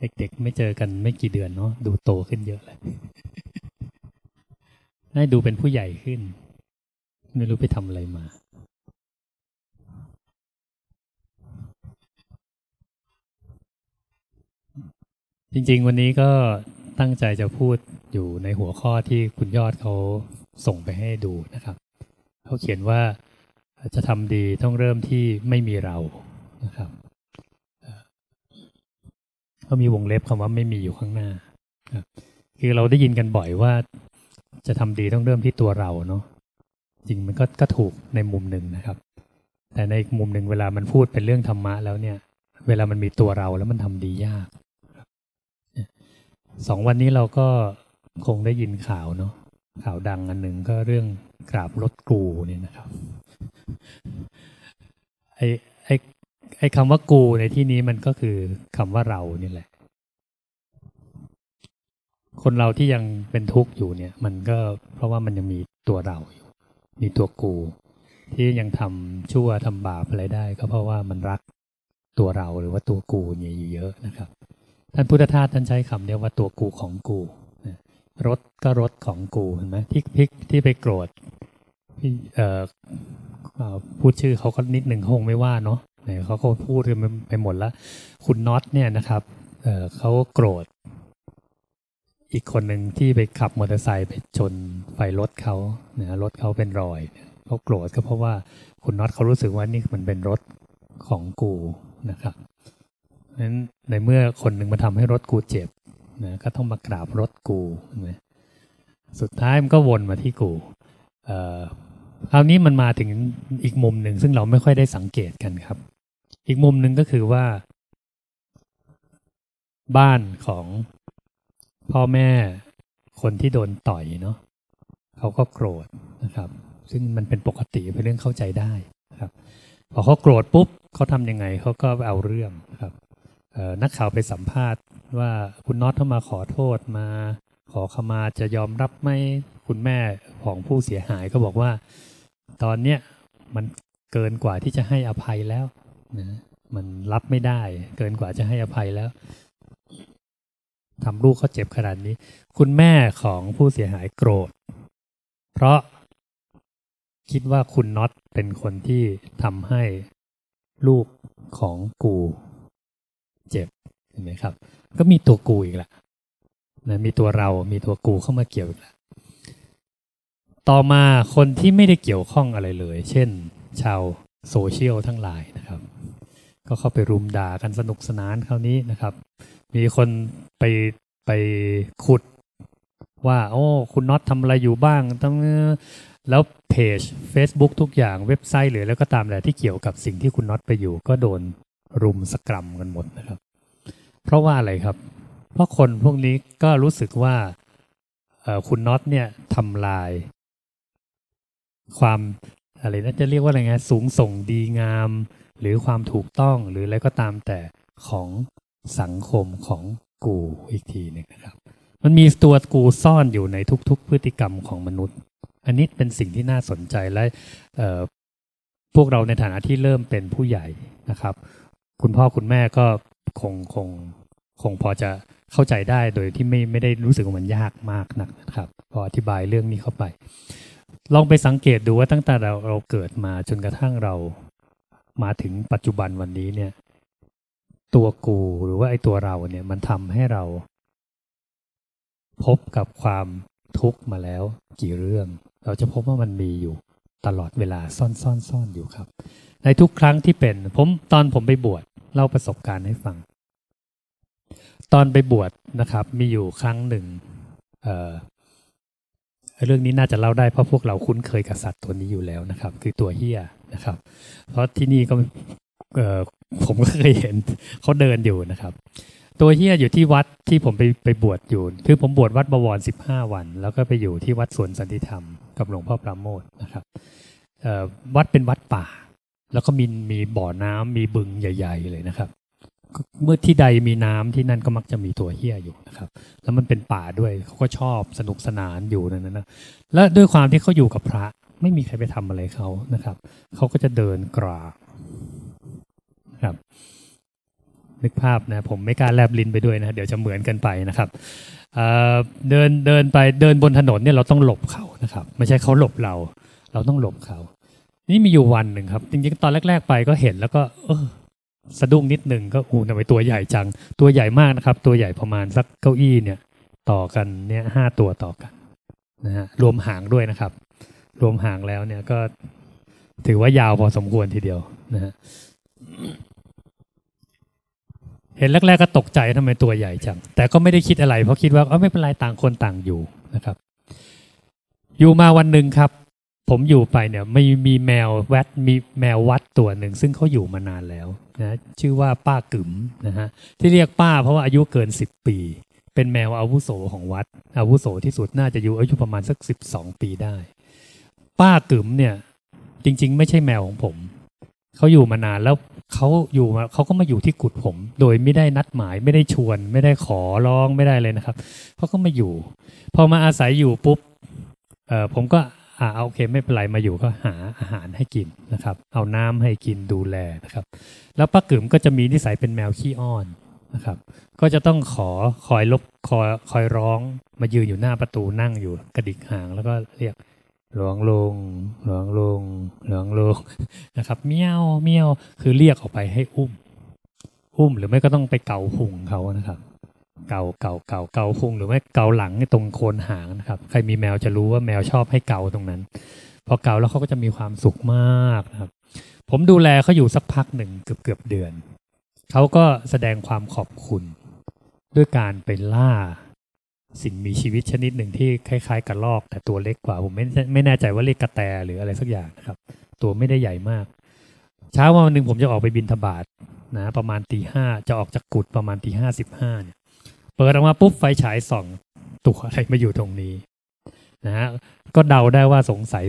เด็กๆไม่เจอกันไม่กี่เดือนเนาะดูโตขึ้นเยอะเลยได้ดูเป็นผู้ใหญ่ขึ้น ไม่รู้ไปทำอะไรมา จริง ๆ วันนี้ก็ตั้งใจจะพูดอยู่ในหัวข้อที่คุณยอดเขาส่งไปให้ดูนะครับ เขาเขียนว่าจะทำดีต้องเริ่มที่ไม่มีเรานะครับ เขามีวงเล็บคำว่าไม่มีอยู่ข้างหน้า คือเราได้ยินกันบ่อยว่า จะทำดีต้องเริ่มที่ตัวเราเนาะจริงมันก็ก็ถูกในมุมหนึ่งนะครับ แต่ในอีกมุมหนึ่งเวลามันพูดเป็นเรื่องธรรมะแล้วเนี่ย เวลามันมีตัวเราแล้วมันทำดียากสองวันนี้เราก็คงได้ยินข่าวเนาะข่าวดังอันหนึ่งก็เรื่องกราบรถกูเนี่ยนะครับไอ ไอ้ไอ้คำว่ากูในที่นี้มันก็คือคำว่าเรานี่แหละ คนเราที่ยังเป็นทุกข์อยู่เนี่ย มันก็เพราะว่ามันยังมีตัวเราอยู่ มีตัวกู ที่ยังทำชั่วทำบาปอะไรได้ ก็เพราะว่ามันรักตัวเราหรือว่าตัวกูเนี่ยอยู่เยอะนะครับ ท่านพุทธทาสท่านใช้คำเรียกว่าตัวกูของกูรถก็รถของกูเห็นไหมที่พิกที่ไปโกรธเอ่อพูดชื่อเขาก็นิดหนึ่งคงไม่ว่าเนาะ เขาก็พูดกันไปหมดแล้ว คุณน็อตเนี่ยนะครับเเขาโกรธ อีกคนหนึ่งที่ไปขับมอเตอร์ไซค์ไปชนไฟรถเขาเนี่ยรถเขาเป็นรอยเขาโกรธก็เพราะว่าคุณน็อตเขารู้สึกว่านี่มันเป็นรถของกูนะครับนั้นในเมื่อคนหนึ่งมาทำให้รถกูเจ็บนะก็ต้องมากราบรถกูนะสุดท้ายมันก็วนมาที่กูคราวนี้มันมาถึงอีกมุมหนึ่งซึ่งเราไม่ค่อยได้สังเกตกันครับ อีกมุมหนึ่งก็คือว่า บ้านของพ่อแม่คนที่โดนต่อยเนาะเขาก็โกรธนะครับ ซึ่งมันเป็นปกติเป็นเรื่องเข้าใจได้ครับพอเขาโกรธปุ๊บเขาทำยังไงเขาก็เอาเรื่องครับนักข่าวไปสัมภาษณ์ว่าคุณน็อตเข้ามาขอโทษมา ขอขมาจะยอมรับไหมคุณแม่ของผู้เสียหายก็บอกว่า ตอนเนี้ยมันเกินกว่าที่จะให้อภัยแล้ว นะมันรับไม่ได้ เกินกว่าจะให้อภัยแล้วทำลูกเขาเจ็บขนาดนี้ คุณแม่ของผู้เสียหายโกรธ เพราะคิดว่าคุณน็อตเป็นคนที่ทำให้ลูกของกูเจ็บเห็นไหมครับ ก็มีตัวกูอีกละนะมีตัวเรา มีตัวกูเข้ามาเกี่ยวอีกละต่อมาคนที่ไม่ได้เกี่ยวข้องอะไรเลย เช่น ชาว โซเชียลทั้งหลายนะครับ ก็เข้าไปรุมด่ากันสนุกสนานคราวนี้นะครับ มีคนไปไปขุดว่า โอ้ คุณน็อตทำอะไรอยู่บ้างต้องแล้วเพจ Facebook ทุกอย่างเว็บไซต์หรือแล้วก็ตามแหละที่เกี่ยวกับสิ่งที่คุณน็อตไปอยู่ ก็โดนรุมสกรัมกันหมดนะครับ เพราะว่าอะไรครับ เพราะคนพวกนี้ก็รู้สึกว่าคุณน็อตเนี่ยทำลาย ความ อะไรนะจะเรียกว่าอะไรไงสูงส่งดีงาม หรือความถูกต้องหรืออะไรก็ตามแต่ของสังคมของกูอีกทีนึงนะครับ มันมีตัวกูซ่อนอยู่ในทุก ๆ พฤติกรรมของมนุษย์ อันนี้เป็นสิ่งที่น่าสนใจและพวกเราในฐานะที่เริ่มเป็นผู้ใหญ่นะครับ คุณพ่อคุณแม่ก็คงคงคงพอจะเข้าใจได้โดยที่ไม่ไม่ได้รู้สึกว่ามันยากมากนักนะครับ พออธิบายเรื่องนี้เข้าไป ลองไปสังเกตดูว่าตั้งแต่เราเราเกิดมาจนกระทั่งเรามาถึงปัจจุบันวันนี้เนี่ย ตัวกูหรือว่าไอ้ตัวเราเนี่ยมันทำให้เรา พบกับความทุกข์มาแล้วกี่เรื่อง เราจะพบว่ามันมีอยู่ตลอดเวลาซ่อนซ่อนซ่อนอยู่ครับ ในทุกครั้งที่เป็น ผมตอนผมไปบวชเล่าประสบการณ์ให้ฟัง ตอนไปบวชนะครับ มีอยู่ครั้งหนึ่ง เรื่องนี้น่าจะเล่าได้เพราะพวกเราคุ้นเคยกับสัตว์ตัวนี้อยู่แล้วนะครับ คือตัวเฮียนะครับ เพราะที่นี่ก็ผมก็เคยเห็นเขาเดินอยู่นะครับ ตัวเฮียอยู่ที่วัดที่ผมไปไปบวชอยู่ คือผมบวชวัดบวรสิบห้าวัน แล้วก็ไปอยู่ที่วัดสวนสันติธรรมกับหลวงพ่อประโมทนะครับวัดเป็นวัดป่า แล้วก็มีมีบ่อน้ำมีบึงใหญ่ ๆ เลยนะครับ เมื่อที่ใดมีน้ำที่นั่นก็มักจะมีตัวเฮี้ยอยู่นะครับ แล้วมันเป็นป่าด้วยเขาก็ชอบสนุกสนานอยู่นั่นนะและด้วยความที่เขาอยู่กับพระ ไม่มีใครไปทำอะไรเขานะครับเขาก็จะเดินกราบครับ นึกภาพนะ ผมไม่กล้าแลบลิ้นไปด้วยนะเดี๋ยวจะเหมือนกันไปนะครับเดินเดินไปเดินบนถนนเนี่ยเราต้องหลบเขานะครับ ไม่ใช่เขาหลบเรา เราต้องหลบเขา นี่มีอยู่วันหนึ่งครับ จริงๆตอนแรก ๆ ไปก็เห็นแล้วก็ เออ สะดุ้งนิดหนึ่งก็อูทำไมตัวใหญ่จัง ตัวใหญ่มากนะครับ ตัวใหญ่ประมาณสักเก้าอี้เนี่ย ต่อกันเนี่ยห้าตัวต่อกันนะฮะรวมหางด้วยนะครับ รวมหางแล้วเนี่ยก็ถือว่ายาวพอสมควรทีเดียวนะฮะเห็นแรกๆก็ตกใจทำไมตัวใหญ่จัง แต่ก็ไม่ได้คิดอะไร เพราะคิดว่าเออไม่เป็นไรต่างคนต่างอยู่นะครับ อยู่มาวันหนึ่งครับ ผมอยู่ไปเนี่ยไม่มีแมวแวดมีแมววัดตัวหนึ่งซึ่งเขาอยู่มานานแล้วนะชื่อว่าป้ากึ๋มนะฮะที่เรียกป้าเพราะว่าอายุเกินสิบปี เป็นแมวอาวุโสของวัด อาวุโสที่สุดน่าจะอยู่อายุประมาณสักสิบสองปีได้ ป้ากึ๋มเนี่ยจริง ๆ ไม่ใช่แมวของผมเขาอยู่มานานแล้วเขาอยู่มาเขาก็มาอยู่ที่กุดผม โดยไม่ได้นัดหมายไม่ได้ชวน ไม่ได้ขอร้องไม่ได้เลยนะครับเขาก็มาอยู่ พอมาอาศัยอยู่ปุ๊บเออผมก็ อ่าโอเค ไม่เป็นไรมาอยู่ก็หาอาหารให้กินนะครับ เอาน้ำให้กินดูแลนะครับ แล้วป้ากึ๋มก็จะมีนิสัยเป็นแมวขี้อ้อนนะครับ ก็จะต้องขอคอยลบคอยคอยร้องมายืนอยู่หน้าประตูนั่งอยู่กระดิกหางแล้วก็เรียกหลวงลงหลวงลงหลวงลงนะครับเมี้ยวเมี้ยวคือเรียกออกไปให้อุ้ม อุ้มหรือไม่ก็ต้องไปเกาพุงเขานะครับ เกาเกาเกาเกาพุงหรือไม่เกาหลังตรงโคนหางนะครับ ใครมีแมวจะรู้ว่าแมวชอบให้เกาตรงนั้น พอเกาแล้วเขาก็จะมีความสุขมากนะครับ ผมดูแลเขาอยู่สักพักหนึ่งเกือบเกือบเดือน เขาก็แสดงความขอบคุณ ด้วยการไปล่า สิ่งมีชีวิตชนิดหนึ่งที่คล้ายๆกระลอก แต่ตัวเล็กกว่า ผมไม่ไม่แน่ใจว่าเรียกกระแตหรืออะไรสักอย่างนะครับ ตัวไม่ได้ใหญ่มาก เช้าวันหนึ่งผมจะออกไปบินทบาทนะประมาณตีห้าจะออกจากกุดประมาณตีห้าสิบห้าเนี่ย เปิดออกมาปุ๊บไฟฉายส่อง ตัวอะไรมาอยู่ตรงนี้นะฮะก็เดาได้ว่าสงสัย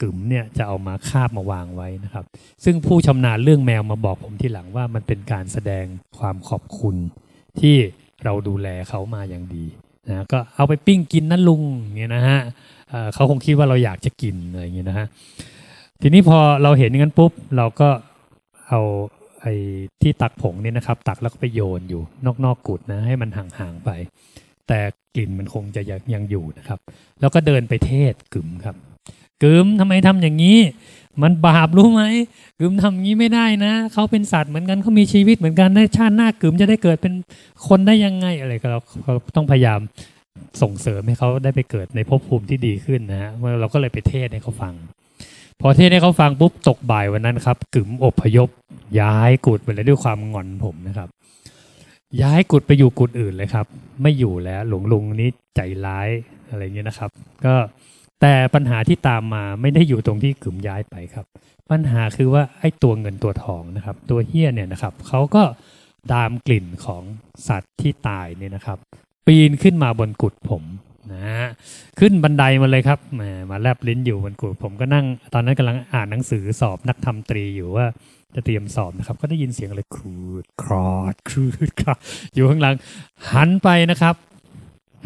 กึ๋มเนี่ยจะเอามาคาบมาวางไว้นะครับ ซึ่งผู้ชำนาญเรื่องแมวมาบอกผมทีหลังว่ามันเป็นการแสดงความขอบคุณที่เราดูแลเขามาอย่างดีนะก็เอาไปปิ้งกินนั่นลุงเงี้ยนะฮะเขาคงคิดว่าเราอยากจะกินอะไรเงี้ยนะฮะทีนี้พอเราเห็นงั้นปุ๊บเราก็เอา ไอ้ที่ตักผงเนี่ยนะครับ ตักแล้วก็ไปโยนอยู่นอกๆกุดนะให้มันห่างๆไป แต่กลิ่นมันคงจะยังยังอยู่นะครับ แล้วก็เดินไปเทศกึมครับกึมทำไมทำอย่างนี้ มันบาปรู้ไหมกึมทำอย่างนี้ไม่ได้นะเขาเป็นสัตว์เหมือนกันเขามีชีวิตเหมือนกันในชาติหน้ากึมจะได้เกิดเป็นคนได้ยังไงอะไรก็เราต้องพยายามส่งเสริมให้เขาได้ไปเกิดในภพภูมิที่ดีขึ้นนะฮะเราก็เลยไปเทศให้เขาฟัง พอเทศให้เขาฟังปุ๊บตกบ่ายวันนั้นครับกึ๋มอบพยพ ย้ายกุดไปเลยด้วยความงอนผมนะครับ ย้ายกุดไปอยู่กุดอื่นเลยครับ ไม่อยู่แล้วหลวงลุงนี้ใจร้ายอะไรเงี้ยนะครับ ก็แต่ปัญหาที่ตามมาไม่ได้อยู่ตรงที่กึ๋มย้ายไปครับ ปัญหาคือว่าไอ้ตัวเงินตัวทองนะครับ ตัวเฮี้ยเนี่ยนะครับเขาก็ตามกลิ่นของสัตว์ที่ตายเนี่ยนะครับ ปีนขึ้นมาบนกุดผม นะฮะขึ้นบันไดมาเลยครับมามาแลบลิ้นอยู่บนกุดผมก็นั่ง ตอนนั้นกำลังอ่านหนังสือสอบนักธรรมตรีอยู่ว่าจะเตรียมสอบนะครับ ก็ได้ยินเสียงอะไรครูดครอดครูดครอดอยู่ข้างหลัง หันไปนะครับ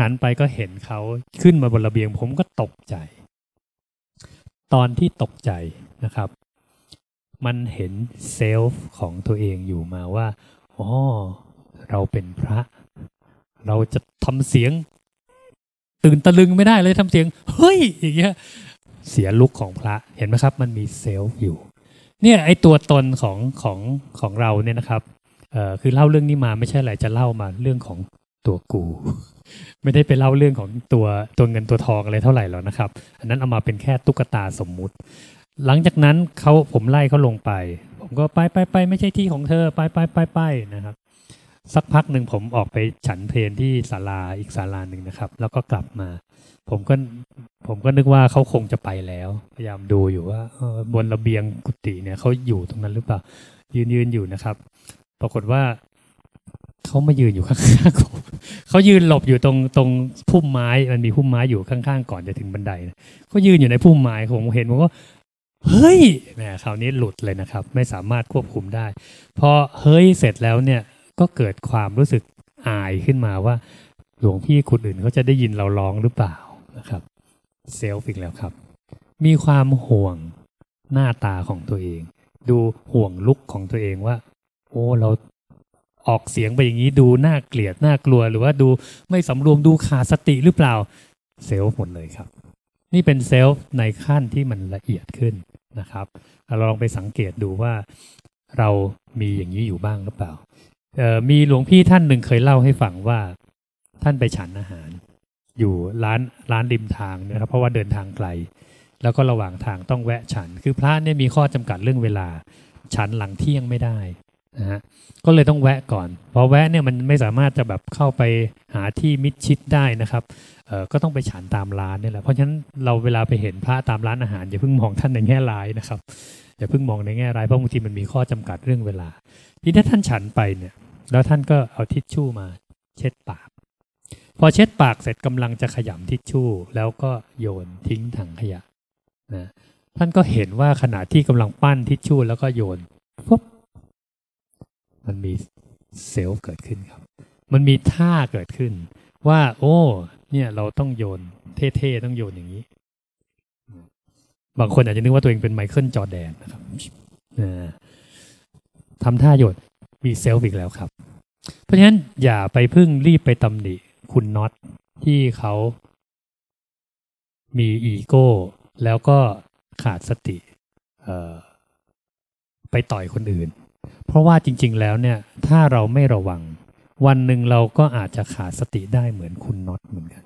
หันไปก็เห็นเขาขึ้นมาบนระเบียง ผมก็ตกใจ ตอนที่ตกใจนะครับ มันเห็นเซลฟ์ของตัวเองอยู่มาว่าอ๋อเราเป็นพระ เราจะทำเสียง ตื่นตะลึงไม่ได้เลยทำเสียง เฮ้ยอย่างเงี้ยเสียลุกของพระเห็นไหมครับ มันมีเซลฟ์อยู่ เนี่ยไอตัวตนของของของเราเนี่ยนะครับเอ่อคือเล่าเรื่องนี้มาไม่ใช่อะไรจะเล่ามาเรื่องของตัวกู ไม่ได้ไปเล่าเรื่องของตัวตัวเงินตัวทองอะไรเท่าไหร่หรอกนะครับ อันนั้นเอามาเป็นแค่ตุ๊กตาสมมุติ หลังจากนั้นเขาผมไล่เขาลงไป ผมก็ไปไปไปไม่ใช่ที่ของเธอไปไปไปไปนะครับ สักพักหนึ่งผมออกไปฉันเพลนที่ศาลาอีกศาลาหนึ่งนะครับ แล้วก็กลับมา ผมก็ผมก็นึกว่าเขาคงจะไปแล้ว พยายามดูอยู่ว่าบนระเบียงกุฏิเนี่ยเขาอยู่ตรงนั้นหรือเปล่า ยืนยืนอยู่นะครับ ปรากฏว่าเขามายืนอยู่ข้างๆผมเขายืนหลบอยู่ตรงตรงพุ่มไม้มันมีพุ่มไม้อยู่ข้างๆก่อนจะถึงบันไดเขายืนอยู่ในพุ่มไม้ผมเห็นผมก็เฮ้ยแหมคราวนี้หลุดเลยนะครับ ไม่สามารถควบคุมได้พอเฮ้ยเสร็จแล้วเนี่ย ก็เกิดความรู้สึกอายขึ้นมาว่า หลวงพี่คนอื่นเขาจะได้ยินเราร้องหรือเปล่านะครับเซลฟ์อีกแล้วครับ มีความห่วงหน้าตาของตัวเอง ดูห่วงลุกของตัวเองว่า โอ้เราออกเสียงไปอย่างนี้ดูน่าเกลียดน่ากลัวหรือว่าดูไม่สำรวมดูขาดสติหรือเปล่าเซลล์หมดเลยครับ นี่เป็นเซลล์ในขั้นที่มันละเอียดขึ้นนะครับ เราลองไปสังเกตดูว่าเรามีอย่างนี้อยู่บ้างหรือเปล่า มีหลวงพี่ท่านหนึ่งเคยเล่าให้ฟังว่า ท่านไปฉันอาหาร อยู่ร้านร้านริมทางนะครับ เพราะว่าเดินทางไกล แล้วก็ระหว่างทางต้องแวะฉัน คือพระเนี่ยมีข้อจำกัดเรื่องเวลา ฉันหลังเที่ยงไม่ได้นะฮะก็เลยต้องแวะก่อนพอแวะเนี่ยมันไม่สามารถจะแบบเข้าไปหาที่มิดชิดได้นะครับเออก็ต้องไปฉันตามร้านนี่แหละเพราะฉะนั้นเราเวลาไปเห็นพระตามร้านอาหารอย่าเพิ่งมองท่านในแง่ร้ายนะครับอย่าเพิ่งมองในแง่ร้ายเพราะบางทีมันมีข้อจำกัดเรื่องเวลา ที่ถ้าท่านฉันไปเนี่ย แล้วท่านก็เอาทิชชู่มา เช็ดปาก พอเช็ดปากเสร็จกำลังจะขยำทิชชู่ แล้วก็โยนทิ้งถังขยะนะท่านก็เห็นว่าขณะที่กำลังปั้นทิชชู่แล้วก็โยนปุ๊บมันมีเซลล์เกิดขึ้นครับ มันมีท่าเกิดขึ้น ว่า โอ้ เนี่ยเราต้องโยน เท่ๆต้องโยนอย่างนี้ บางคนอาจจะนึกว่าตัวเองเป็นไมเคิลจอแดนนะครับ ทำท่าโยนมีเซลล์อีกแล้วครับ เพราะฉะนั้นอย่าไปพึ่งรีบไปตำหนิคุณน็อตที่เขามีอีโก้ แล้วก็ขาดสติไปต่อยคนอื่น เพราะว่าจริง ๆ แล้วเนี่ย ถ้าเราไม่ระวัง วันหนึ่งเราก็อาจจะขาดสติได้เหมือนคุณน็อตเหมือนกัน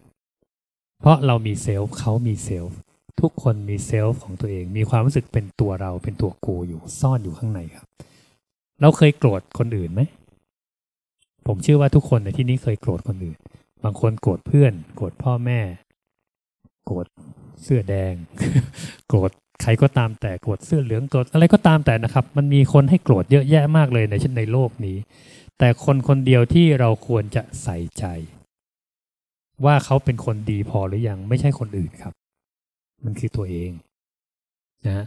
เพราะเรามี self เขามี self ทุกคนมี self ของตัวเอง มีความรู้สึกเป็นตัวเราเป็นตัวกูอยู่ซ่อนอยู่ข้างในครับ เราเคยโกรธคนอื่นไหม ผมเชื่อว่าทุกคนในที่นี้เคยโกรธคนอื่น บางคนโกรธเพื่อน โกรธพ่อแม่ โกรธเสื้อแดง โกรธใครก็ตามแต่โกรธเสื้อเหลืองโกรธอะไรก็ตามแต่นะครับ มันมีคนให้โกรธเยอะแยะมากเลยในเช่นในโลกนี้ แต่คนคนเดียวที่เราควรจะใส่ใจ ว่าเขาเป็นคนดีพอหรือยังไม่ใช่คนอื่นครับ มันคือตัวเองนะ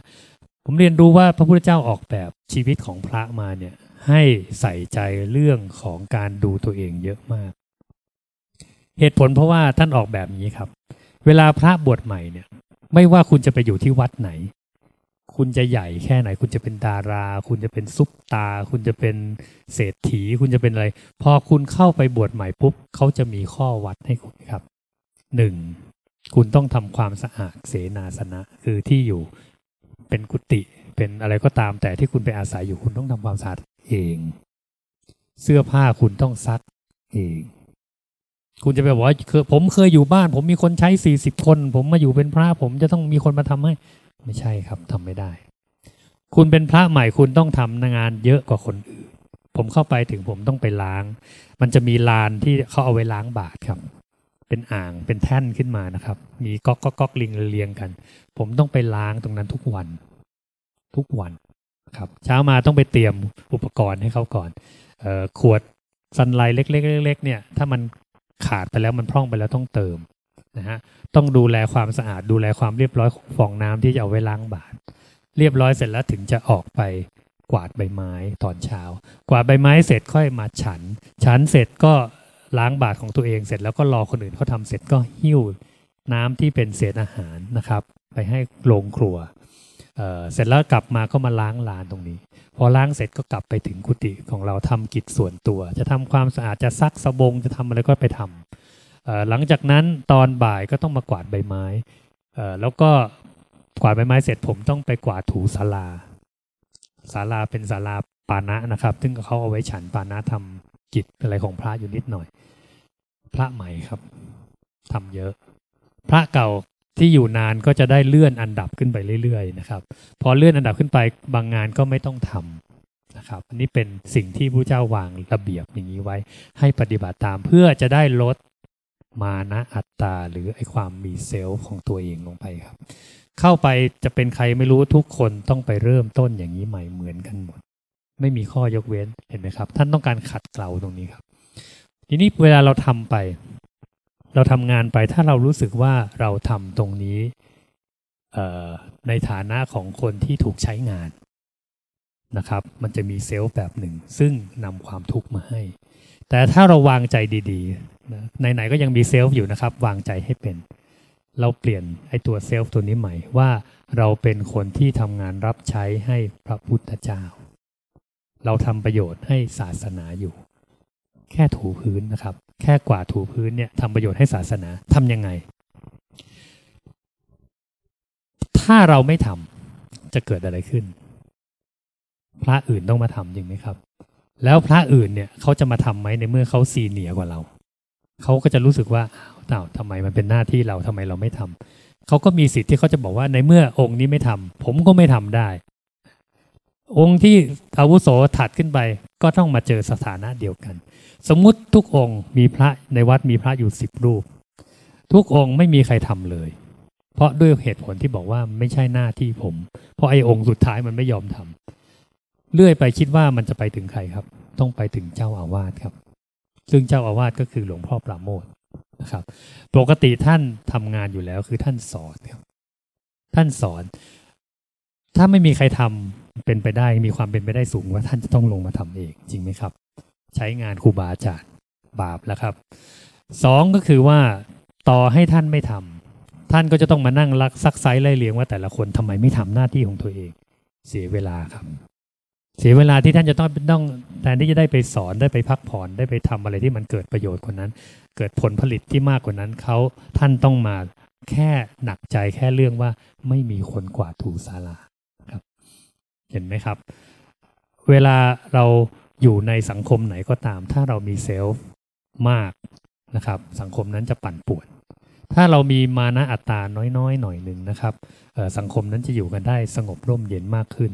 ผมเรียนรู้ว่าพระพุทธเจ้าออกแบบชีวิตของพระมาเนี่ยให้ใส่ใจเรื่องของการดูตัวเองเยอะมาก เหตุผลเพราะว่าท่านออกแบบนี้ครับ เวลาพระบวชใหม่เนี่ย ไม่ว่าคุณจะไปอยู่ที่วัดไหน คุณจะใหญ่แค่ไหน คุณจะเป็นดารา คุณจะเป็นซุปตา คุณจะเป็นเศรษฐี คุณจะเป็นอะไร พอคุณเข้าไปบวชใหม่ปุ๊บเขาจะมีข้อวัดให้คุณครับหนึ่งคุณต้องทำความสะอาดเสนาสนะ คือที่อยู่ เป็นกุฏิเป็นอะไรก็ตามแต่ที่คุณไปอาศัยอยู่คุณต้องทำความสะอาดเอง เสื้อผ้าคุณต้องซักเองคุณจะไปบอกว่าผมเคยอยู่บ้าน ผมมีคนใช้สี่สิบคน ผมมาอยู่เป็นพระ ผมจะต้องมีคนมาทำให้ ไม่ใช่ครับทำไม่ได้ คุณเป็นพระใหม่คุณต้องทำงานเยอะกว่าคนอื่น ผมเข้าไปถึงผมต้องไปล้าง มันจะมีลานที่เขาเอาไว้ล้างบาทครับ เป็นอ่างเป็นแท่นขึ้นมานะครับ มีก๊อกก๊อกก๊อกลิงเรียงกัน ผมต้องไปล้างตรงนั้นทุกวัน ทุกวันครับเช้ามาต้องไปเตรียมอุปกรณ์ให้เขาก่อนออขวดซันไลเล็กๆเล็กๆเนี่ยถ้ามันขาดไปแล้วมันพร่องไปแล้วต้องเติมนะฮะต้องดูแลความสะอาดดูแลความเรียบร้อยของฟองน้ำที่จะเอาไว้ล้างบาตรเรียบร้อยเสร็จแล้วถึงจะออกไปกวาดใบไม้ตอนเช้า กวาดใบไม้เสร็จค่อยมาฉัน ฉันเสร็จก็ล้างบาตรของตัวเองเสร็จแล้วก็รอคนอื่นเขาทาเสร็จก็หิ้วน้ำที่เป็นเศษอาหารนะครับ ไปให้โรงครัวเเสร็จแล้วกลับมาก็มาล้างลานตรงนี้ พอล้างเสร็จก็กลับไปถึงกุฏิของเราทำกิจส่วนตัว จะทำความสะอาดจะซักสบงจะทำอะไรก็ไปทำหลังจากนั้นตอนบ่ายก็ต้องมากวาดใบไม้แล้วก็กวาดใบไม้เสร็จผมต้องไปกวาดถูศาลาศาลาเป็นศาลาปานะนะครับ ซึ่งเขาเอาไว้ฉันปานะทำกิจอะไรของพระอยู่นิดหน่อย พระใหม่ครับทำเยอะ พระเก่า ที่อยู่นานก็จะได้เลื่อนอันดับขึ้นไปเรื่อยๆนะครับ พอเลื่อนอันดับขึ้นไปบางงานก็ไม่ต้องทำนะครับอันนี้เป็นสิ่งที่ผู้เจ้าวางระเบียบอย่างนี้ไว้ ให้ปฏิบัติตามเพื่อจะได้ลดมานะอัตตา หรือไอความมีเซลล์ของตัวเองลงไปครับ เข้าไปจะเป็นใครไม่รู้ทุกคนต้องไปเริ่มต้นอย่างนี้ใหม่เหมือนกันหมด ไม่มีข้อยกเว้นเห็นไหมครับ ท่านต้องการขัดเกลาตรงนี้ครับ ทีนี้เวลาเราทำไป เราทำงานไปถ้าเรารู้สึกว่าเราทำตรงนี้ในฐานะของคนที่ถูกใช้งานนะครับ มันจะมีเซลล์แบบหนึ่ง ซึ่งนำความทุกข์มาให้ แต่ถ้าเราวางใจดีๆนะไหนๆก็ยังมีเซลล์อยู่นะครับ วางใจให้เป็น เราเปลี่ยนไอ้ตัวเซลล์ตัวนี้ใหม่ว่าเราเป็นคนที่ทำงานรับใช้ให้พระพุทธเจ้า เราทำประโยชน์ให้ศาสนาอยู่ แค่ถูพื้นนะครับ แค่กวาดถูพื้นเนี่ยทำประโยชน์ให้ศาสนาทำยังไง ถ้าเราไม่ทำจะเกิดอะไรขึ้น พระอื่นต้องมาทำจริงไหมครับ แล้วพระอื่นเนี่ยเขาจะมาทำไหมในเมื่อเขาซีเนียกว่าเราเขาก็จะรู้สึกว่าอ้าวทำไมมันเป็นหน้าที่เราทำไมเราไม่ทำเขาก็มีสิทธิ์ที่เขาจะบอกว่าในเมื่อองค์นี้ไม่ทำผมก็ไม่ทำได้ องค์ที่อาวุโสถัดขึ้นไปก็ต้องมาเจอสถานะเดียวกัน สมมุติทุกองค์มีพระในวัดมีพระอยู่สิบรูป ทุกองค์ไม่มีใครทำเลย เพราะด้วยเหตุผลที่บอกว่าไม่ใช่หน้าที่ผม เพราะไอ้องค์สุดท้ายมันไม่ยอมทำเลื่อยไปคิดว่ามันจะไปถึงใครครับ ต้องไปถึงเจ้าอาวาสครับ ซึ่งเจ้าอาวาสก็คือหลวงพ่อปราโมทนะครับ ปกติท่านทำงานอยู่แล้วคือท่านสอนครับ ท่านสอน ถ้าไม่มีใครทำเป็นไปได้มีความเป็นไปได้สูงว่าท่านจะต้องลงมาทำเองจริงไหมครับ ใช้งานครูบาอาจารย์บาปแล้วครับสองก็คือว่าต่อให้ท่านไม่ทำท่านก็จะต้องมานั่งรักซักไซไล่เลียงว่าแต่ละคนทำไมไม่ทำหน้าที่ของตัวเอง เสียเวลาครับ เสียเวลาที่ท่านจะต้องต้องแทนที่จะได้ไปสอนได้ไปพักผ่อนได้ไปทำอะไรที่มันเกิดประโยชน์คนนั้น เกิดผลผลิตที่มากกว่านั้นเขาท่านต้องมาแค่หนักใจแค่เรื่องว่าไม่มีคนกวาดถูศาลาครับ เห็นไหมครับ เวลาเรา อยู่ในสังคมไหนก็ตาม ถ้าเรามีเซลฟ์มากนะครับ สังคมนั้นจะปั่นป่วน ถ้าเรามีมานะอัตตาน้อยๆ หน่อยหนึ่งนะครับสังคมนั้นจะอยู่กันได้สงบร่มเย็นมากขึ้น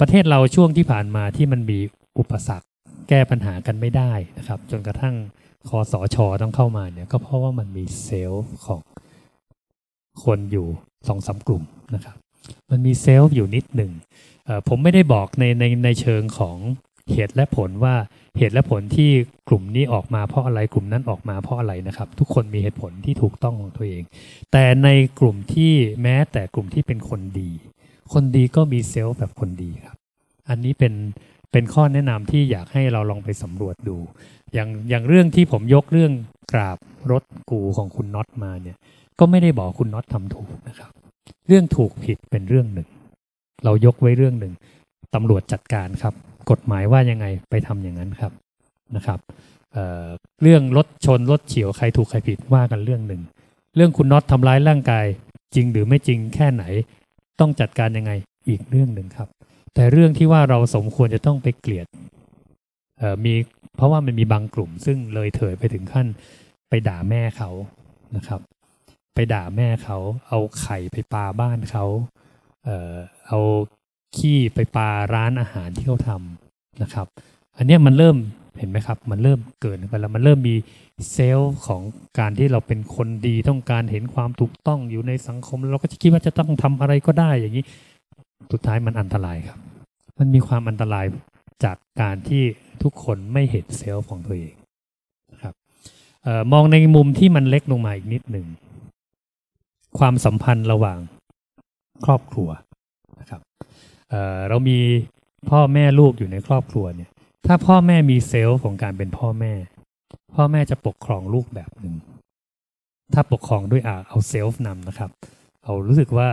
ประเทศเราช่วงที่ผ่านมาที่มันมีอุปสรรคแก้ปัญหากันไม่ได้นะครับ จนกระทั่งคอสอชอต้องเข้ามาเนี่ยก็เพราะว่ามันมีเซลล์ของคนอยู่สองสากลุ่มนะครับ มันมีเซลล์อยู่นิดหนึ่งผมไม่ได้บอกในในในเชิงของ เหตุและผลว่าเหตุและผลที่กลุ่มนี้ออกมาเพราะอะไรกลุ่มนั้นออกมาเพราะอะไรนะครับ ทุกคนมีเหตุผลที่ถูกต้องของตัวเอง แต่ในกลุ่มที่แม้แต่กลุ่มที่เป็นคนดี คนดีก็มีเซลล์แบบคนดีครับ อันนี้เป็นเป็นข้อแนะนำที่อยากให้เราลองไปสำรวจดู อย่างอย่างเรื่องที่ผมยกเรื่องกราบรถกูของคุณน็อตมาเนี่ย ก็ไม่ได้บอกคุณน็อตทำถูกนะครับ เรื่องถูกผิดเป็นเรื่องหนึ่ง เรายกไว้เรื่องหนึ่งตำรวจจัดการครับ กฎหมายว่ายังไงไปทำอย่างนั้นครับนะครับเเรื่องรถชนรถเฉียวใครถูกใครผิดว่ากันเรื่องหนึ่ง เรื่องคุณน็อตทำร้ายร่างกายจริงหรือไม่จริงแค่ไหน ต้องจัดการยังไงอีกเรื่องหนึ่งครับ แต่เรื่องที่ว่าเราสมควรจะต้องไปเกลียดมีเพราะว่ามันมีบางกลุ่ม ซึ่งเลยเถิดไปถึงขั้นไปด่าแม่เขานะครับ ไปด่าแม่เขา เอาไข่ไปปาบ้านเขาเออเอา ขี้ไปปาร้านอาหารที่เขาทำนะครับ อันนี้มันเริ่มเห็นไหมครับ มันเริ่มเกิดไปแล้วมันเริ่มมีเซลล์ของการที่เราเป็นคนดีต้องการเห็นความถูกต้องอยู่ในสังคม เราก็จะคิดว่าจะต้องทำอะไรก็ได้อย่างนี้ สุดท้ายมันอันตรายครับ มันมีความอันตรายจากการที่ทุกคนไม่เห็นเซลล์ของตัวเองครับออมองในมุมที่มันเล็กลงมาอีกนิดหนึ่งความสัมพันธ์ระหว่างครอบครัว เเรามีพ่อแม่ลูกอยู่ในครอบครัวเนี่ย ถ้าพ่อแม่มีเซลล์ของการเป็นพ่อแม่ พ่อแม่จะปกครองลูกแบบหนึ่ง ถ้าปกครองด้วยอาเอาเซลฟ์นำนะครับ เอารู้สึกว่า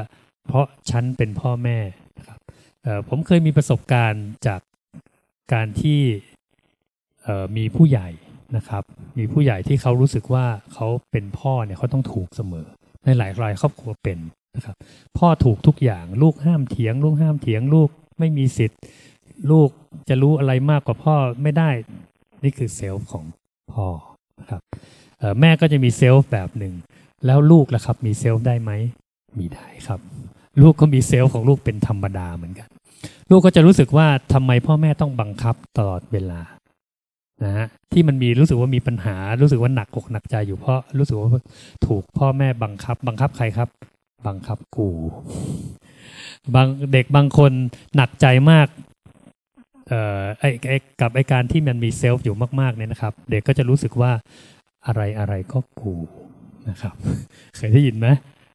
เพราะฉันเป็นพ่อแม่นะครับผมเคยมีประสบการณ์จากการที่มีผู้ใหญ่นะครับ มีผู้ใหญ่ที่เขารู้สึกว่าเขาเป็นพ่อเนี่ยเขาต้องถูกเสมอ ในหลายรายครอบครัวเป็น นะครับ พ่อถูกทุกอย่าง ลูกห้ามเถียง ลูกห้ามเถียง ลูกไม่มีสิทธิ์ ลูกจะรู้อะไรมากกว่าพ่อไม่ได้ นี่คือ self ของพ่อนะครับแม่ก็จะมี self แบบหนึ่ง แล้วลูกล่ะครับ มี self ได้ไหมมีได้ครับ ลูกก็มี self ของลูกเป็นธรรมดาเหมือนกัน ลูกก็จะรู้สึกว่าทำไมพ่อแม่ต้องบังคับตลอดเวลานะฮะที่มันมีรู้สึกว่ามีปัญหา รู้สึกว่าหนักอกหนักใจอยู่เพราะรู้สึกว่าถูกพ่อแม่บังคับ บังคับใครครับ บังคับกูบางเด็กบางคนหนักใจมากเอ่อไอไอกับไอการที่มันมีเซลฟ์อยู่มากๆเนี่ยนะครับ เด็กก็จะรู้สึกว่าอะไรอะไรก็กูนะครับ เคยได้ยินไหม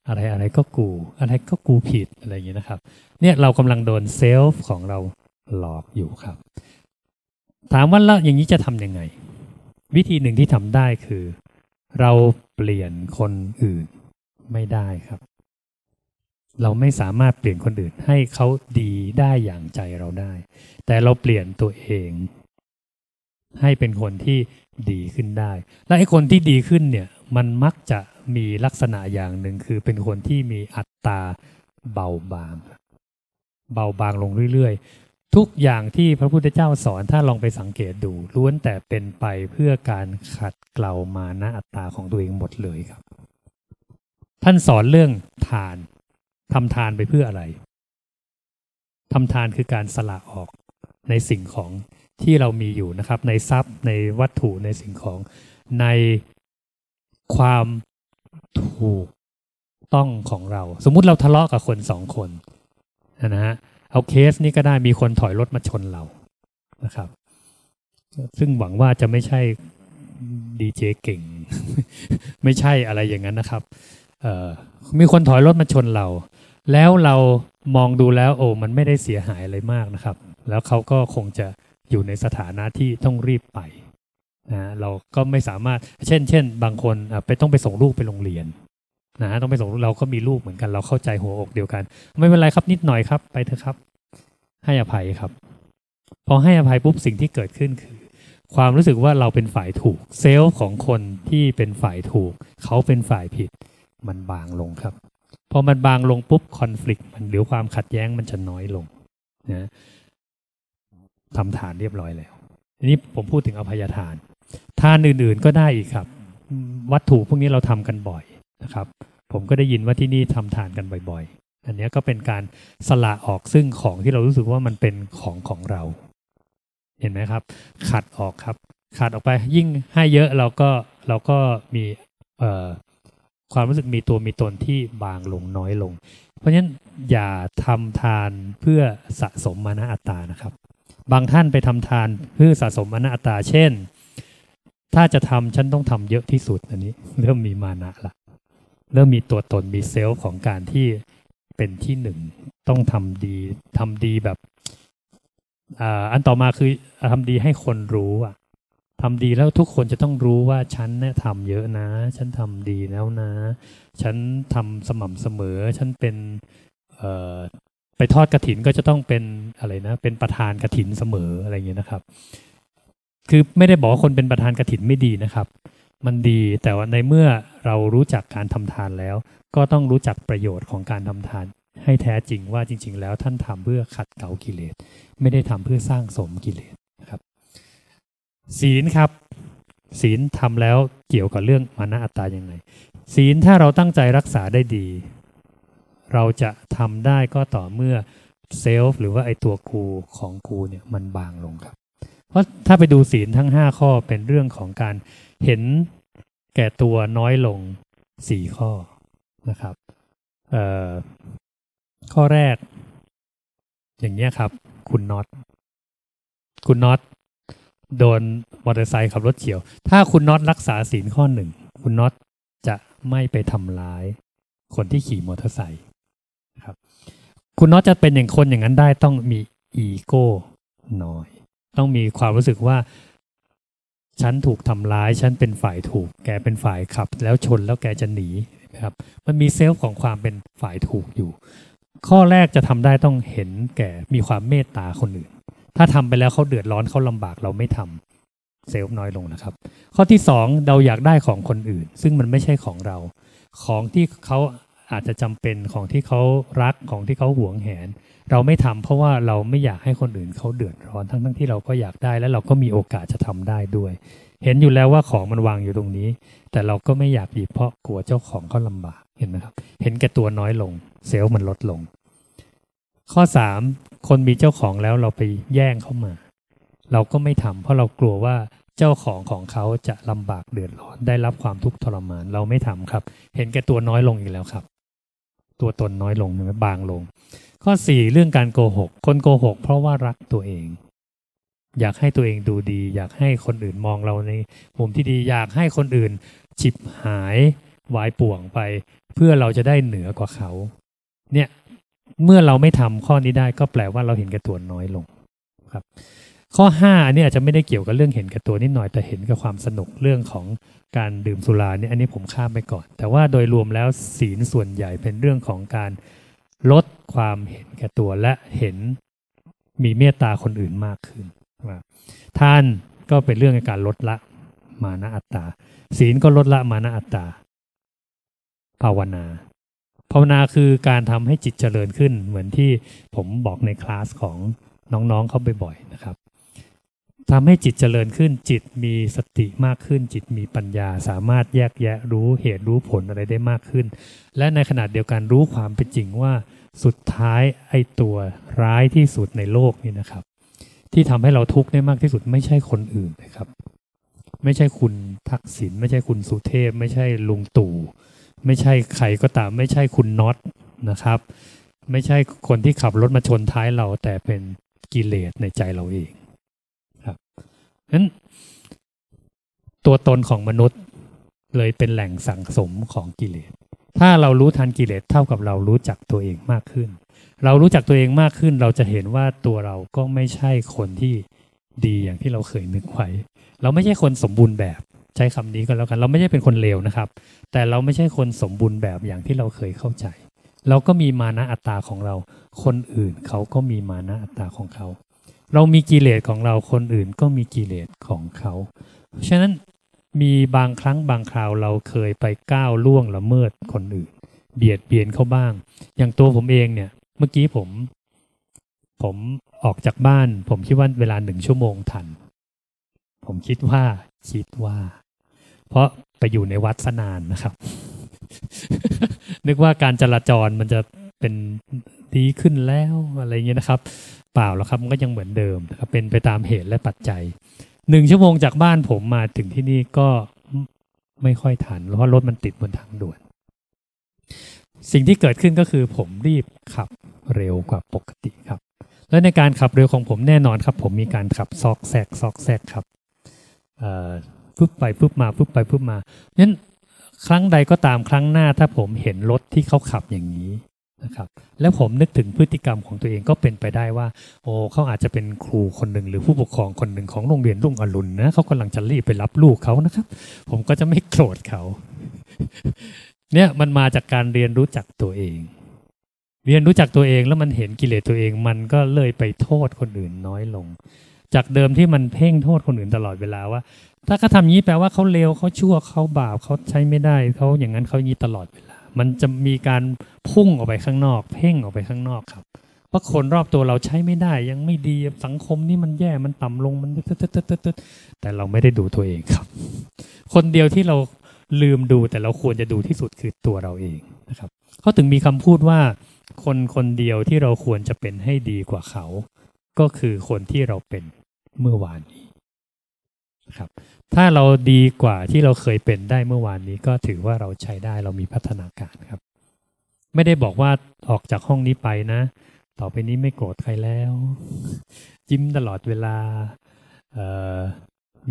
อะไรอะไรก็กู อะไรก็กูผิดอะไรอย่างนี้นะครับ เนี่ยเรากำลังโดนเซลฟ์ของเราหลอกอยู่ครับ ถามว่าแล้วอย่างนี้จะทำยังไง วิธีหนึ่งที่ทำได้คือ เราเปลี่ยนคนอื่นไม่ได้ครับ เราไม่สามารถเปลี่ยนคนอื่นให้เขาดีได้อย่างใจเราได้ แต่เราเปลี่ยนตัวเอง ให้เป็นคนที่ดีขึ้นได้ และไอ้คนที่ดีขึ้นเนี่ย มันมักจะมีลักษณะอย่างหนึ่งคือเป็นคนที่มีอัตราเบาบาง เบาบางลงเรื่อยๆ ทุกอย่างที่พระพุทธเจ้าสอนถ้าลองไปสังเกตดูล้วนแต่เป็นไปเพื่อการขัดเกลามานะอัตตาของตัวเองหมดเลยครับ ท่านสอนเรื่องทาน ทำทานไปเพื่ออะไรทำทานคือการสละออกในสิ่งของที่เรามีอยู่นะครับ ในทรัพย์ในวัตถุในสิ่งของในความถูกต้องของเรา สมมุติเราทะเลาะกับคนสองคนนะฮะเอาเคสนี้ก็ได้มีคนถอยรถมาชนเรานะครับ ซึ่งหวังว่าจะไม่ใช่ดีเจเก่ง ไม่ใช่อะไรอย่างนั้นนะครับมีคนถอยรถมาชนเรา แล้วเรามองดูแล้วโอ้มันไม่ได้เสียหายอะไรมากนะครับ แล้วเขาก็คงจะอยู่ในสถานะที่ต้องรีบไปนะเราก็ไม่สามารถเช่น เช่น บางคนไปต้องไปส่งลูกไปโรงเรียนนะต้องไปส่งลูกเราก็มีลูกเหมือนกัน เราเข้าใจหัวอกเดียวกัน ไม่เป็นไรครับนิดหน่อยครับ ไปเถอะครับ ให้อภัยครับ พอให้อภัยปุ๊บสิ่งที่เกิดขึ้นคือ ความรู้สึกว่าเราเป็นฝ่ายถูก เซลล์ของคนที่เป็นฝ่ายถูก เขาเป็นฝ่ายผิด มันบางลงครับ พอมันบางลงปุ๊บคอน FLICT มันหรือความขัดแย้งมันจะน้อยลงนะทำฐานเรียบร้อยแล้วทีนี้ผมพูดถึงอภัยทาน ทานอื่นๆก็ได้อีกครับ วัตถุพวกนี้เราทำกันบ่อยนะครับ ผมก็ได้ยินว่าที่นี่ทำทานกันบ่อยๆ อันนี้ก็เป็นการสละออกซึ่งของที่เรารู้สึกว่ามันเป็นของของเรา เห็นไหมครับ ขัดออกครับขัดออกไปยิ่งให้เยอะเราก็เราก็มี ความรู้สึกมีตัวมีตนที่บางลงน้อยลง เพราะฉะนั้นอย่าทำทานเพื่อสะสมมานะอัตตานะครับ บางท่านไปทำทานเพื่อสะสมมานะอัตตา เช่น ถ้าจะทำฉันต้องทำเยอะที่สุดอันนี้ เริ่มมีมานะละเริ่มมีตัวตนมีเซลล์ของการที่เป็นที่หนึ่งต้องทำดีทำดีแบบอันต่อมาคือทำดีให้คนรู้อะ ทำดีแล้วทุกคนจะต้องรู้ว่าฉันเนี่ยทำเยอะนะ ฉันทำดีแล้วนะ ฉันทำสม่ำเสมอ ฉันเป็นไปทอดกระถินก็จะต้องเป็นอะไรนะ เป็นประธานกระถินเสมออะไรอย่างเงี้ยนะครับ คือไม่ได้บอกว่าคนเป็นประธานกระถินไม่ดีนะครับ มันดีแต่ว่าในเมื่อเรารู้จักการทำทานแล้ว ก็ต้องรู้จักประโยชน์ของการทำทาน ให้แท้จริงว่าจริง ๆ แล้วท่านทำเพื่อขัดเกลากิเลส ไม่ได้ทำเพื่อสร้างสมกิเลส ศีลครับ ศีลทำแล้วเกี่ยวกับเรื่องมานะอัตตาอย่างไรศีลถ้าเราตั้งใจรักษาได้ดี เราจะทำได้ก็ต่อเมื่อเซลฟ์หรือว่าไอตัวกูของกูเนี่ยมันบางลงครับ เพราะถ้าไปดูศีลทั้ง 5 ข้อเป็นเรื่องของการเห็นแก่ตัวน้อยลง 4 ข้อนะครับข้อแรก อย่างนี้ครับ คุณน็อตคุณน็อต โดนมอเตอร์ไซค์ขับรถเฉียว ถ้าคุณน็อตรักษาศีลข้อหนึ่ง คุณน็อตจะไม่ไปทำร้าย คนที่ขี่มอเตอร์ไซค์ครับ คุณน็อตจะเป็นอย่างคนอย่างนั้นได้ต้องมีอีโก้น้อย ต้องมีความรู้สึกว่า ฉันถูกทำร้าย ฉันเป็นฝ่ายถูก แกเป็นฝ่ายขับ แล้วชนแล้วแกจะหนีนะครับ มันมีเซลล์ของความเป็นฝ่ายถูกอยู่ ข้อแรกจะทำได้ต้องเห็นแก่มีความเมตตาคนอื่น ถ้าทำไปแล้วเขาเดือดร้อนเขาลำบากเราไม่ทำเซลล์น้อยลงนะครับ ข้อที่สองเราอยากได้ของคนอื่น ซึ่งมันไม่ใช่ของเรา ของที่เขาอาจจะจำเป็นของที่เขารักของที่เขาหวงแหน เราไม่ทำเพราะว่าเราไม่อยากให้คนอื่นเขาเดือดร้อนทั้งทั้งที่เราก็อยากได้และเราก็มีโอกาสจะทำได้ด้วย เห็นอยู่แล้วว่าของมันวางอยู่ตรงนี้ แต่เราก็ไม่อยากหยิบเพราะกลัวเจ้าของเขาลำบากเห็นไหมครับ เห็นแก่ตัวน้อยลง เซลล์มันลดลง ข้อสามคนมีเจ้าของแล้วเราไปแย่งเข้ามา เราก็ไม่ทำเพราะเรากลัวว่าเจ้าของของเขาจะลำบากเดือดร้อนได้รับความทุกข์ทรมาน เราไม่ทำครับ เห็นแก่ตัวน้อยลงอีกแล้วครับ ตัวตนน้อยลงใช่ไหมบางลง ข้อสี่เรื่องการโกหก คนโกหก เพราะว่ารักตัวเอง อยากให้ตัวเองดูดี อยากให้คนอื่นมองเราในมุมที่ดี อยากให้คนอื่นฉิบหายวายป่วงไป เพื่อเราจะได้เหนือกว่าเขา เนี่ย เมื่อเราไม่ทำข้อนี้ได้ก็แปลว่าเราเห็นแก่ตัวน้อยลงครับ ข้อ5อันนี้อาจจะไม่ได้เกี่ยวกับเรื่องเห็นแก่ตัวนิดหน่อยแต่เห็นกับความสนุกเรื่องของการดื่มสุราเนี่ยอันนี้ผมข้ามไปก่อน แต่ว่าโดยรวมแล้วศีลส่วนใหญ่เป็นเรื่องของการลดความเห็นแก่ตัวและเห็นมีเมตตาคนอื่นมากขึ้นว่าท่านก็เป็นเรื่องในการลดละมานะอัตตา ศีลก็ลดละมานะอัตตา ภาวนา ภาวนาคือการทำให้จิตเจริญขึ้น เหมือนที่ผมบอกในคลาสของน้องๆเขาบ่อยๆนะครับทำให้จิตเจริญขึ้น จิตมีสติมากขึ้น จิตมีปัญญา สามารถแยกแยะรู้เหตุรู้ผลอะไรได้มากขึ้น และในขณะเดียวกันรู้ความเป็นจริงว่าสุดท้ายไอ้ตัวร้ายที่สุดในโลกนี่นะครับ ที่ทำให้เราทุกข์ได้มากที่สุดไม่ใช่คนอื่นนะครับ ไม่ใช่คุณทักษิณไม่ใช่คุณสุเทพ ไม่ใช่ลุงตู่ ไม่ใช่ใครก็ตาม ไม่ใช่คุณน็อตนะครับ ไม่ใช่คนที่ขับรถมาชนท้ายเราแต่เป็นกิเลสในใจเราเองครับนั้นตัวตนของมนุษย์เลยเป็นแหล่งสังสมของกิเลส ถ้าเรารู้ทันกิเลสเท่ากับเรารู้จักตัวเองมากขึ้น เรารู้จักตัวเองมากขึ้น เราจะเห็นว่าตัวเราก็ไม่ใช่คนที่ดีอย่างที่เราเคยนึกไว้ เราไม่ใช่คนสมบูรณ์แบบ ใช้คำนี้ก็แล้วกัน เราไม่ใช่เป็นคนเลวนะครับ แต่เราไม่ใช่คนสมบูรณ์แบบอย่างที่เราเคยเข้าใจ เราก็มีมานะอัตตาของเรา คนอื่นเขาก็มีมานะอัตตาของเขา เรามีกิเลสของเราคนอื่นก็มีกิเลสของเขาฉะนั้นมีบางครั้งบางคราวเราเคยไปก้าวล่วงละเมิดคนอื่น เบียดเบียนเขาบ้าง อย่างตัวผมเองเนี่ย เมื่อกี้ผม ผมออกจากบ้าน ผมคิดว่าเวลาหนึ่งชั่วโมงทัน ผมคิดว่าคิดว่า เพราะไปอยู่ในวัดสนานนะครับ นึกว่าการจราจรมันจะเป็นดีขึ้นแล้วอะไรเงี้ยนะครับ เปล่าแล้วครับมันก็ยังเหมือนเดิมนะครับเป็นไปตามเหตุและปัจจัยหนึ่งชั่วโมงจากบ้านผมมาถึงที่นี่ก็ไม่ค่อยทันเพราะรถมันติดบนทางด่วน สิ่งที่เกิดขึ้นก็คือผมรีบขับเร็วกว่าปกติครับ และในการขับเร็วของผมแน่นอนครับ ผมมีการขับซอกแซกซอกแซกครับ ปุ๊บไปปุ๊บมาปุ๊บไปปุ๊บมานั้นครั้งใดก็ตามครั้งหน้าถ้าผมเห็นรถที่เขาขับอย่างนี้นะครับแล้วผมนึกถึงพฤติกรรมของตัวเองก็เป็นไปได้ว่า โอ้เขาอาจจะเป็นครูคนหนึ่งหรือผู้ปกครองคนหนึ่งของโรงเรียนรุ่งอรุณนะเขากำลังจะรีบไปรับลูกเขานะครับ ผมก็จะไม่โกรธเขา เนี่ยมันมาจากการเรียนรู้จักตัวเอง เรียนรู้จักตัวเองแล้วมันเห็นกิเลสตัวเอง มันก็เลยไปโทษคนอื่นน้อยลง จากเดิมที่มันเพ่งโทษคนอื่นตลอดเวลาว่า ถ้าเขาทำนี้แปลว่าเขาเลวเขาชั่วเขาบาปเขาใช้ไม่ได้เขาอย่างนั้นเขายี้ตลอดเวลา มันจะมีการพุ่งออกไปข้างนอก เพ่งออกไปข้างนอกครับเพราะคนรอบตัวเราใช้ไม่ได้ ยังไม่ดีสังคมนี่มันแย่มันต่ำลงมันตึ๊ดแต่เราไม่ได้ดูตัวเองครับ คนเดียวที่เราลืมดูแต่เราควรจะดูที่สุดคือตัวเราเองนะครับเขาถึงมีคำพูดว่า คนคนเดียวที่เราควรจะเป็นให้ดีกว่าเขา ก็คือคนที่เราเป็น เมื่อวานนี้ครับ ถ้าเราดีกว่าที่เราเคยเป็นได้เมื่อวานนี้ ก็ถือว่าเราใช้ได้เรามีพัฒนาการครับ ไม่ได้บอกว่าออกจากห้องนี้ไปนะ ต่อไปนี้ไม่โกรธใครแล้วยิ้มตลอดเวลาเ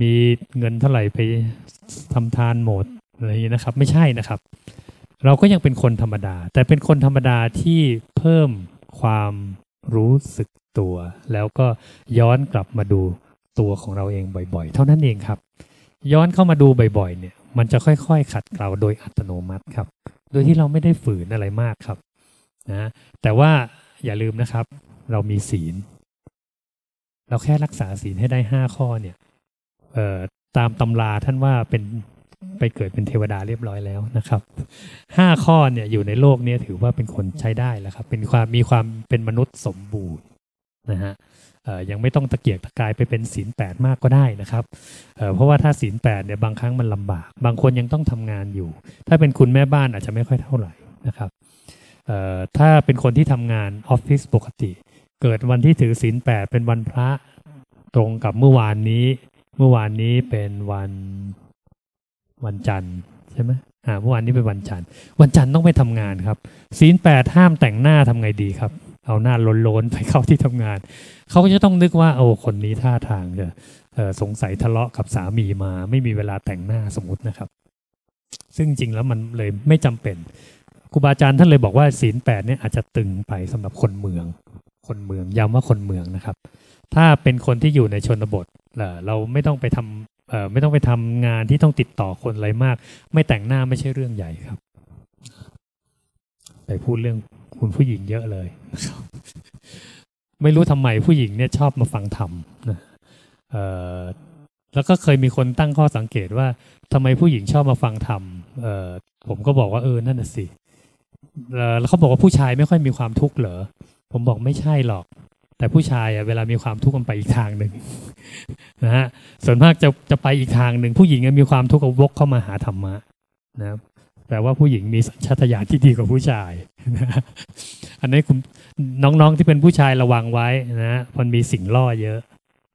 มีเงินเท่าไหร่ไปทำทานหมดอะไรอย่างนี้นะครับ ไม่ใช่นะครับ เราก็ยังเป็นคนธรรมดา แต่เป็นคนธรรมดาที่เพิ่มความรู้สึก ตัว แล้วก็ย้อนกลับมาดูตัวของเราเองบ่อยๆ เท่านั้นเองครับ ย้อนเข้ามาดูบ่อยๆ เนี่ยมันจะค่อยๆ ขัดเกลาโดยอัตโนมัติครับ โดยที่เราไม่ได้ฝืนอะไรมากครับนะแต่ว่าอย่าลืมนะครับ เรามีศีล เราแค่รักษาศีลให้ได้ห้าข้อเนี่ยเอ่อตามตำราท่านว่าเป็นไปเกิดเป็นเทวดาเรียบร้อยแล้วนะครับห้าข้อเนี่ยอยู่ในโลกนี้ถือว่าเป็นคนใช้ได้แล้วครับ เป็นความมีความเป็นมนุษย์สมบูรณ์ นะฮะยังไม่ต้องตะเกียกตะกายไปเป็นศีลแปดมากก็ได้นะครับเเพราะว่าถ้าศีลแปดเนี่ยบางครั้งมันลำบาก บางคนยังต้องทำงานอยู่ ถ้าเป็นคุณแม่บ้านอาจจะไม่ค่อยเท่าไหร่นะครับถ้าเป็นคนที่ทำงานออฟฟิศปกติ เกิดวันที่ถือศีลแปดเป็นวันพระตรงกับเมื่อวานนี้ เมื่อวานนี้เป็นวันวันจันทร์ใช่ไหมอ่าเมื่อวานนี้เป็นวันจันทร์วันจันทร์ต้องไปทำงานครับศีลแปดห้ามแต่งหน้าทำไงดีครับ เอาหน้าล้นๆไปเข้าที่ทำงาน เขาก็จะต้องนึกว่าโอ้คนนี้ท่าทางจะสงสัยทะเลาะกับสามีมา ไม่มีเวลาแต่งหน้าสมมตินะครับ ซึ่งจริงแล้วมันเลยไม่จำเป็นครูบาอาจารย์ท่านเลยบอกว่าศีลแปดเนี่ยอาจจะตึงไปสำหรับคนเมือง คนเมืองย้ำว่าคนเมืองนะครับ ถ้าเป็นคนที่อยู่ในชนบทเราไม่ต้องไปทำไม่ต้องไปทำงานที่ต้องติดต่อคนอะไรมาก ไม่แต่งหน้าไม่ใช่เรื่องใหญ่ครับ ไปพูดเรื่องคุณผู้หญิงเยอะเลย ไม่รู้ทำไมผู้หญิงเนี่ยชอบมาฟังธรรมนะแล้วก็เคยมีคนตั้งข้อสังเกตว่าทำไมผู้หญิงชอบมาฟังธรรมเออผมก็บอกว่าเออนั่นน่ะสิเอ่อแล้วเขาบอกว่าผู้ชายไม่ค่อยมีความทุกข์เหรอ ผมบอกไม่ใช่หรอก แต่ผู้ชายอะเวลามีความทุกข์มันไปอีกทางหนึ่งนะฮะส่วนมากจะจะไปอีกทางหนึ่งผู้หญิงอะมีความทุกข์ก็วกเข้ามาหาธรรมะนะครับ แปลว่าผู้หญิงมีสัญชาตญาณที่ดีกว่าผู้ชาย อันนี้คุณน้องๆที่เป็นผู้ชายระวังไว้นะมันมีสิ่งล่อเยอะ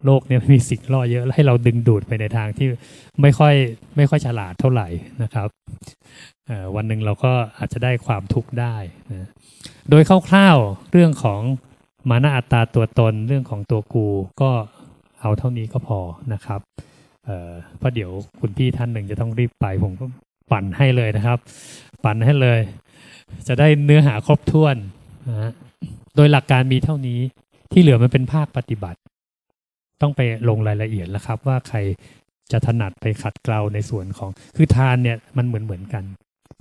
โลกเนี่ยมีสิ่งล่อเยอะให้เราดึงดูดไปในทางที่ไม่ค่อยไม่ค่อยฉลาดเท่าไหร่นะครับอ่อวันหนึ่งเราก็อาจจะได้ความทุกข์ได้นะโดยคร่าวๆเรื่องของมานะอัตตาตัวตนเรื่องของตัวกูก็เอาเท่านี้ก็พอนะครับเอ่อเพราะเดี๋ยวคุณพี่ท่านหนึ่งจะต้องรีบไปผมก็ ปั่นให้เลยนะครับ ปั่นให้เลย จะได้เนื้อหาครบถ้วนนะฮะโดยหลักการมีเท่านี้ที่เหลือมันเป็นภาคปฏิบัติ ต้องไปลงรายละเอียดแล้วครับ ว่าใครจะถนัดไปขัดเกลาในส่วนของ คือทานเนี่ยมันเหมือนเหมือนกัน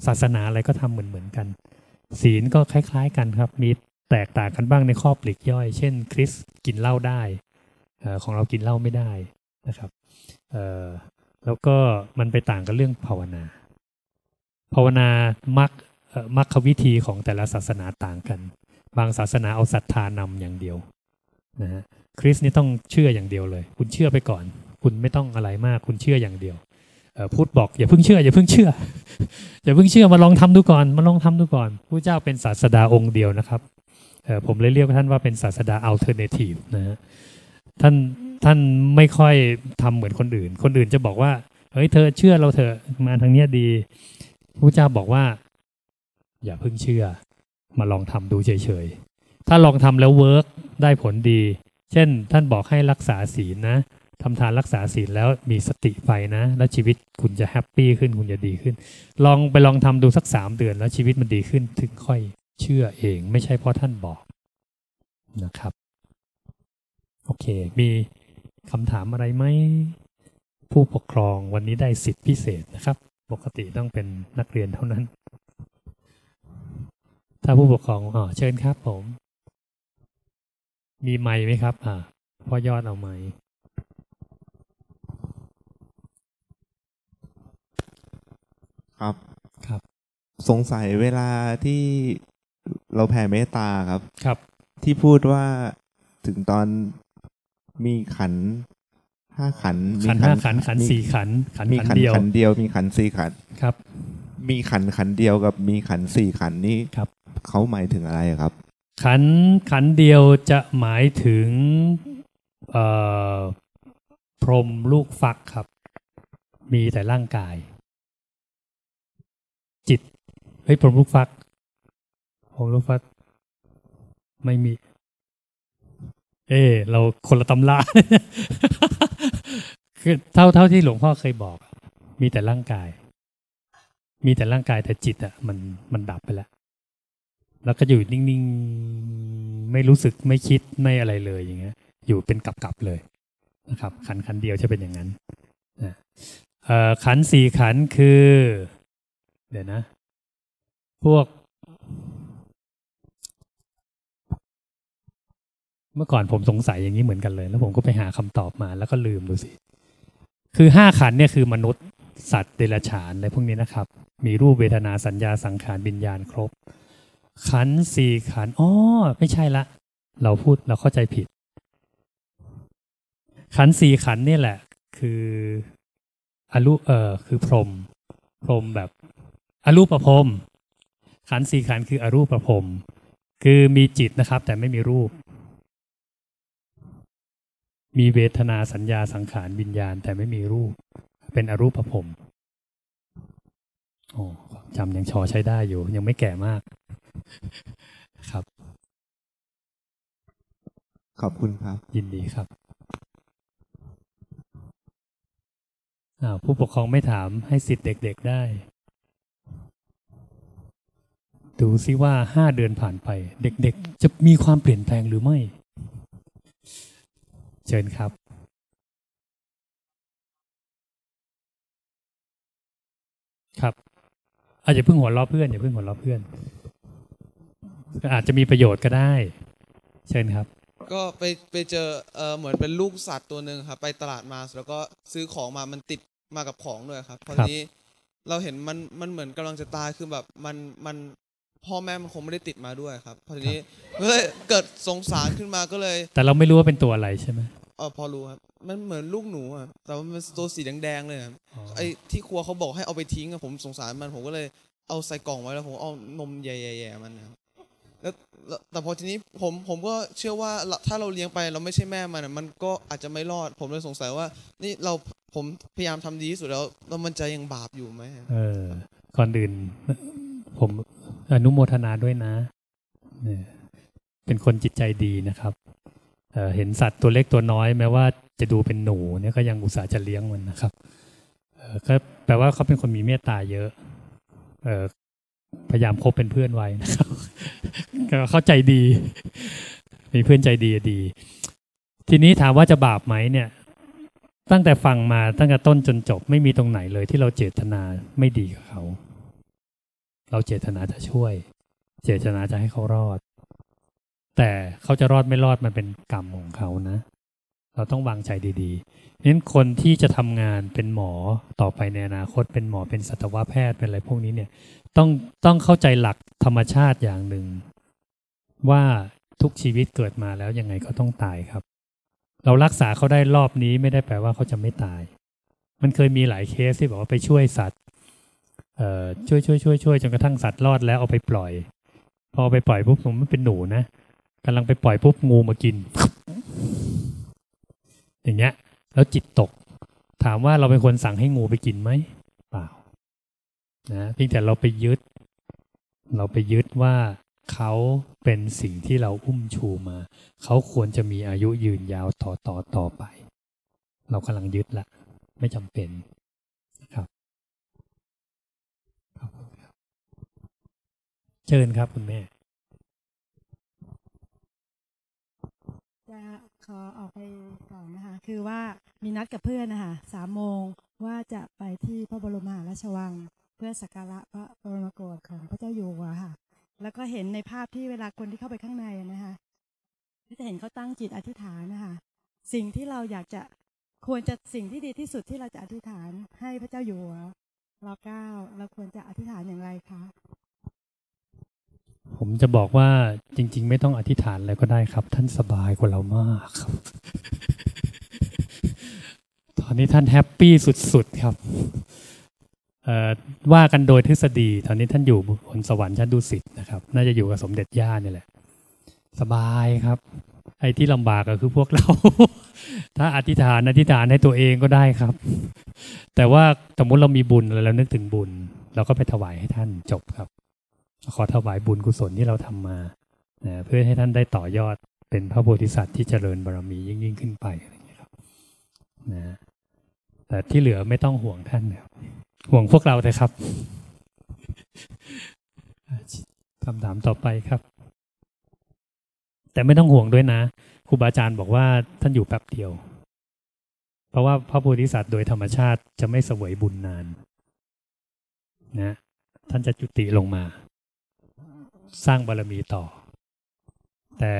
ศาสนาอะไรก็ทำเหมือนเหมือนกัน ศีลก็คล้าย ๆ กันครับ มีแตกต่างกันบ้างในข้อปลีกย่อย เช่น คริสกินเหล้าได้ของเรากินเหล้าไม่ได้นะครับแล้วก็มันไปต่างกันเรื่องภาวนา ภาวนามักเอ่อมักควิธีของแต่ละศาสนาต่างกัน บางศาสนาเอาศรัทธานำอย่างเดียวนะฮะคริสต์นี่ต้องเชื่ออย่างเดียวเลย คุณเชื่อไปก่อน คุณไม่ต้องอะไรมาก คุณเชื่ออย่างเดียวพุทธบอกอย่าเพิ่งเชื่อ อย่าเพิ่งเชื่อ อย่าเพิ่งเชื่อมาลองทำดูก่อนมาลองทำดูก่อนพุทธเจ้าเป็นศาสดาองค์เดียวนะครับผมเลยเรียกท่านว่าเป็นศาสดา alternative นะฮะท่านท่านไม่ค่อยทำเหมือนคนอื่น คนอื่นจะบอกว่าเฮ้ยเธอเชื่อเราเถอะมาทางเนี้ยดี พุทธเจ้าบอกว่า อย่าเพิ่งเชื่อ มาลองทำดูเฉยๆ ถ้าลองทำแล้ว work ได้ผลดี เช่น ท่านบอกให้รักษาศีลนะทำทานรักษาศีลแล้วมีสติไปนะ แล้วชีวิตคุณจะ happy ขึ้นคุณจะดีขึ้น ลองไปลองทำดูสักสามเดือนแล้วชีวิตมันดีขึ้นถึงค่อยเชื่อเอง ไม่ใช่เพราะท่านบอกนะครับ โอเค มีคำถามอะไรไหมผู้ปกครองวันนี้ได้สิทธิพิเศษนะครับ ปกติต้องเป็นนักเรียนเท่านั้น ถ้าผู้ปกครองอ๋อเชิญครับผม มีไม้ไหมครับ อ่าพ่อยอดเอาไม้ครับครับ สงสัยเวลาที่เราแผ่เมตตาครับ ครับ ที่พูดว่าถึงตอนมีขัน ห้าขันมีขันห้าขันขันมีสี่ขันขันมีขันขันเดียวขันเดียวมีขันสี่ขันครับ มีขันขันเดียวกับมีขันสี่ขันนี่ครับเขาหมายถึงอะไรครับ ขันขันเดียวจะหมายถึงเอ่อพรหมลูกฟักครับ มีแต่ร่างกาย จิตเฮ้ยพรหมลูกฟักพรหมลูกฟัก ไม่มี เออเราคนละตำราคือเท่าเท่าที่หลวงพ่อเคยบอก มีแต่ร่างกาย มีแต่ร่างกายแต่จิตอะมันมันดับไปแล้ว แล้วก็อยู่นิ่งๆไม่รู้สึกไม่คิดไม่อะไรเลยอย่างเงี้ย อยู่เป็นกับๆเลยนะครับ ขันขันเดียวจะเป็นอย่างนั้นนะขันสี่ขันคือ เดี๋ยวนะ พวก เมื่อก่อนผมสงสัยอย่างนี้เหมือนกันเลย แล้วผมก็ไปหาคำตอบมาแล้วก็ลืมดูสิ คือห้าขันเนี่ยคือมนุษย์สัตว์เดรัจฉานอะไรพวกนี้นะครับ มีรูปเวทนาสัญญาสังขารวิญญาณครบ ขันสี่ขันอ๋อไม่ใช่ละ เราพูดเราเข้าใจผิด ขันสี่ขันเนี่ยแหละ คืออรูเออคือพรม พรมแบบอรูปประพรมขันสี่ขันคืออรูปประพรมคือมีจิตนะครับ แต่ไม่มีรูป มีเวทนาสัญญาสังขารวิญญาณ แต่ไม่มีรูป เป็นอรูปประพรหมโอ้ความจำยังชอใช้ได้อยู่ ยังไม่แก่มาก ครับ ขอบคุณครับ ยินดีครับอ้าวผู้ปกครองไม่ถามให้สิทธิ์เด็กๆได้ ดูซิว่าห้าเดือนผ่านไป เด็กๆ จะมีความเปลี่ยนแปลงหรือไม่ เชิญครับครับอาจจะเพิ่งหัวเราะเพื่อนอย่าเพิ่งหัวเราะเพื่อน อาจจะมีประโยชน์ก็ได้ เชิญครับ ก็ไปไปเจอเออเหมือนเป็นลูกสัตว์ตัวหนึ่งครับ ไปตลาดมาแล้วก็ซื้อของมามันติดมากับของด้วยครับพอครับนี้เราเห็นมันมันเหมือนกำลังจะตายคือแบบมันมัน พ่อแม่มันคงไม่ได้ติดมาด้วยครับพอทีนี้ก็เลยเกิดสงสารขึ้นมาก็เลย แต่เราไม่รู้ว่าเป็นตัวอะไรใช่ไหมเออพอรู้ครับ มันเหมือนลูกหนูอะ แต่ว่ามันเป็นตัวสีแดงๆเลยครับไอ้ที่ครัวเขาบอกให้เอาไปทิ้งอะผมสงสารมันผมก็เลยเอาใส่กล่องไว้แล้วผมเอานมแย่ๆๆมันนะครับแล้วแล้วแต่พอทีนี้ผมผมก็เชื่อว่าเราถ้าเราเลี้ยงไปเราไม่ใช่แม่มันอะมันก็อาจจะไม่รอด ผมเลยสงสัยว่า นี่เราผมพยายามทำดีที่สุดแล้วแล้วมันจะยังบาปอยู่ไหมเออก่อนอื่นผม อนุโมทนาด้วยนะ เป็นคนจิตใจดีนะครับเเห็นสัตว์ตัวเล็กตัวน้อย แม้ว่าจะดูเป็นหนูเนี่ยก็ยังอุตส่าห์จะเลี้ยงมันนะครับก็แปลว่าเขาเป็นคนมีเมตตาเยอะเอพยายามคบเป็นเพื่อนไว้นะครับเข้าใจดี มีเพื่อนใจดีดี ทีนี้ถามว่าจะบาปไหมเนี่ย ตั้งแต่ฟังมาตั้งแต่ต้นจนจบไม่มีตรงไหนเลยที่เราเจตนาไม่ดีกับเขา เราเจตนาจะช่วย เจตนาจะให้เขารอด แต่เขาจะรอดไม่รอดมันเป็นกรรมของเขานะ เราต้องวางใจดีๆนั้นคนที่จะทำงานเป็นหมอต่อไปในอนาคตเป็นหมอเป็นสัตวแพทย์เป็นอะไรพวกนี้เนี่ยต้องต้องเข้าใจหลักธรรมชาติอย่างหนึ่ง ว่าทุกชีวิตเกิดมาแล้วยังไงก็ต้องตายครับ เรารักษาเขาได้รอบนี้ไม่ได้แปลว่าเขาจะไม่ตาย มันเคยมีหลายเคสที่บอกว่าไปช่วยสัตว์ ช่วยช่วยช่วยช่วยจนกระทั่งสัตว์รอดแล้วเอาไปปล่อย พอเอาไปปล่อยปุ๊บผมมันเป็นหนูนะกำลังไปปล่อยปุ๊บงูมากิน อย่างเงี้ย แล้วจิตตก ถามว่าเราเป็นคนสั่งให้งูไปกินไหมเปล่านะเพียงแต่เราไปยึด เราไปยึดว่าเขาเป็นสิ่งที่เราอุ้มชูมา เขาควรจะมีอายุยืนยาวต่อต่อต่อไป เรากำลังยึดละ ไม่จำเป็นนะครับขอบคุณครับ เชิญครับคุณแม่ จะขอออกไปก่อนนะคะ คือว่ามีนัดกับเพื่อนนะคะสามโมงว่าจะไปที่พระบรมหาราชวัง เพื่อสักการะพระบรมโกศของพระเจ้าอยู่หัวค่ะ แล้วก็เห็นในภาพที่เวลาคนที่เข้าไปข้างในนะคะก็จะเห็นเขาตั้งจิตอธิษฐานนะคะ สิ่งที่เราอยากจะควรจะสิ่งที่ดีที่สุดที่เราจะอธิษฐานให้พระเจ้าอยู่หัวรอเก้าเราควรจะอธิษฐานอย่างไรคะ ผมจะบอกว่าจริง ๆ ไม่ต้องอธิษฐานอะไรก็ได้ครับ ท่านสบายกว่าเรามากครับ ตอนนี้ท่านแฮปปี้สุด ๆ ครับว่ากันโดยทฤษฎี ตอนนี้ท่านอยู่บนสวรรค์ชั้นดุสิตนะครับ น่าจะอยู่กับสมเด็จย่านี่แหละ สบายครับ ไอ้ที่ลำบากก็คือพวกเรา ถ้าอธิษฐานอธิษฐานให้ตัวเองก็ได้ครับ แต่ว่าสมมติเรามีบุญแล้วนึกถึงบุญ เราก็ไปถวายให้ท่านจบครับ ขอถวายบุญกุศลที่เราทำมานะเพื่อให้ท่านได้ต่อยอดเป็นพระโพธิสัตว์ที่เจริญบารมียิ่งยิ่งขึ้นไปอะไรอย่างเงี้ยครับนะแต่ที่เหลือไม่ต้องห่วงท่านครับห่วงพวกเราเลยครับคำถามต่อไปครับ แต่ไม่ต้องห่วงด้วยนะครูบาอาจารย์บอกว่าท่านอยู่แป๊บเดียว เพราะว่าพระโพธิสัตว์โดยธรรมชาติจะไม่เสวยบุญนาน นะ ท่านจะจุติลงมา สร้างบารมีต่อ แต่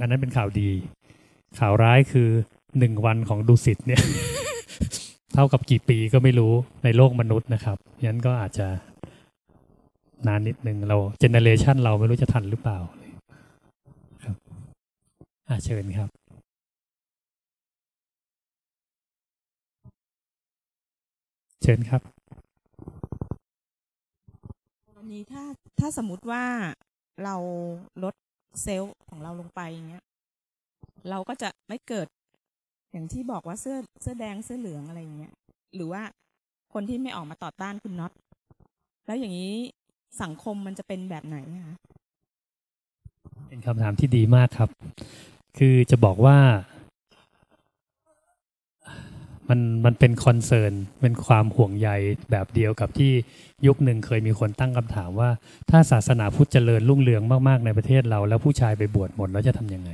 อันนั้นเป็นข่าวดี ข่าวร้ายคือหนึ่งวันของดุสิตเนี่ย เท่ากับกี่ปีก็ไม่รู้ในโลกมนุษย์นะครับงั้นก็อาจจะนานนิดนึงเราเจเนเรชันเราไม่รู้จะทันหรือเปล่าครับอาเชิญครับเชิญครับ วันนี้ถ้า ถ้าสมมติว่าเราลดเซลล์ของเราลงไปอย่างเงี้ย เราก็จะไม่เกิด อย่างที่บอกว่าเสื้อเสื้อแดงเสื้อเหลืองอะไรอย่างเงี้ย หรือว่าคนที่ไม่ออกมาต่อต้านคุณน็อต แล้วอย่างนี้สังคมมันจะเป็นแบบไหนคะเป็นคำถามที่ดีมากครับ คือจะบอกว่า มันมันเป็นคอนเซิร์นเป็นความห่วงใยแบบเดียวกับที่ยุคหนึ่งเคยมีคนตั้งคำถามว่า ถ้าศาสนาพุทธเจริญรุ่งเรืองมากๆในประเทศเรา แล้วผู้ชายไปบวชหมดแล้วจะทำยังไง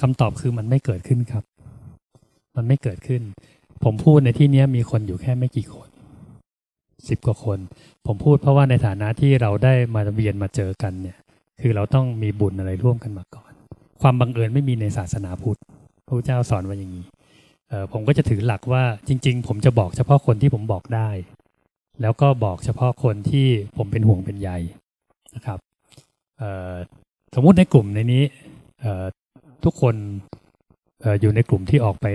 คำตอบคือมันไม่เกิดขึ้นครับ มันไม่เกิดขึ้น ผมพูดในที่นี้มีคนอยู่แค่ไม่กี่คนสิบกว่าคน ผมพูดเพราะว่าในฐานะที่เราได้มาเวียนมาเจอกันเนี่ย คือเราต้องมีบุญอะไรร่วมกันมาก่อน ความบังเอิญไม่มีในศาสนาพุทธพระพุทธเจ้าสอนว่าอย่างนี้เออผมก็จะถือหลักว่าจริง ๆ ผมจะบอกเฉพาะคนที่ผมบอกได้ แล้วก็บอกเฉพาะคนที่ผมเป็นห่วงเป็นใยนะครับเออสมมุติในกลุ่มในนี้เออทุกคนเอออยู่ในกลุ่มที่ออกไป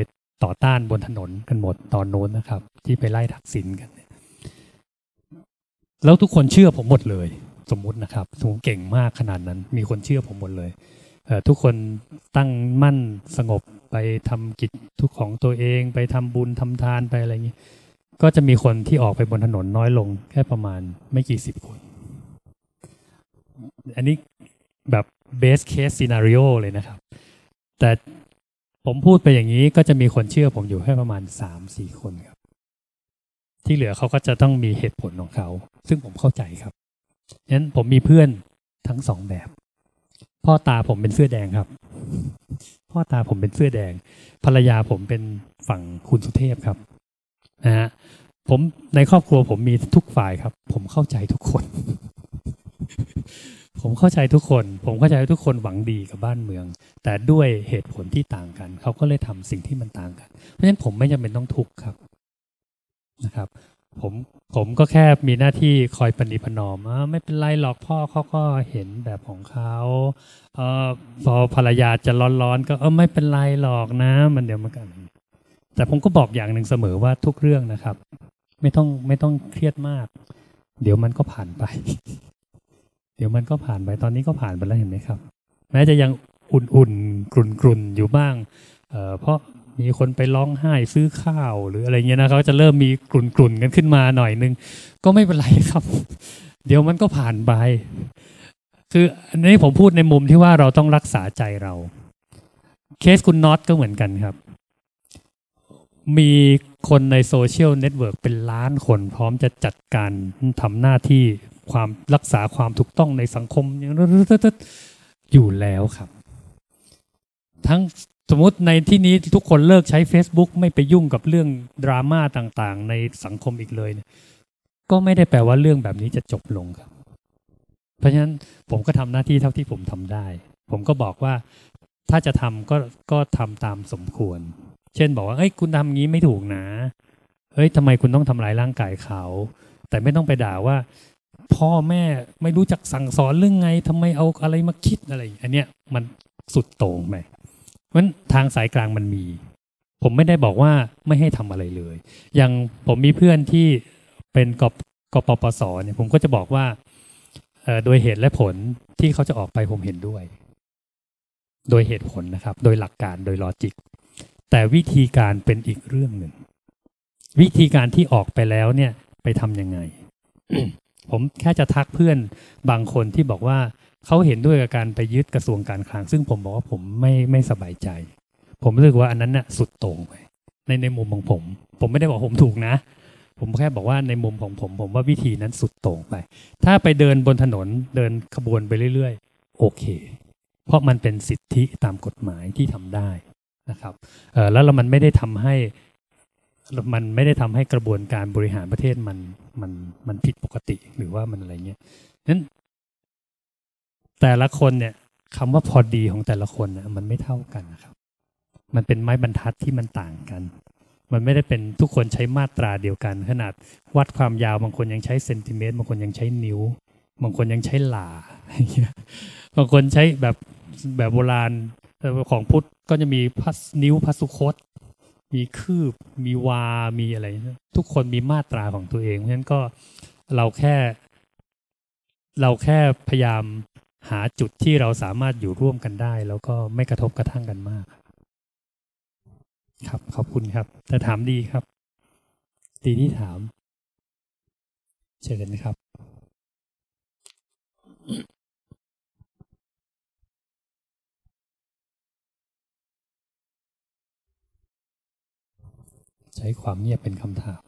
ต่อต้านบนถนนกันหมดตอนโน้นนะครับ ที่ไปไล่ทักษิณกัน แล้วทุกคนเชื่อผมหมดเลย สมมุตินะครับสมมติเก่งมากขนาดนั้น มีคนเชื่อผมหมดเลย ทุกคนตั้งมั่นสงบไปทำกิจทุกของตัวเองไปทำบุญทำทานไปอะไรอย่างนี้ ก็จะมีคนที่ออกไปบนถนนน้อยลงแค่ประมาณไม่กี่สิบคน อันนี้แบบ best case scenario เลยนะครับ แต่ผมพูดไปอย่างนี้ก็จะมีคนเชื่อผมอยู่แค่ประมาณสามสี่คนครับ ที่เหลือเขาก็จะต้องมีเหตุผลของเขา ซึ่งผมเข้าใจครับงั้นผมมีเพื่อนทั้งสองแบบ พ่อตาผมเป็นเสื้อแดงครับ พ่อตาผมเป็นเสื้อแดง ภรรยาผมเป็นฝั่งคุณสุเทพครับนะฮะผมในครอบครัวผมมีทุกฝ่ายครับ ผมเข้าใจทุกคน ผมเข้าใจทุกคน ผมเข้าใจว่าทุกคนหวังดีกับบ้านเมือง แต่ด้วยเหตุผลที่ต่างกัน เขาก็เลยทำสิ่งที่มันต่างกัน เพราะฉะนั้นผมไม่จำเป็นต้องทุกข์ครับนะครับ ผมผมก็แค่มีหน้าที่คอยปฏิพนอมอ่าไม่เป็นไรหรอกพ่อเขาก็เห็นแบบของเขาเออพอภรรยาจะร้อนๆก็เออไม่เป็นไรหรอกนะ มันเดี๋ยวมันกันแต่ผมก็บอกอย่างหนึ่งเสมอว่าทุกเรื่องนะครับ ไม่ต้องไม่ต้องเครียดมาก เดี๋ยวมันก็ผ่านไป เดี๋ยวมันก็ผ่านไปตอนนี้ก็ผ่านไปแล้วเห็นไหมครับ แม้จะยังอุ่นๆกรุ่นๆอยู่บ้างเออเพราะ มีคนไปร้องไห้ซื้อข้าวหรืออะไรเงี้ยนะเขาจะเริ่มมีกลุ่นๆกันขึ้นมาหน่อยนึง ก็ไม่เป็นไรครับ เดี๋ยวมันก็ผ่านไป คืออันนี้ผมพูดในมุมที่ว่าเราต้องรักษาใจเรา เคสคุณน็อตก็เหมือนกันครับ มีคนใน social network เป็นล้านคนพร้อมจะจัดการทำหน้าที่ความรักษาความถูกต้องในสังคมอย่างอยู่แล้วครับ ทั้ง สมมติในที่นี้ทุกคนเลิกใช้ Facebook ไม่ไปยุ่งกับเรื่องดราม่าต่างๆ ในสังคมอีกเลยเนี่ยก็ไม่ได้แปลว่าเรื่องแบบนี้จะจบลงครับ เพราะฉะนั้นผมก็ทำหน้าที่เท่าที่ผมทำได้ ผมก็บอกว่าถ้าจะทำก็ก็ทำตามสมควร เช่นบอกว่าเอ้ยคุณทำงี้ไม่ถูกนะเฮ้ยทำไมคุณต้องทำร้ายร่างกายเขา แต่ไม่ต้องไปด่าว่า พ่อแม่ไม่รู้จักสั่งสอนเรื่องไงทำไมเอาอะไรมาคิดอะไร อันเนี้ยมันสุดโต่งไปเพ ราะนั้นทางสายกลางมันมี ผมไม่ได้บอกว่าไม่ให้ทำอะไรเลย อย่างผมมีเพื่อนที่เป็นกกปปสเนี่ยผมก็จะบอกว่าโดยเหตุและผลที่เขาจะออกไปผมเห็นด้วย โดยเหตุผลนะครับ โดยหลักการโดยลอจิก แต่วิธีการเป็นอีกเรื่องหนึ่ง วิธีการที่ออกไปแล้วเนี่ยไปทำยังไง ผมแค่จะทักเพื่อนบางคนที่บอกว่า เขาเห็นด้วยกับการไปยึดกระทรวงการคลัง ซึ่งผมบอกว่าผมไม่ไม่สบายใจ ผมรู้สึกว่าอันนั้นน่ะสุดโต่งไปในในมุมของผม ผมไม่ได้บอกผมถูกนะ ผมแค่บอกว่าในมุมของผม ผมว่าวิธีนั้นสุดโต่งไป ถ้าไปเดินบนถนนเดินขบวนไปเรื่อยๆ โอเค เพราะมันเป็นสิทธิตามกฎหมายที่ทำได้นะครับแล้วมันไม่ได้ทำให้มันไม่ได้ทำให้กระบวนการบริหารประเทศมันมันมันผิดปกติหรือว่ามันอะไรเงี้ยนั้น แต่ละคนเนี่ยคำว่าพอดีของแต่ละคนน่ะมันไม่เท่ากันนะครับ มันเป็นไม้บรรทัดที่มันต่างกัน มันไม่ได้เป็นทุกคนใช้มาตราเดียวกัน ขนาดวัดความยาวบางคนยังใช้เซนติเมตรบางคนยังใช้นิ้ว บางคนยังใช้หลาบางคนใช้แบบแบบโบราณของพุทธก็จะมีพัสนิ้วพัสุคต มีคืบ มีวา มีอะไร ทุกคนมีมาตราของตัวเอง เพราะฉะนั้นก็เราแค่ เราแค่พยายาม หาจุดที่เราสามารถอยู่ร่วมกันได้ แล้วก็ไม่กระทบกระทั่งกันมาก ครับ ขอบคุณครับ แต่ถามดีครับ ดีที่ถาม เชิญครับ ใช้ความเงียบเป็นคำถาม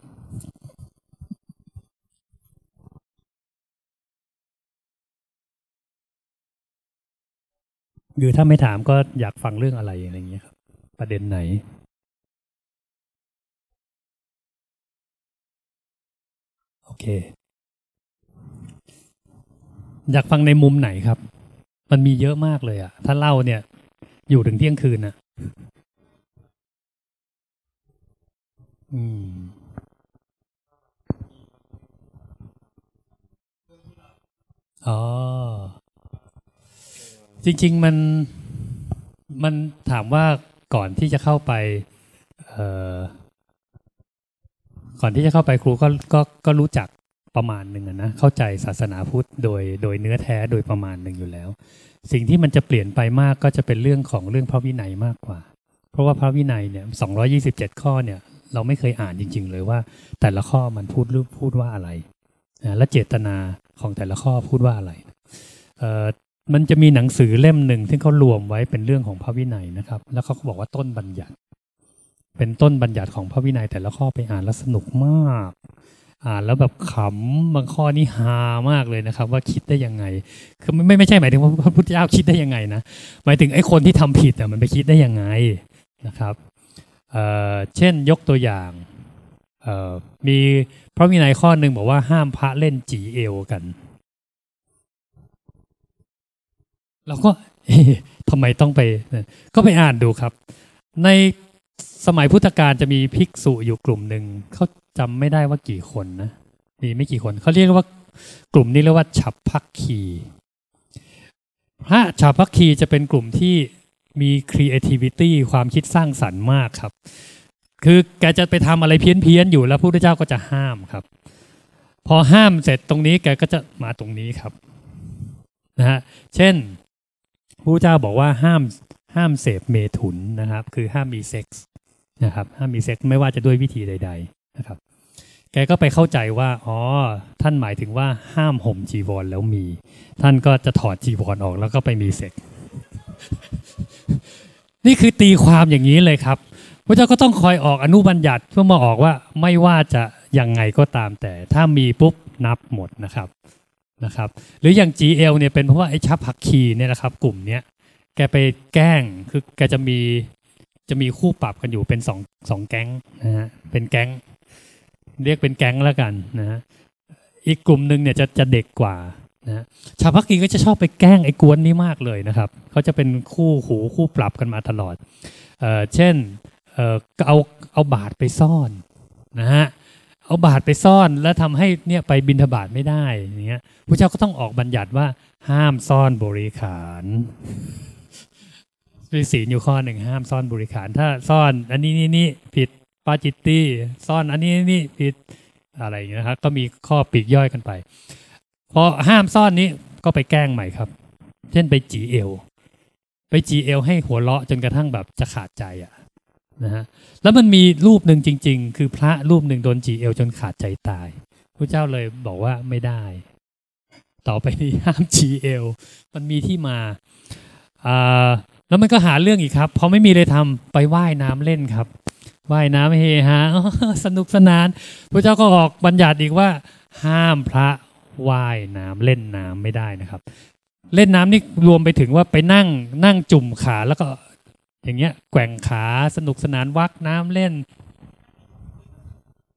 คือถ้าไม่ถามก็อยากฟังเรื่องอะไรอะไรอย่างเงี้ยครับ ประเด็นไหน โอเค อยากฟังในมุมไหนครับ มันมีเยอะมากเลยอะถ้าเล่าเนี่ย อยู่ถึงเที่ยงคืนอะอืมอ๋อ จริง ๆ มันมันถามว่าก่อนที่จะเข้าไปเอ่อก่อนที่จะเข้าไปครูก็ก็ก็รู้จักประมาณหนึ่งนะเข้าใจศาสนาพุทธโดยโดยเนื้อแท้โดยประมาณหนึ่งอยู่แล้ว สิ่งที่มันจะเปลี่ยนไปมากก็จะเป็นเรื่องของเรื่องพระวินัยมากกว่า เพราะว่าพระวินัยเนี่ยสองยี่สิบเจ็ดข้อเนี่ย เราไม่เคยอ่านจริง ๆ เลยว่า แต่ละข้อมันพูดพูดว่าอะไรและเจตนาของแต่ละข้อพูดว่าอะไร มันจะมีหนังสือเล่มหนึ่งที่เขารวมไว้เป็นเรื่องของพระวินัยนะครับ แล้วเขาก็บอกว่าต้นบัญญัติ เป็นต้นบัญญัติของพระวินัย แต่ละข้อไปอ่านแล้วสนุกมาก อ่านแล้วแบบขำบางข้อนี่ฮามากเลยนะครับ ว่าคิดได้ยังไง คือไม่ไม่ใช่หมายถึงว่าพระพุทธเจ้าคิดได้ยังไงนะหมายถึงไอ้คนที่ทำผิดอะมันไปคิดได้ยังไงนะครับเเช่นยกตัวอย่างมีพระวินัยข้อหนึ่งบอกว่าห้ามพระเล่นจีเอวกัน เราก็ทำไมต้องไป ก็ไปอ่านดูครับ ในสมัยพุทธกาลจะมีภิกษุอยู่กลุ่มหนึ่งเขาจำไม่ได้ว่ากี่คนนะมีไม่กี่คนเขาเรียกว่ากลุ่มนี้เรียกว่าฉับพักคีพระฉับพักคีจะเป็นกลุ่มที่มี creativity ความคิดสร้างสรรค์มากครับ คือแกจะไปทำอะไรเพี้ยนๆอยู่แล้วพระพุทธเจ้าก็จะห้ามครับ พอห้ามเสร็จตรงนี้แกก็จะมาตรงนี้ครับนะฮะเช่น พระพุทธเจ้าบอกว่าห้ามห้ามเสพเมถุนนะครับ คือห้ามมีเซ็กส์นะครับ ห้ามมีเซ็กส์ไม่ว่าจะด้วยวิธีใด ๆนะครับ แกก็ไปเข้าใจว่าอ๋อท่านหมายถึงว่าห้ามห่มจีวรแล้วมี ท่านก็จะถอดจีวรออกแล้วก็ไปมีเซ็กส์นี่คือตีความอย่างนี้เลยครับพุทธเจ้าก็ต้องคอยออกอนุบัญญัติเพื่อมาออกว่าไม่ว่าจะยังไงก็ตามแต่ ถ้ามีปุ๊บนับหมดนะครับ นะครับ หรืออย่าง GL เนี่ยเป็นเพราะว่าไอ้ฉัพพัคคีย์เนี่ยนะครับ กลุ่มเนี้ยแกไปแกล้งคือแกจะมีจะมีคู่ปรับกันอยู่เป็นสองสองแก๊งนะฮะเป็นแก๊ง เรียกเป็นแก๊งแล้วกันนะฮะอีกกลุ่มหนึ่งเนี่ยจะจะเด็กกว่านะฮะชาวพักกีก็จะชอบไปแกล้งไอ้กวนนี้มากเลยนะครับเขาจะเป็นคู่หูคู่ปรับกันมาตลอดเออเช่นเออเอาเอาบาทไปซ่อนนะฮะ เอาบาทไปซ่อนแล้วทำให้เนี่ยไปบินทบาทไม่ได้อย่างเงี้ยพระเจ้าก็ต้องออกบัญญัติว่าห้ามซ่อนบริขารมีศีลอยู่ข้อหนึ่งห้ามซ่อนบริขาร ถ้าซ่อนอันนี้นี่นี่ผิดปาจิตตี้ซ่อนอันนี้นี่ผิดอะไรอย่างเงี้ยครับก็มีข้อปีกย่อยกันไปพอห้ามซ่อนนี้ก็ไปแกล้งใหม่ครับ เช่นไปจีเอลไปจีเอลให้หัวเราะจนกระทั่งแบบจะขาดใจอะ นะฮะแล้วมันมีรูปหนึ่งจริง ๆ คือพระรูปหนึ่งโดนจีเอลจนขาดใจตายพระเจ้าเลยบอกว่าไม่ได้ ต่อไปนี้ห้ามจีเอลมันมีที่มาอ่าแล้วมันก็หาเรื่องอีกครับพอไม่มีเลยทำไปว่ายน้ำเล่นครับว่ายน้ำเฮฮาสนุกสนาน พระเจ้าก็ออกบัญญัติอีกว่า ห้ามพระว่ายน้ำเล่นน้ำไม่ได้นะครับ เล่นน้ำนี่รวมไปถึงว่าไปนั่งนั่งจุ่มขาแล้วก็ อย่างเงี้ยแกว่งขาสนุกสนานวักน้ำเล่น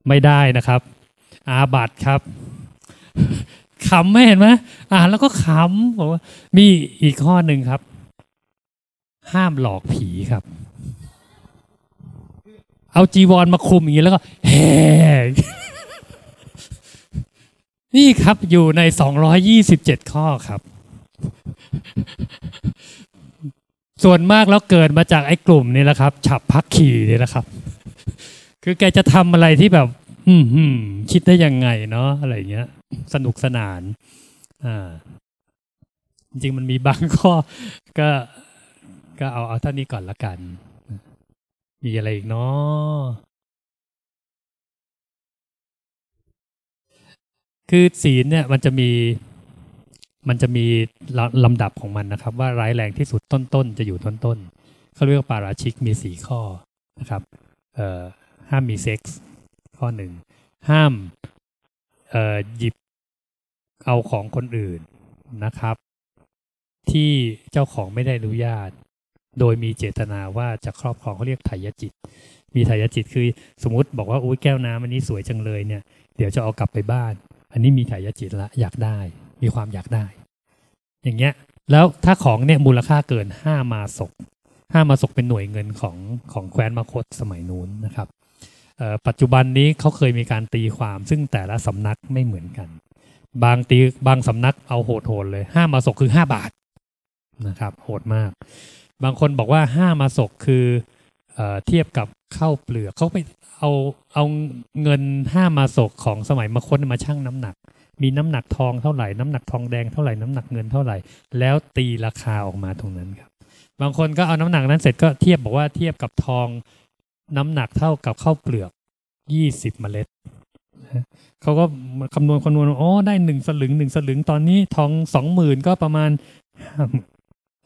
ไม่ได้นะครับ อาบัตครับขำไม่เห็นไหมอ่านแล้วก็ขำบอกว่ามีอีกข้อหนึ่งครับ ห้ามหลอกผีครับ เอาจีวรมาคลุมอย่างนี้แล้วก็แห่นี่ครับอยู่ใน 227 ข้อครับ ส่วนมากแล้วเกิดมาจากไอ้กลุ่มนี้แหละครับ ฉับพักขี่นี่แหละครับ คือแกจะทำอะไรที่แบบอืมหืมคิดได้ยังไงเนาะอะไรเงี้ย สนุกสนาน อ่า จริงมันมีบางข้อ ก็ ก็เอาเอาเท่านี้ก่อนละกัน มีอะไรอีกเนาะคือศีลเนี่ยมันจะมี มันจะมีลำลำดับของมันนะครับ ว่าร้ายแรงที่สุดต้นๆจะอยู่ต้นๆเขาเรียกว่าปาราชิกมีสี่ข้อนะครับห้ามมีเซ็กส์ข้อหนึ่งห้ามหยิบเอาของคนอื่นนะครับ ที่เจ้าของไม่ได้อนุญาต โดยมีเจตนาว่าจะครอบครองเขาเรียกไถยจิต มีไถยจิตคือสมมติบอกว่าอุ้ยแก้วน้ำอันนี้สวยจังเลยเนี่ย เดี๋ยวจะเอากลับไปบ้าน อันนี้มีไถยจิตละอยากได้ มีความอยากได้ อย่างเงี้ย แล้วถ้าของเนี่ยมูลค่าเกินห้ามาศกห้ามาศกเป็นหน่วยเงินของของแคว้นมคตสมัยนู้นนะครับปัจจุบันนี้เขาเคยมีการตีความซึ่งแต่ละสำนักไม่เหมือนกัน บางตีบางสำนักเอาโหดโหดเลยห้ามาศกคือห้าบาทนะครับโหดมาก บางคนบอกว่าห้ามาศกคือเอเทียบกับข้าวเปลือกเขาไปเอาเอาเงินห้ามาศกของสมัยมคตมาชั่งน้ำหนัก มีน้ำหนักทองเท่าไหร่ น้ำหนักทองแดงเท่าไหร่ น้ำหนักเงินเท่าไหร่ แล้วตีราคาออกมาตรงนั้นครับ บางคนก็เอาน้ำหนักนั้นเสร็จก็เทียบบอกว่าเทียบกับทอง น้ำหนักเท่ากับข้าวเปลือกยี่สิบเมล็ดเขาก็คำนวณคำนวณอ๋อได้หนึ่งสลึงหนึ่งสลึงตอนนี้ทองสองหมื่นก็ประมาณ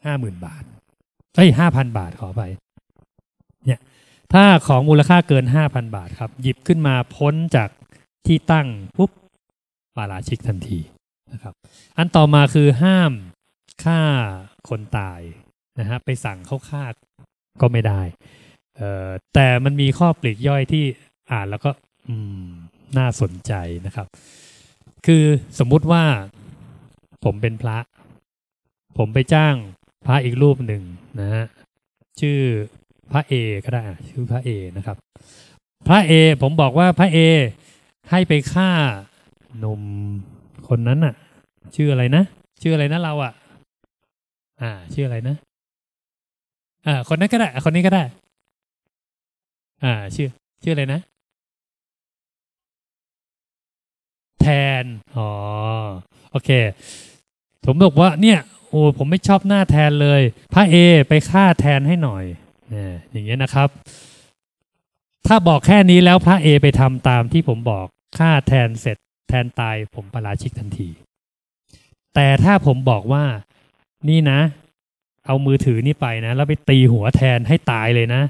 ห้าหมื่นบาทเอ้ยห้าพันบาทขอไปเนี่ยถ้าของมูลค่าเกินห้าพันบาทครับ หยิบขึ้นมาพ้นจากที่ตั้งปุ๊บ ปาราชิกทันทีนะครับ อันต่อมาคือห้ามฆ่าคนตายนะฮะไปสั่งเขาฆ่าก็ไม่ได้เอ่อแต่มันมีข้อปลีกย่อยที่อ่านแล้วก็อืมน่าสนใจนะครับ คือสมมุติว่าผมเป็นพระ ผมไปจ้างพระอีกรูปหนึ่งนะฮะชื่อพระเอก็ได้ชื่อพระเอนะครับ พระเอผมบอกว่าพระเอให้ไปฆ่า หนุ่มคนนั้นน่ะ ชื่ออะไรนะ ชื่ออะไรนะเราอะ อ่า ชื่ออะไรนะ อ่า คนนั้นก็ได้ คนนี้ก็ได้ อ่า ชื่อ ชื่ออะไรนะ แทน อ๋อ โอเค ผมบอกว่า เนี่ย โอ้ผมไม่ชอบหน้าแทนเลย พระเอ ไปฆ่าแทนให้หน่อยเนี่ยอย่างเงี้ยนะครับ ถ้าบอกแค่นี้แล้วพระเอไปทำตามที่ผมบอกฆ่าแทนเสร็จ แทนตายผมประราชิกทันที แต่ถ้าผมบอกว่านี่นะ เอามือถือนี่ไปนะ แล้วไปตีหัวแทนให้ตายเลยนะ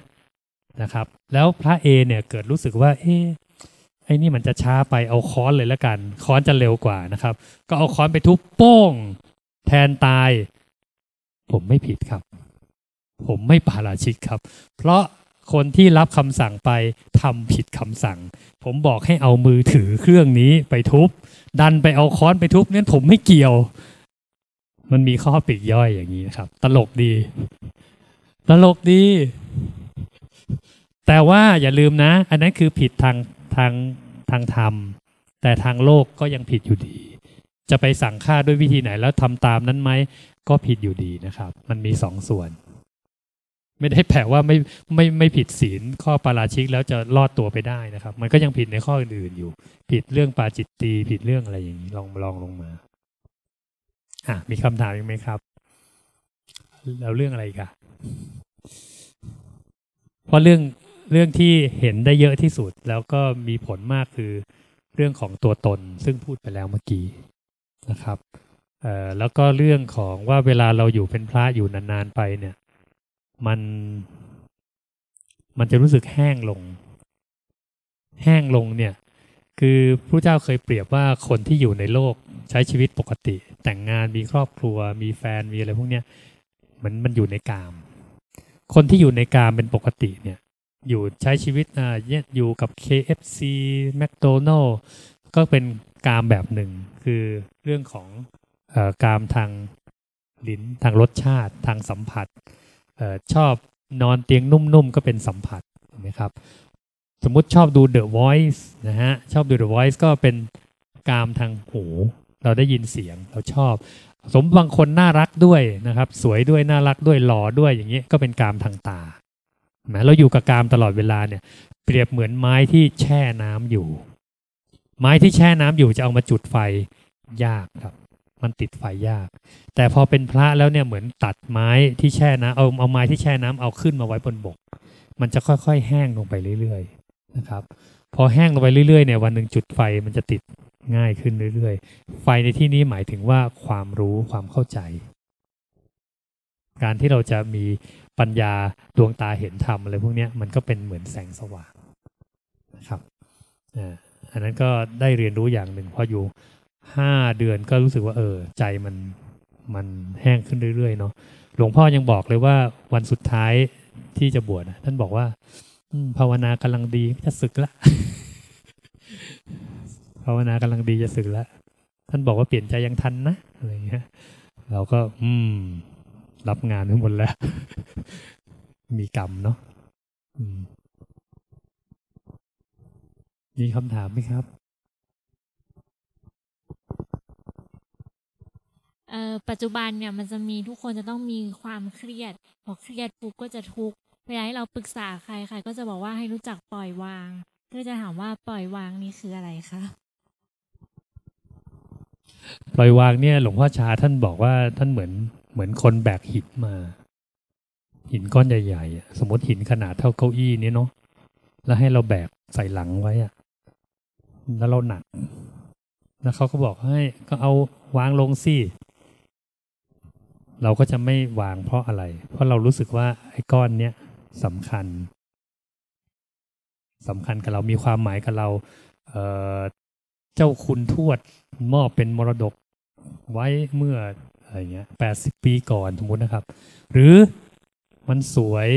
นะครับ แล้วพระเอเนี่ยเกิดรู้สึกว่า เอ๊ะไอ้นี่มันจะช้าไปเอาค้อนเลยแล้วกัน ค้อนจะเร็วกว่านะครับ ก็เอาค้อนไปทุบโป้ง แทนตาย ผมไม่ผิดครับ ผมไม่ปาราชิกครับ เพราะ คนที่รับคำสั่งไปทำผิดคำสั่ง ผมบอกให้เอามือถือเครื่องนี้ไปทุบ ดันไปเอาค้อนไปทุบเนี่ยผมไม่เกี่ยว มันมีข้อปลีกย่อยอย่างนี้นะครับ ตลกดี ตลกดี แต่ว่าอย่าลืมนะ อันนั้นคือผิดทางทางทางธรรม แต่ทางโลกก็ยังผิดอยู่ดี จะไปสั่งฆ่าด้วยวิธีไหนแล้วทำตามนั้นไหมก็ผิดอยู่ดีนะครับ มันมีสองส่วน ไม่ได้แปลว่าไม่ไม่ไม่ผิดศีลข้อปาราชิกแล้วจะรอดตัวไปได้นะครับ มันก็ยังผิดในข้ออื่นๆอยู่ ผิดเรื่องปาจิตตีผิดเรื่องอะไรอย่างนี้ลองลองลงมาอะมีคำถามอีกไหมครับ แล้วเรื่องอะไรกะเพราะเรื่องเรื่องที่เห็นได้เยอะที่สุด แล้วก็มีผลมากคือเรื่องของตัวตนซึ่งพูดไปแล้วเมื่อกี้นะครับเออแล้วก็เรื่องของว่าเวลาเราอยู่เป็นพระอยู่นานๆไปเนี่ย มันมันจะรู้สึกแห้งลง แห้งลงเนี่ย คือพระเจ้าเคยเปรียบว่าคนที่อยู่ในโลกใช้ชีวิตปกติ แต่งงานมีครอบครัว มีแฟนมีอะไรพวกเนี้ยมันมันอยู่ในกาม คนที่อยู่ในกามเป็นปกติเนี่ย อยู่ใช้ชีวิตอ่าเนี่ยอยู่กับ KFC McDonald ก็เป็นกามแบบหนึ่ง คือเรื่องของเอ่อกามทางลิ้นทางรสชาติทางสัมผัส ชอบนอนเตียงนุ่มๆ ก็เป็นสัมผัสนไหมครับ สมมุติชอบดู The Voice นะฮะ ชอบดู The Voice ก็เป็นกามทางหู เราได้ยินเสียงเราชอบ สมบางคนน่ารักด้วยนะครับ สวยด้วยน่ารักด้วยหล่อด้วยอย่างนี้ก็เป็นกามทางตาแมเราอยู่กับกามตลอดเวลาเนี่ย เปรียบเหมือนไม้ที่แช่น้ำอยู่ ไม้ที่แช่น้ำอยู่จะเอามาจุดไฟยากครับ มันติดไฟยาก แต่พอเป็นพระแล้วเนี่ยเหมือนตัดไม้ที่แช่น้ำเอาเอาไม้ที่แช่น้ำเอาขึ้นมาไว้บนบก มันจะค่อยๆ แห้งลงไปเรื่อยๆนะครับ พอแห้งลงไปเรื่อยๆเนี่ยวันหนึ่งจุดไฟมันจะติดง่ายขึ้นเรื่อยๆ ไฟในที่นี้หมายถึงว่าความรู้ความเข้าใจ การที่เราจะมีปัญญาดวงตาเห็นธรรมอะไรพวกนี้มันก็เป็นเหมือนแสงสว่างนะครับอันนั้นก็ได้เรียนรู้อย่างหนึ่งพออยู่ ห้าเดือนก็รู้สึกว่าเออใจมันมันแห้งขึ้นเรื่อยๆเนาะหลวงพ่อยังบอกเลยว่าวันสุดท้ายที่จะบวชท่านบอกว่าภาวนากำลังดีจะศึกละภาวนากำลังดีจะศึกละท่านบอกว่าเปลี่ยนใจยังทันนะอะไรเงี้ย เราก็ อืม รับงานทั้งหมดแล้ว มีกรรมเนาะมีคำถามไหมครับ ปัจจุบันเนี่ยมันจะมีทุกคนจะต้องมีความเครียดพอเครียดปุ๊บก็จะทุกข์เวลาให้เราปรึกษาใครใครก็จะบอกว่าให้รู้จักปล่อยวางก็จะถามว่าปล่อยวางนี่คืออะไรคะปล่อยวางเนี่ย หลวงพ่อชาท่านบอกว่าท่านเหมือนเหมือนคนแบกหินมา หินก้อนใหญ่ๆสมมติหินขนาดเท่าเก้าอี้นี้เนาะแล้วให้เราแบกใส่หลังไว้อะแล้วเราหนัก แล้วเขาก็บอกให้ ก็เอาวางลงสิ เราก็จะไม่วางเพราะอะไร เพราะเรารู้สึกว่าไอ้ก้อนเนี้ยสำคัญสำคัญกับเรามีความหมายกับเราเออเจ้าคุณทวดมอบเป็นมรดกไว้เมื่ออะไรเงี้ยแปดสิบปีก่อนสมมตินะครับ หรือมันสวย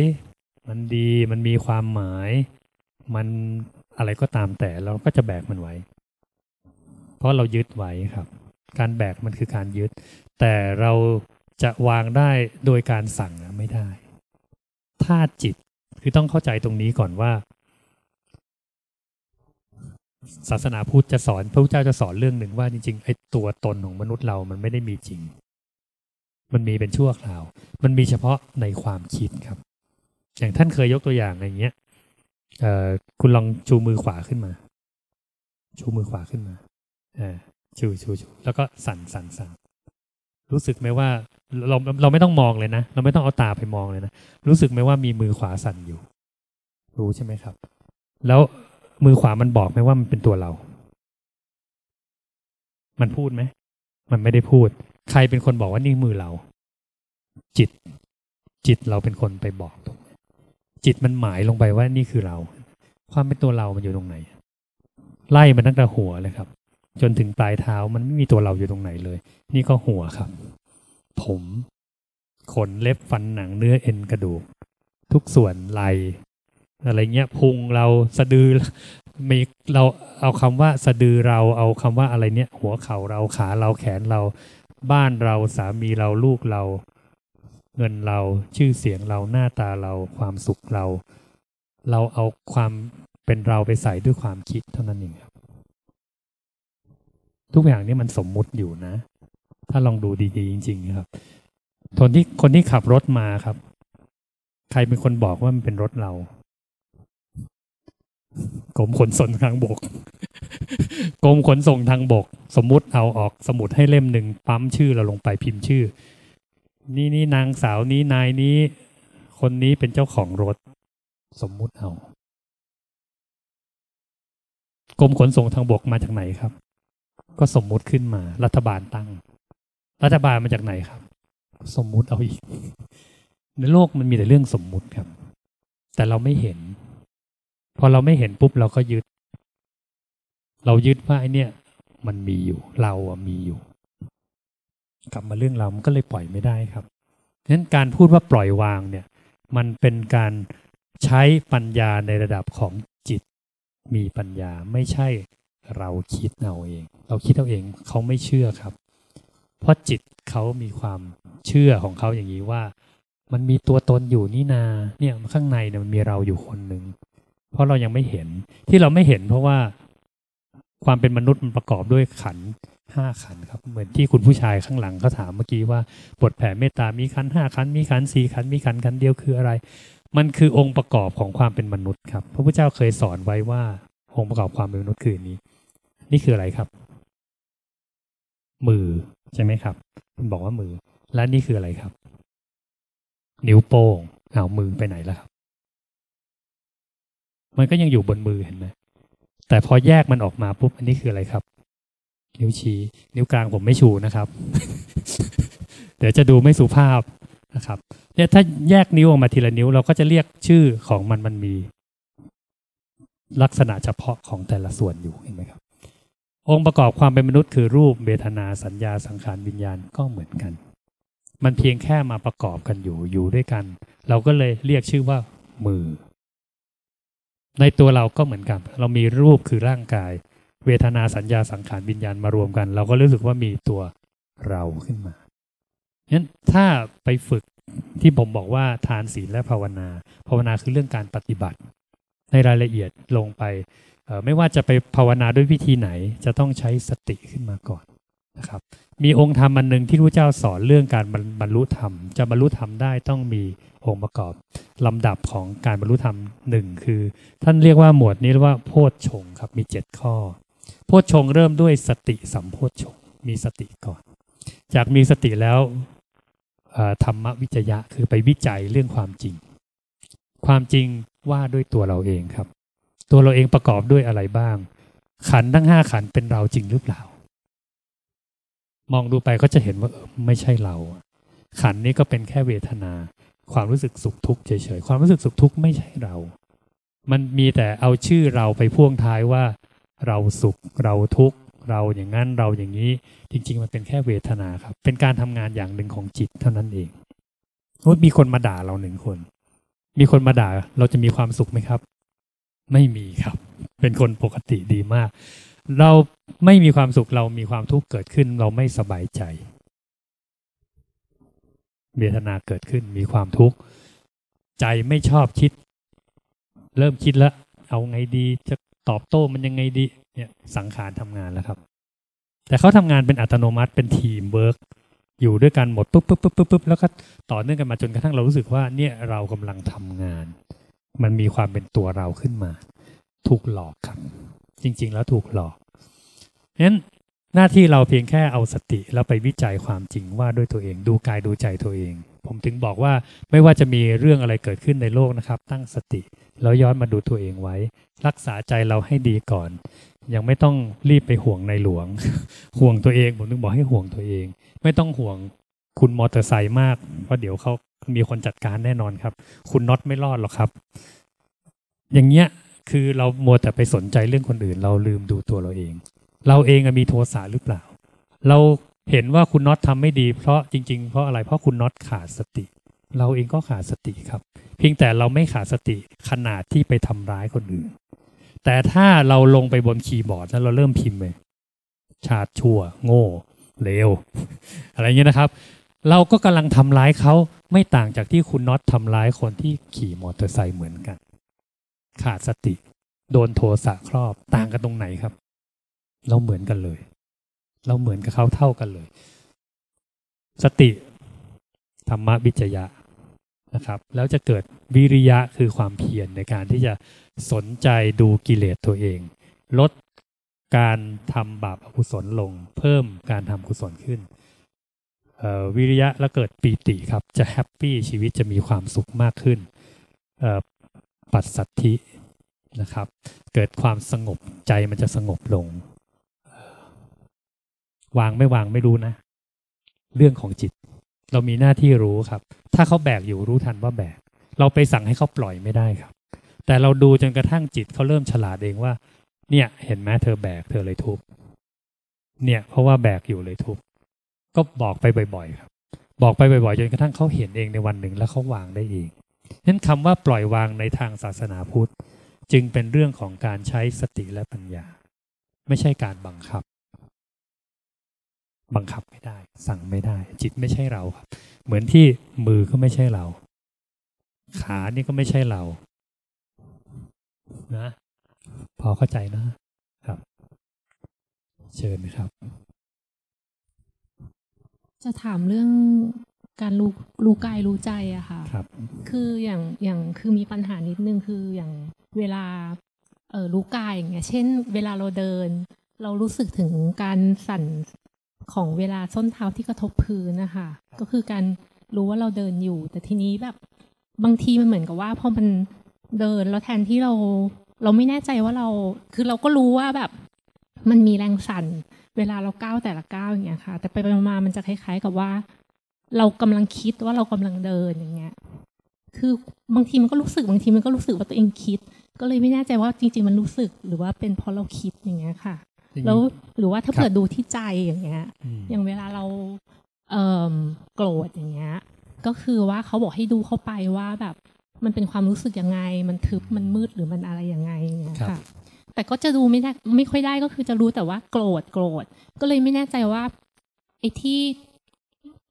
มันดีมันมีความหมาย มันอะไรก็ตามแต่เราก็จะแบกมันไว้ เพราะเรายึดไว้ครับ การแบกมันคือการยึด แต่เรา จะวางได้โดยการสั่งไม่ได้ถ้าจิตคือต้องเข้าใจตรงนี้ก่อนว่า ศาสนาพุทธจะสอน พระพุทธเจ้าจะสอนเรื่องหนึ่งว่าจริงๆไอ้ตัวตนของมนุษย์เรามันไม่ได้มีจริง มันมีเป็นชั่วคราว มันมีเฉพาะในความคิดครับ อย่างท่านเคยยกตัวอย่างอะไรเงี้ยเอ่อคุณลองชูมือขวาขึ้นมา ชูมือขวาขึ้นมาชูชูชูแล้วก็สั่นสั่นสั่น รู้สึกไหมว่าเราเราไม่ต้องมองเลยนะ เราไม่ต้องเอาตาไปมองเลยนะ รู้สึกไหมว่ามีมือขวาสั่นอยู่ รู้ใช่ไหมครับ แล้วมือขวามันบอกไหมว่ามันเป็นตัวเรา มันพูดไหม มันไม่ได้พูด ใครเป็นคนบอกว่านี่มือเรา จิต จิตเราเป็นคนไปบอกตรงจิตมันหมายลงไปว่านี่คือเรา ความเป็นตัวเรามันอยู่ตรงไหน ไล่มันตั้งแต่หัวเลยครับ จนถึงปลายเท้ามันไม่มีตัวเราอยู่ตรงไหนเลย นี่ก็หัวครับ ผม ขนเล็บฟันหนังเนื้อเอ็นกระดูก ทุกส่วนไหลอะไรเงี้ยพุงเราสะดือมีเราเอาคำว่าสะดือเราเอาคำว่าอะไรเนี้ยหัวเข่าเราขาเราแขนเรา บ้านเราสามีเราลูกเรา เงินเราชื่อเสียงเราหน้าตาเราความสุขเรา เราเอาความเป็นเราไปใส่ด้วยความคิดเท่านั้นเองครับ ทุกอย่างนี้มันสมมุติอยู่นะ ถ้าลองดูดีๆจริง ๆ ครับคนที่คนที่ขับรถมาครับ ใครเป็นคนบอกว่ามันเป็นรถเรากรมขนส่งทางบกกรมขนส่งทางบก สมมุติเอาออกสมุดให้เล่มหนึ่งปั๊มชื่อเราลงไปพิมพ์ชื่อ นี่นี่นางสาวนี้นายนี้ คนนี้เป็นเจ้าของรถ สมมุติเอากรมขนส่งทางบกมาจากไหนครับ ก็สมมุติขึ้นมา รัฐบาลตั้ง รัฐบาลมาจากไหนครับ สมมุติเอาอีก ในโลกมันมีแต่เรื่องสมมุติครับ แต่เราไม่เห็น พอเราไม่เห็นปุ๊บเราก็ยึด เรายึดว่าไอเนี่ย มันมีอยู่ เราอะมีอยู่ กลับมาเรื่องเรา มันก็เลยปล่อยไม่ได้ครับฉะนั้นการพูดว่าปล่อยวางเนี่ย มันเป็นการใช้ปัญญาในระดับของจิตมีปัญญาไม่ใช่ เราคิดเอาเอง เราคิดเอาเองเขาไม่เชื่อครับ เพราะจิตเขามีความเชื่อของเขาอย่างนี้ว่า มันมีตัวตนอยู่นี่นา เนี่ยข้างในเนี่ยมันมีเราอยู่คนหนึ่งเพราะเรายังไม่เห็นที่เราไม่เห็นเพราะว่าความเป็นมนุษย์มันประกอบด้วยขันห้าขันครับ เหมือนที่คุณผู้ชายข้างหลังเขาถามเมื่อกี้ว่าบทแผ่เมตตามีขันห้าขันมีขันสี่ขันมีขันขันเดียวคืออะไร มันคือองค์ประกอบของความเป็นมนุษย์ครับ พระพุทธเจ้าเคยสอนไว้ว่าองค์ประกอบความเป็นมนุษย์คืออน นี่คืออะไรครับ มือใช่ไหมครับ คุณบอกว่ามือ และนี่คืออะไรครับ นิ้วโป้งเอามือไปไหนแล้วครับ มันก็ยังอยู่บนมือเห็นไหมแต่พอแยกมันออกมาปุ๊บอันนี้คืออะไรครับ นิ้วชี้ นิ้วกลางผมไม่ชูนะครับ เดี๋ยวจะดูไม่สุภาพนะครับเนี่ยถ้าแยกนิ้วออกมาทีละนิ้ว เราก็จะเรียกชื่อของมันมันมี ลักษณะเฉพาะของแต่ละส่วนอยู่เห็นไหมครับ องค์ประกอบความเป็นมนุษย์คือรูปเวทนาสัญญาสังขารวิญญาณก็เหมือนกัน มันเพียงแค่มาประกอบกันอยู่อยู่ด้วยกัน เราก็เลยเรียกชื่อว่า มือ ในตัวเราก็เหมือนกัน เรามีรูปคือร่างกาย เวทนาสัญญาสังขารวิญญาณมารวมกัน เราก็รู้สึกว่ามีตัวเราขึ้นมางั้นถ้าไปฝึกที่ผมบอกว่าทานศีลและภาวนา ภาวนาคือเรื่องการปฏิบัติ ในรายละเอียดลงไป ไม่ว่าจะไปภาวนาด้วยวิธีไหน จะต้องใช้สติขึ้นมาก่อนนะครับ มีองค์ธรรมอันหนึ่งที่พระเจ้าสอนเรื่องการบรรบรลุธรรม จะบรรลุธรรมได้ต้องมีองค์ประกอบลำดับของการบรรลุธรรมหนึ่งคือ ท่านเรียกว่าหมวดนี้ว่าโพชฌงครับมีเจ็ดข้อ โพชฌงเริ่มด้วยสติสัมโพชฌงมีสติก่อน จากมีสติแล้วธรรมวิจยะคือไปวิจัยเรื่องความจริง ความจริงว่าด้วยตัวเราเองครับ ตัวเราเองประกอบด้วยอะไรบ้าง ขันทั้งห้าขันเป็นเราจริงหรือเปล่า มองดูไปก็จะเห็นว่าไม่ใช่เรา ขันนี้ก็เป็นแค่เวทนา ความรู้สึกสุขทุกข์เฉยๆความรู้สึกสุขทุกข์ไม่ใช่เรา มันมีแต่เอาชื่อเราไปพ่วงท้ายว่า เราสุขเราทุกข์เราอย่างนั้นเราอย่างนี้ จริง ๆ มันเป็นแค่เวทนาครับ เป็นการทำงานอย่างหนึ่งของจิตเท่านั้นเองว่ามีคนมาด่าเราหนึ่งคน มีคนมาด่าเราจะมีความสุขไหมครับ ไม่มีครับ เป็นคนปกติดีมาก เราไม่มีความสุขเรามีความทุกข์เกิดขึ้น เราไม่สบายใจเวทนาเกิดขึ้นมีความทุกข์ ใจไม่ชอบคิด เริ่มคิดแล้วเอาไงดีจะตอบโต้มันยังไงดีเนี่ยสังขารทำงานแล้วครับ แต่เขาทำงานเป็นอัตโนมัติเป็นทีมเวิร์กอยู่ด้วยกันหมดปุ๊บปุ๊บปุ๊บปุ๊บปุ๊บแล้วก็ต่อเนื่องกันมาจนกระทั่งเรารู้สึกว่าเนี่ยเรากำลังทำงาน มันมีความเป็นตัวเราขึ้นมา ถูกหลอกครับ จริง ๆ แล้วถูกหลอกงั้นหน้าที่เราเพียงแค่เอาสติแล้วไปวิจัยความจริงว่าด้วยตัวเองดูกายดูใจตัวเอง ผมถึงบอกว่าไม่ว่าจะมีเรื่องอะไรเกิดขึ้นในโลกนะครับ ตั้งสติแล้วย้อนมาดูตัวเองไว้ รักษาใจเราให้ดีก่อน ยังไม่ต้องรีบไปห่วงในหลวง ห่วงตัวเองผมถึงบอกให้ห่วงตัวเอง ไม่ต้องห่วงคุณมอเตอร์ไซค์มากเพราะเดี๋ยวเขา มีคนจัดการแน่นอนครับ คุณน็อตไม่รอดหรอกครับ อย่างเงี้ยคือเรามัวแต่ไปสนใจเรื่องคนอื่น เราลืมดูตัวเราเอง เราเองมีโทสะหรือเปล่า เราเห็นว่าคุณน็อตทำไม่ดี เพราะจริง ๆ เพราะอะไรเพราะคุณน็อตขาดสติ เราเองก็ขาดสติครับ เพียงแต่เราไม่ขาดสติขนาดที่ไปทำร้ายคนอื่น แต่ถ้าเราลงไปบนคีย์บอร์ดแล้วเราเริ่มพิมพ์เลยชาติชั่ว โง่เลวอะไรเงี้ยนะครับ เราก็กำลังทำร้ายเขา ไม่ต่างจากที่คุณน็อตทำร้ายคนที่ขี่มอเตอร์ไซค์เหมือนกัน ขาดสติ โดนโทสะครอบต่างกันตรงไหนครับ เราเหมือนกันเลย เราเหมือนกับเขาเท่ากันเลย สติธรรมวิจยะนะครับ แล้วจะเกิดวิริยะคือความเพียรในการที่จะสนใจดูกิเลสตัวเอง ลดการทำบาปอกุศลลง เพิ่มการทำกุศลขึ้น วิริยะแล้วเกิดปีติครับจะ happy ชีวิตจะมีความสุขมากขึ้นปัสสัทธินะครับ เกิดความสงบใจมันจะสงบลง วางไม่วางไม่รู้นะ เรื่องของจิต เรามีหน้าที่รู้ครับ ถ้าเขาแบกอยู่รู้ทันว่าแบก เราไปสั่งให้เขาปล่อยไม่ได้ครับ แต่เราดูจนกระทั่งจิตเขาเริ่มฉลาดเองว่า เนี่ย เห็นไหมเธอแบกเธอเลยทุบเนี่ย เพราะว่าแบกอยู่เลยทุบ ก็บอกไปบ่อยๆครับบอกไปบ่อยๆจนกระทั่งเขาเห็นเองในวันหนึ่งแล้วเขาวางได้เองนั้นคำว่าปล่อยวางในทางศาสนาพุทธ จึงเป็นเรื่องของการใช้สติและปัญญา ไม่ใช่การบังคับ บังคับไม่ได้ สั่งไม่ได้ จิตไม่ใช่เราครับ เหมือนที่มือก็ไม่ใช่เรา ขานี่ก็ไม่ใช่เรา นะ พอเข้าใจนะครับ เชิญครับ จะถามเรื่องการรู้รู้กายรู้ใจอะค่ะครับ คืออย่างอย่างคือมีปัญหานิดนึงคืออย่างเวลาเออรู้กายอย่างเงี้ย เช่น เวลาเราเดิน เรารู้สึกถึงการสั่นของเวลาส้นเท้าที่กระทบพื้นนะคะก็คือการรู้ว่าเราเดินอยู่ แต่ทีนี้แบบบางทีมันเหมือนกับว่าพอมันเดินแล้วแทนที่เรา เราไม่แน่ใจว่าเรา คือเราก็รู้ว่าแบบ มันมีแรงสั่น เวลาเราก้าวแต่ละก้าวอย่างเงี้ยค่ะ แต่ไปไปมาๆมันจะคล้าย ๆ กับว่า เรากำลังคิดว่าเรากำลังเดินอย่างเงี้ย คือบางทีมันก็รู้สึกบางทีมันก็รู้สึกว่าตัวเองคิด ก็เลยไม่แน่ใจว่าจริง ๆ มันรู้สึกหรือว่าเป็นเพราะเราคิดอย่างเงี้ยค่ะ แล้วหรือว่าถ้าครับเปิดดูที่ใจอย่างเงี้ยอืมอย่างเวลาเราเอ่อโกรธอย่างเงี้ย ก็คือว่าเขาบอกให้ดูเข้าไปว่าแบบมันเป็นความรู้สึกยังไง มันทึบมันมืดหรือมันอะไรยังไงอย่างเงี้ยครับค่ะ แต่ก็จะดูไม่ได้ไม่ค่อยได้ก็คือจะรู้แต่ว่าโกรธโกรธ ก็เลยไม่แน่ใจว่าไอ้ที่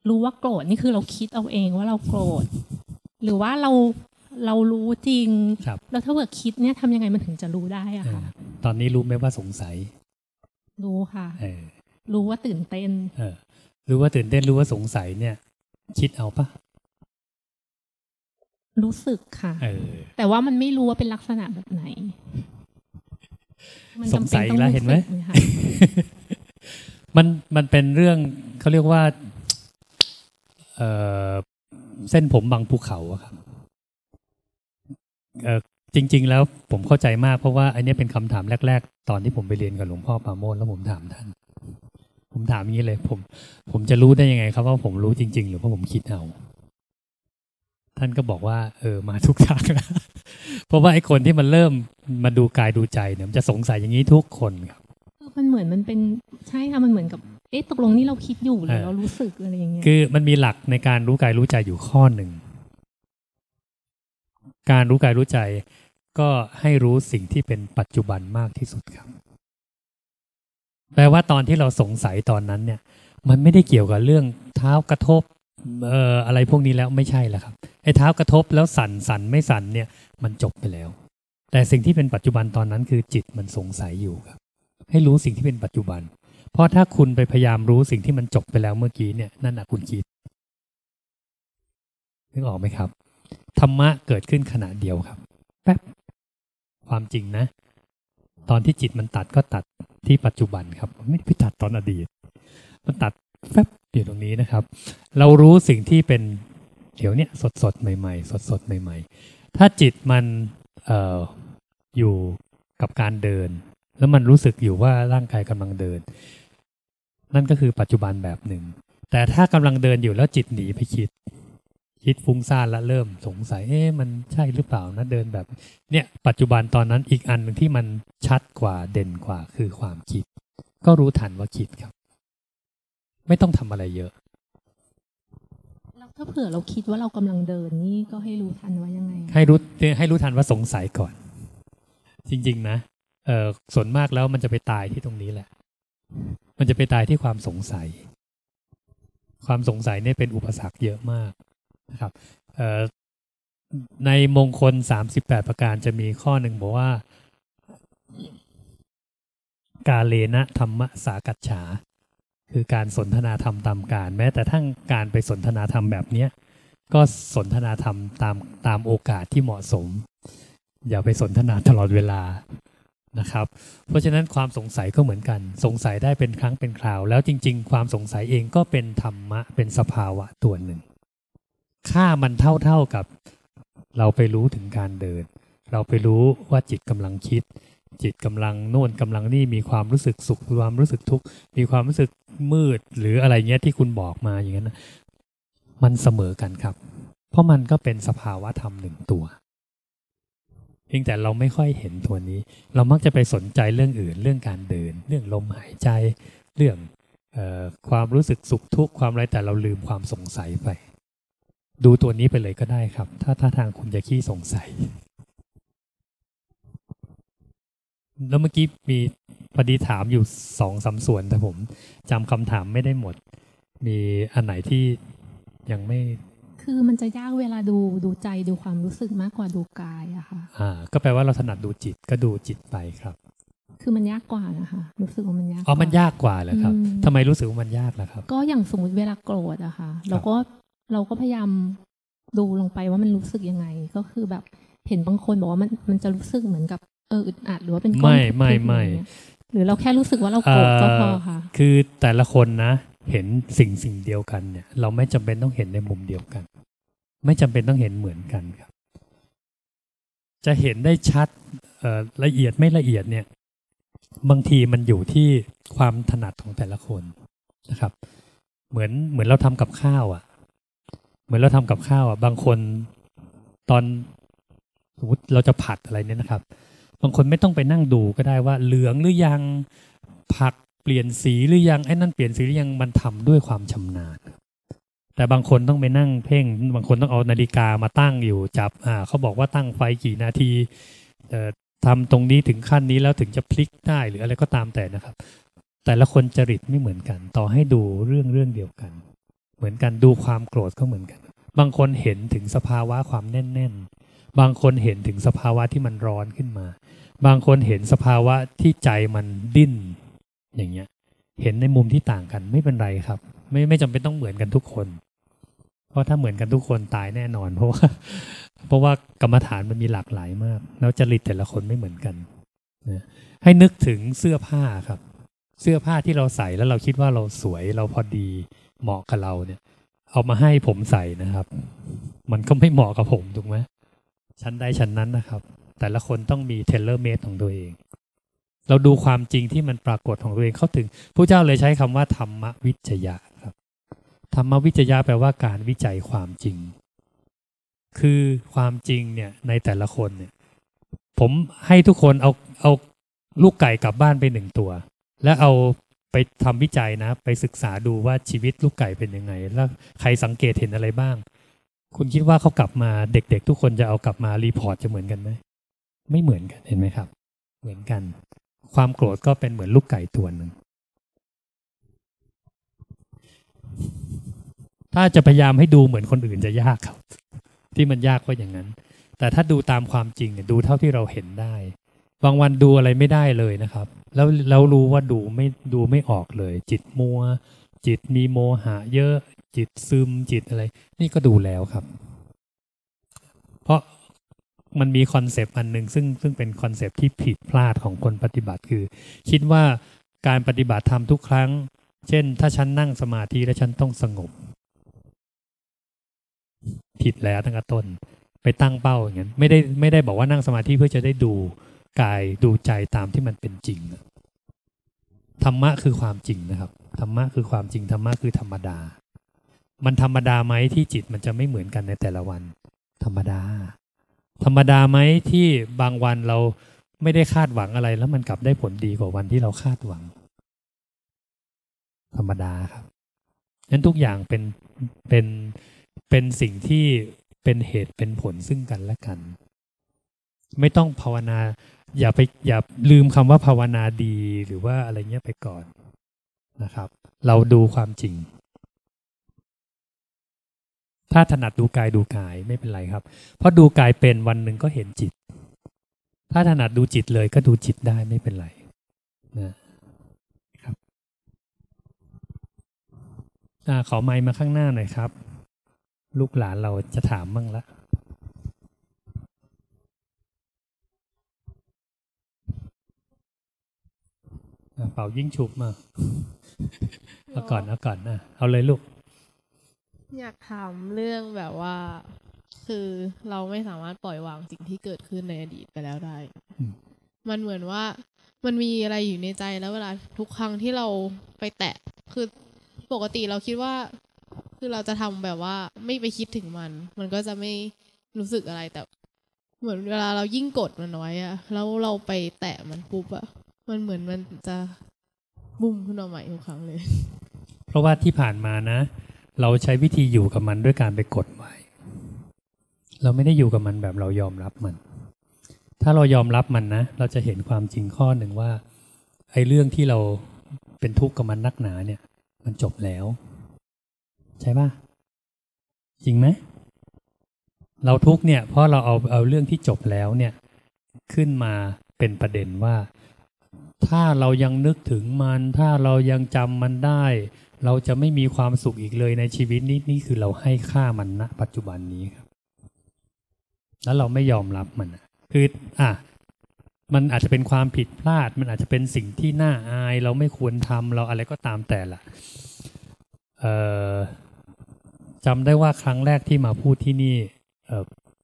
รู้ว่าโกรธนี่คือเราคิดเอาเองว่าเราโกรธ หรือว่าเราเรารู้จริงครับแล้วถ้าเกิดคิดเนี่ยทำยังไงมันถึงจะรู้ได้อะเออค่ะตอนนี้รู้ไหมว่าสงสัย รู้ค่ะเออรู้ว่าตื่นเต้นเออรู้ว่าตื่นเต้นรู้ว่าสงสัยเนี่ย คิดเอาปะรู้สึกค่ะเออแต่ว่ามันไม่รู้ว่าเป็นลักษณะแบบไหนมัน สงจำสัเป็ยนต้องแล้วรู้เห็นไหมสึกคะมันมันเป็นเรื่องเขาเรียกว่าเออเส้นผมบางภูเขาอะครับเออจริง ๆ แล้วผมเข้าใจมากเพราะว่าอันนี้เป็นคำถามแรก ๆ ตอนที่ผมไปเรียนกับหลวงพ่อปราโมทแล้วผมถามท่าน ผมถามอย่างนี้เลย ผม ผมจะรู้ได้ยังไง ครับว่าผมรู้จริง ๆ หรือว่าผมคิดเอาท่านก็บอกว่า เออมาทุกทางแล้ว เพราะว่าไอ้คนที่มันเริ่มมาดูกายดูใจเนี่ยมันจะสงสัยอย่างนี้ทุกคนครับมันเหมือนมันเป็นใช่ค่ะมันเหมือนกับเอ๊ะตกลงนี่เราคิดอยู่หรือเออเรารู้สึกอะไรอย่างเงี้ยคือมันมีหลักในการรู้กายรู้ใจอยู่ข้อหนึ่งการรู้กายรู้ใจ ก็ให้รู้สิ่งที่เป็นปัจจุบันมากที่สุดครับ แปลว่าตอนที่เราสงสัยตอนนั้นเนี่ย มันไม่ได้เกี่ยวกับเรื่องเท้ากระทบเอ่ออะไรพวกนี้แล้วไม่ใช่แล้วครับไอ้เท้ากระทบแล้วสั่นสั่นไม่สั่นเนี่ย มันจบไปแล้ว แต่สิ่งที่เป็นปัจจุบันตอนนั้นคือจิตมันสงสัยอยู่ครับ ให้รู้สิ่งที่เป็นปัจจุบัน เพราะถ้าคุณไปพยายามรู้สิ่งที่มันจบไปแล้วเมื่อกี้เนี่ยนั่นนะคุณคิดนึกออกไหมครับธรรมะเกิดขึ้นขณะเดียวครับแป๊บความจริงนะ ตอนที่จิตมันตัดก็ตัดที่ปัจจุบันครับ ไม่ได้ไปตัดตอนอดีต มันตัดแป๊บอยู่ตรงนี้นะครับ เรารู้สิ่งที่เป็นเดี๋ยวเนี้ยสดสดใหม่ ๆ สดสดใหม่ ๆ ถ้าจิตมันเอ่ออยู่กับการเดิน แล้วมันรู้สึกอยู่ว่าร่างกายกำลังเดิน นั่นก็คือปัจจุบันแบบหนึ่ง แต่ถ้ากำลังเดินอยู่แล้วจิตหนีไปคิด คิดฟุ้งซ่านแล้วเริ่มสงสัยเอ๊ะมันใช่หรือเปล่านะเดินแบบเนี่ยปัจจุบันตอนนั้นอีกอันหนึ่งที่มันชัดกว่าเด่นกว่าคือความคิด ก็รู้ทันว่าคิดครับ ไม่ต้องทำอะไรเยอะ ถ้าเผื่อเราคิดว่าเรากำลังเดินนี่ก็ให้รู้ทันว่ายังไง ให้รู้ให้รู้ทันว่าสงสัยก่อน จริง ๆ นะเออส่วนมากแล้วมันจะไปตายที่ตรงนี้แหละ มันจะไปตายที่ความสงสัย ความสงสัยเนี่ยเป็นอุปสรรคเยอะมากนะครับเออในมงคลสามสิบแปดประการจะมีข้อหนึ่งบอกว่า กาเลนะธรรมสากัจฉา คือการสนทนาธรรมตามการ แม้แต่ทั้งการไปสนทนาธรรมแบบเนี้ยก็สนทนาธรรมตามตามโอกาสที่เหมาะสม อย่าไปสนทนาตลอดเวลานะครับ เพราะฉะนั้นความสงสัยก็เหมือนกัน สงสัยได้เป็นครั้งเป็นคราว แล้วจริง ๆ ความสงสัยเองก็เป็นธรรมะเป็นสภาวะตัวหนึ่ง ค่ามันเท่าๆกับ เราไปรู้ถึงการเดิน เราไปรู้ว่าจิตกำลังคิด จิตกำลังโน่นกำลังนี่มีความรู้สึกสุขความรู้สึกทุกข์มีความรู้สึกมืดหรืออะไรเงี้ยที่คุณบอกมาอย่างนั้นนะมันเสมอกันครับ เพราะมันก็เป็นสภาวะธรรมหนึ่งตัวเพียงแต่เราไม่ค่อยเห็นตัวนี้ เรามักจะไปสนใจเรื่องอื่น เรื่องการเดิน เรื่องลมหายใจ เรื่องออความรู้สึกสุขทุกข์ความอะไรแต่เราลืมความสงสัยไป ดูตัวนี้ไปเลยก็ได้ครับ ถ้าถ้าทางคุณจะขี้สงสัย แล้วเมื่อกี้มีพอดีถามอยู่สองสามส่วนแต่ผมจำคำถามไม่ได้หมด มีอันไหนที่ยังไม่ คือมันจะยากเวลาดูดูใจดูความรู้สึกมากกว่าดูกายอะค่ะอ่า ก็แปลว่าเราถนัดดูจิตก็ดูจิตไปครับ คือมันยากกว่านะคะรู้สึกว่ามันยากอ๋อมันกว่ยากกว่าเหรอครับอืมทำไมรู้สึกว่ามันยากล่ะครับ ก็อย่างสมมติเวลาโกรธอะค่ะเราก็เราก็พยายามดูลงไปว่ามันรู้สึกยังไง ก็คือแบบเห็นบางคนบอกว่ามันมันจะรู้สึกเหมือนกับ เอออึดอัดหรือว่าเป็นก้อนไม่ทุบๆไม่ไม่อย่างเงี้ยหรือเราแค่รู้สึกว่าเราโกรธก็พอค่ะ คือแต่ละคนนะ เห็นสิ่งสิ่งเดียวกันเนี่ย เราไม่จำเป็นต้องเห็นในมุมเดียวกัน ไม่จำเป็นต้องเห็นเหมือนกันครับ จะเห็นได้ชัดเอ่อละเอียดไม่ละเอียดเนี่ย บางทีมันอยู่ที่ความถนัดของแต่ละคนนะครับ เหมือนเหมือนเราทำกับข้าวอะ่ะ เหมือนเราทำกับข้าวอะ่ะ บางคนตอนสมมติเราจะผัดอะไรเนี่ยนะครับ บางคนไม่ต้องไปนั่งดูก็ได้ว่าเหลืองหรือยังผักเปลี่ยนสีหรือยังไอ้นั่นเปลี่ยนสีหรือยังมันทำด้วยความชำนาญ แต่บางคนต้องไปนั่งเพ่ง บางคนต้องเอานาฬิกามาตั้งอยู่จับอ่าเขาบอกว่าตั้งไฟกี่นาทีเอ่อทำตรงนี้ถึงขั้นนี้แล้วถึงจะพลิกได้หรืออะไรก็ตามแต่นะครับ แต่ละคนจริตไม่เหมือนกัน ต่อให้ดูเรื่องเรื่องเดียวกัน เหมือนกันดูความโกรธก็เหมือนกัน บางคนเห็นถึงสภาวะความแน่น ๆ บางคนเห็นถึงสภาวะที่มันร้อนขึ้นมา บางคนเห็นสภาวะที่ใจมันดิ้นอย่างเงี้ย เห็นในมุมที่ต่างกันไม่เป็นไรครับ ไม่ไม่จำเป็นต้องเหมือนกันทุกคน เพราะถ้าเหมือนกันทุกคนตายแน่นอน เพราะว่าเพราะว่ากรรมฐานมันมีหลากหลายมาก แล้วจริตแต่ละคนไม่เหมือนกันนะให้นึกถึงเสื้อผ้าครับ เสื้อผ้าที่เราใส่แล้วเราคิดว่าเราสวยเราพอดีเหมาะกับเราเนี่ย เอามาให้ผมใส่นะครับ มันก็ไม่เหมาะกับผมถูกไหมชั้นใดชั้นนั้นนะครับ แต่ละคนต้องมี tailor-made ของตัวเอง เราดูความจริงที่มันปรากฏของตัวเองเข้าถึงพุทธเจ้าเลยใช้คำว่าธรรมวิจยะครับธรรมวิจยะแปลว่าการวิจัยความจริง คือความจริงเนี่ยในแต่ละคนเนี่ย ผมให้ทุกคนเอาเอาลูกไก่กลับบ้านไปหนึ่งตัว แล้วเอาไปทำวิจัยนะ ไปศึกษาดูว่าชีวิตลูกไก่เป็นยังไง แล้วใครสังเกตเห็นอะไรบ้าง คุณคิดว่าเขากลับมาเด็กๆ ทุกคนจะเอากลับมา report จะเหมือนกันไหม ไม่เหมือนกันเห็นไหมครับ เหมือนกัน ความโกรธก็เป็นเหมือนลูกไก่ตัวหนึ่งถ้าจะพยายามให้ดูเหมือนคนอื่นจะยากครับ ที่มันยากก็อย่างนั้น แต่ถ้าดูตามความจริงดูเท่าที่เราเห็นได้บางวันดูอะไรไม่ได้เลยนะครับ แล้วแล้วรู้ว่าดูไม่ดูไม่ออกเลย จิตมัว จิตมีโมหะเยอะ จิตซึมจิตอะไร นี่ก็ดูแล้วครับ มันมี concept อันหนึ่งซึ่งซึ่งเป็น concept ที่ผิดพลาดของคนปฏิบัติคือ คิดว่าการปฏิบัติธรรมทุกครั้ง เช่น ถ้าฉันนั่งสมาธิแล้วฉันต้องสงบ ผิดแล้วตั้งแต่ต้น ไปตั้งเป้าอย่างนั้นไม่ได้ไม่ได้บอกว่านั่งสมาธิเพื่อจะได้ดูกายดูใจตามที่มันเป็นจริงธรรมะคือความจริงนะครับธรรมะคือความจริงธรรมะคือธรรมดา มันธรรมดาไหมที่จิตมันจะไม่เหมือนกันในแต่ละวัน ธรรมดา ธรรมดาไหมที่บางวันเราไม่ได้คาดหวังอะไร แล้วมันกลับได้ผลดีกว่าวันที่เราคาดหวัง ธรรมดาครับนั้นทุกอย่างเป็นเป็นเป็นสิ่งที่เป็นเหตุเป็นผลซึ่งกันและกัน ไม่ต้องภาวนา อย่าไปอย่าลืมคำว่าภาวนาดีหรือว่าอะไรเงี้ยไปก่อนนะครับ เราดูความจริง ถ้าถนัดดูกายดูกายไม่เป็นไรครับ เพราะดูกายเป็นวันหนึ่งก็เห็นจิต ถ้าถนัดดูจิตเลยก็ดูจิตได้ไม่เป็นไรนะครับอขอไมค์มาข้างหน้าหน่อยครับ ลูกหลานเราจะถามบ้างละเป่ายิ่งฉุบมา เอาก่อนเอาก่อนนะเอาเลยลูก อยากถามเรื่องแบบว่า คือเราไม่สามารถปล่อยวางสิ่งที่เกิดขึ้นในอดีตไปแล้วได้ มันเหมือนว่ามันมีอะไรอยู่ในใจแล้วเวลาทุกครั้งที่เราไปแตะ คือปกติเราคิดว่า คือเราจะทำแบบว่าไม่ไปคิดถึงมัน มันก็จะไม่รู้สึกอะไรแต่ เหมือนเวลาเรายิ่งกดมันไว้อะแล้วเราไปแตะมันปุ๊บอะมันเหมือนมันจะบุ้มขึ้นมาใหม่ทุกครั้งเลย เพราะว่าที่ผ่านมานะ เราใช้วิธีอยู่กับมันด้วยการไปกดไว้ เราไม่ได้อยู่กับมันแบบเรายอมรับมัน ถ้าเรายอมรับมันนะ เราจะเห็นความจริงข้อหนึ่งว่าไอ้เรื่องที่เราเป็นทุกข์กับมันนักหนาเนี่ย มันจบแล้ว ใช่ปะจริงไหมเราทุกข์เนี่ย เพราะเราเอาเอาเรื่องที่จบแล้วเนี่ย ขึ้นมาเป็นประเด็นว่า ถ้าเรายังนึกถึงมัน ถ้าเรายังจำมันได้ เราจะไม่มีความสุขอีกเลยในชีวิตนี้นี่คือเราให้ค่ามันณปัจจุบันนี้ครับ แล้วเราไม่ยอมรับมันคืออะมันอาจจะเป็นความผิดพลาด มันอาจจะเป็นสิ่งที่น่าอาย เราไม่ควรทำเราอะไรก็ตามแต่ละจำได้ว่าครั้งแรกที่มาพูดที่นี่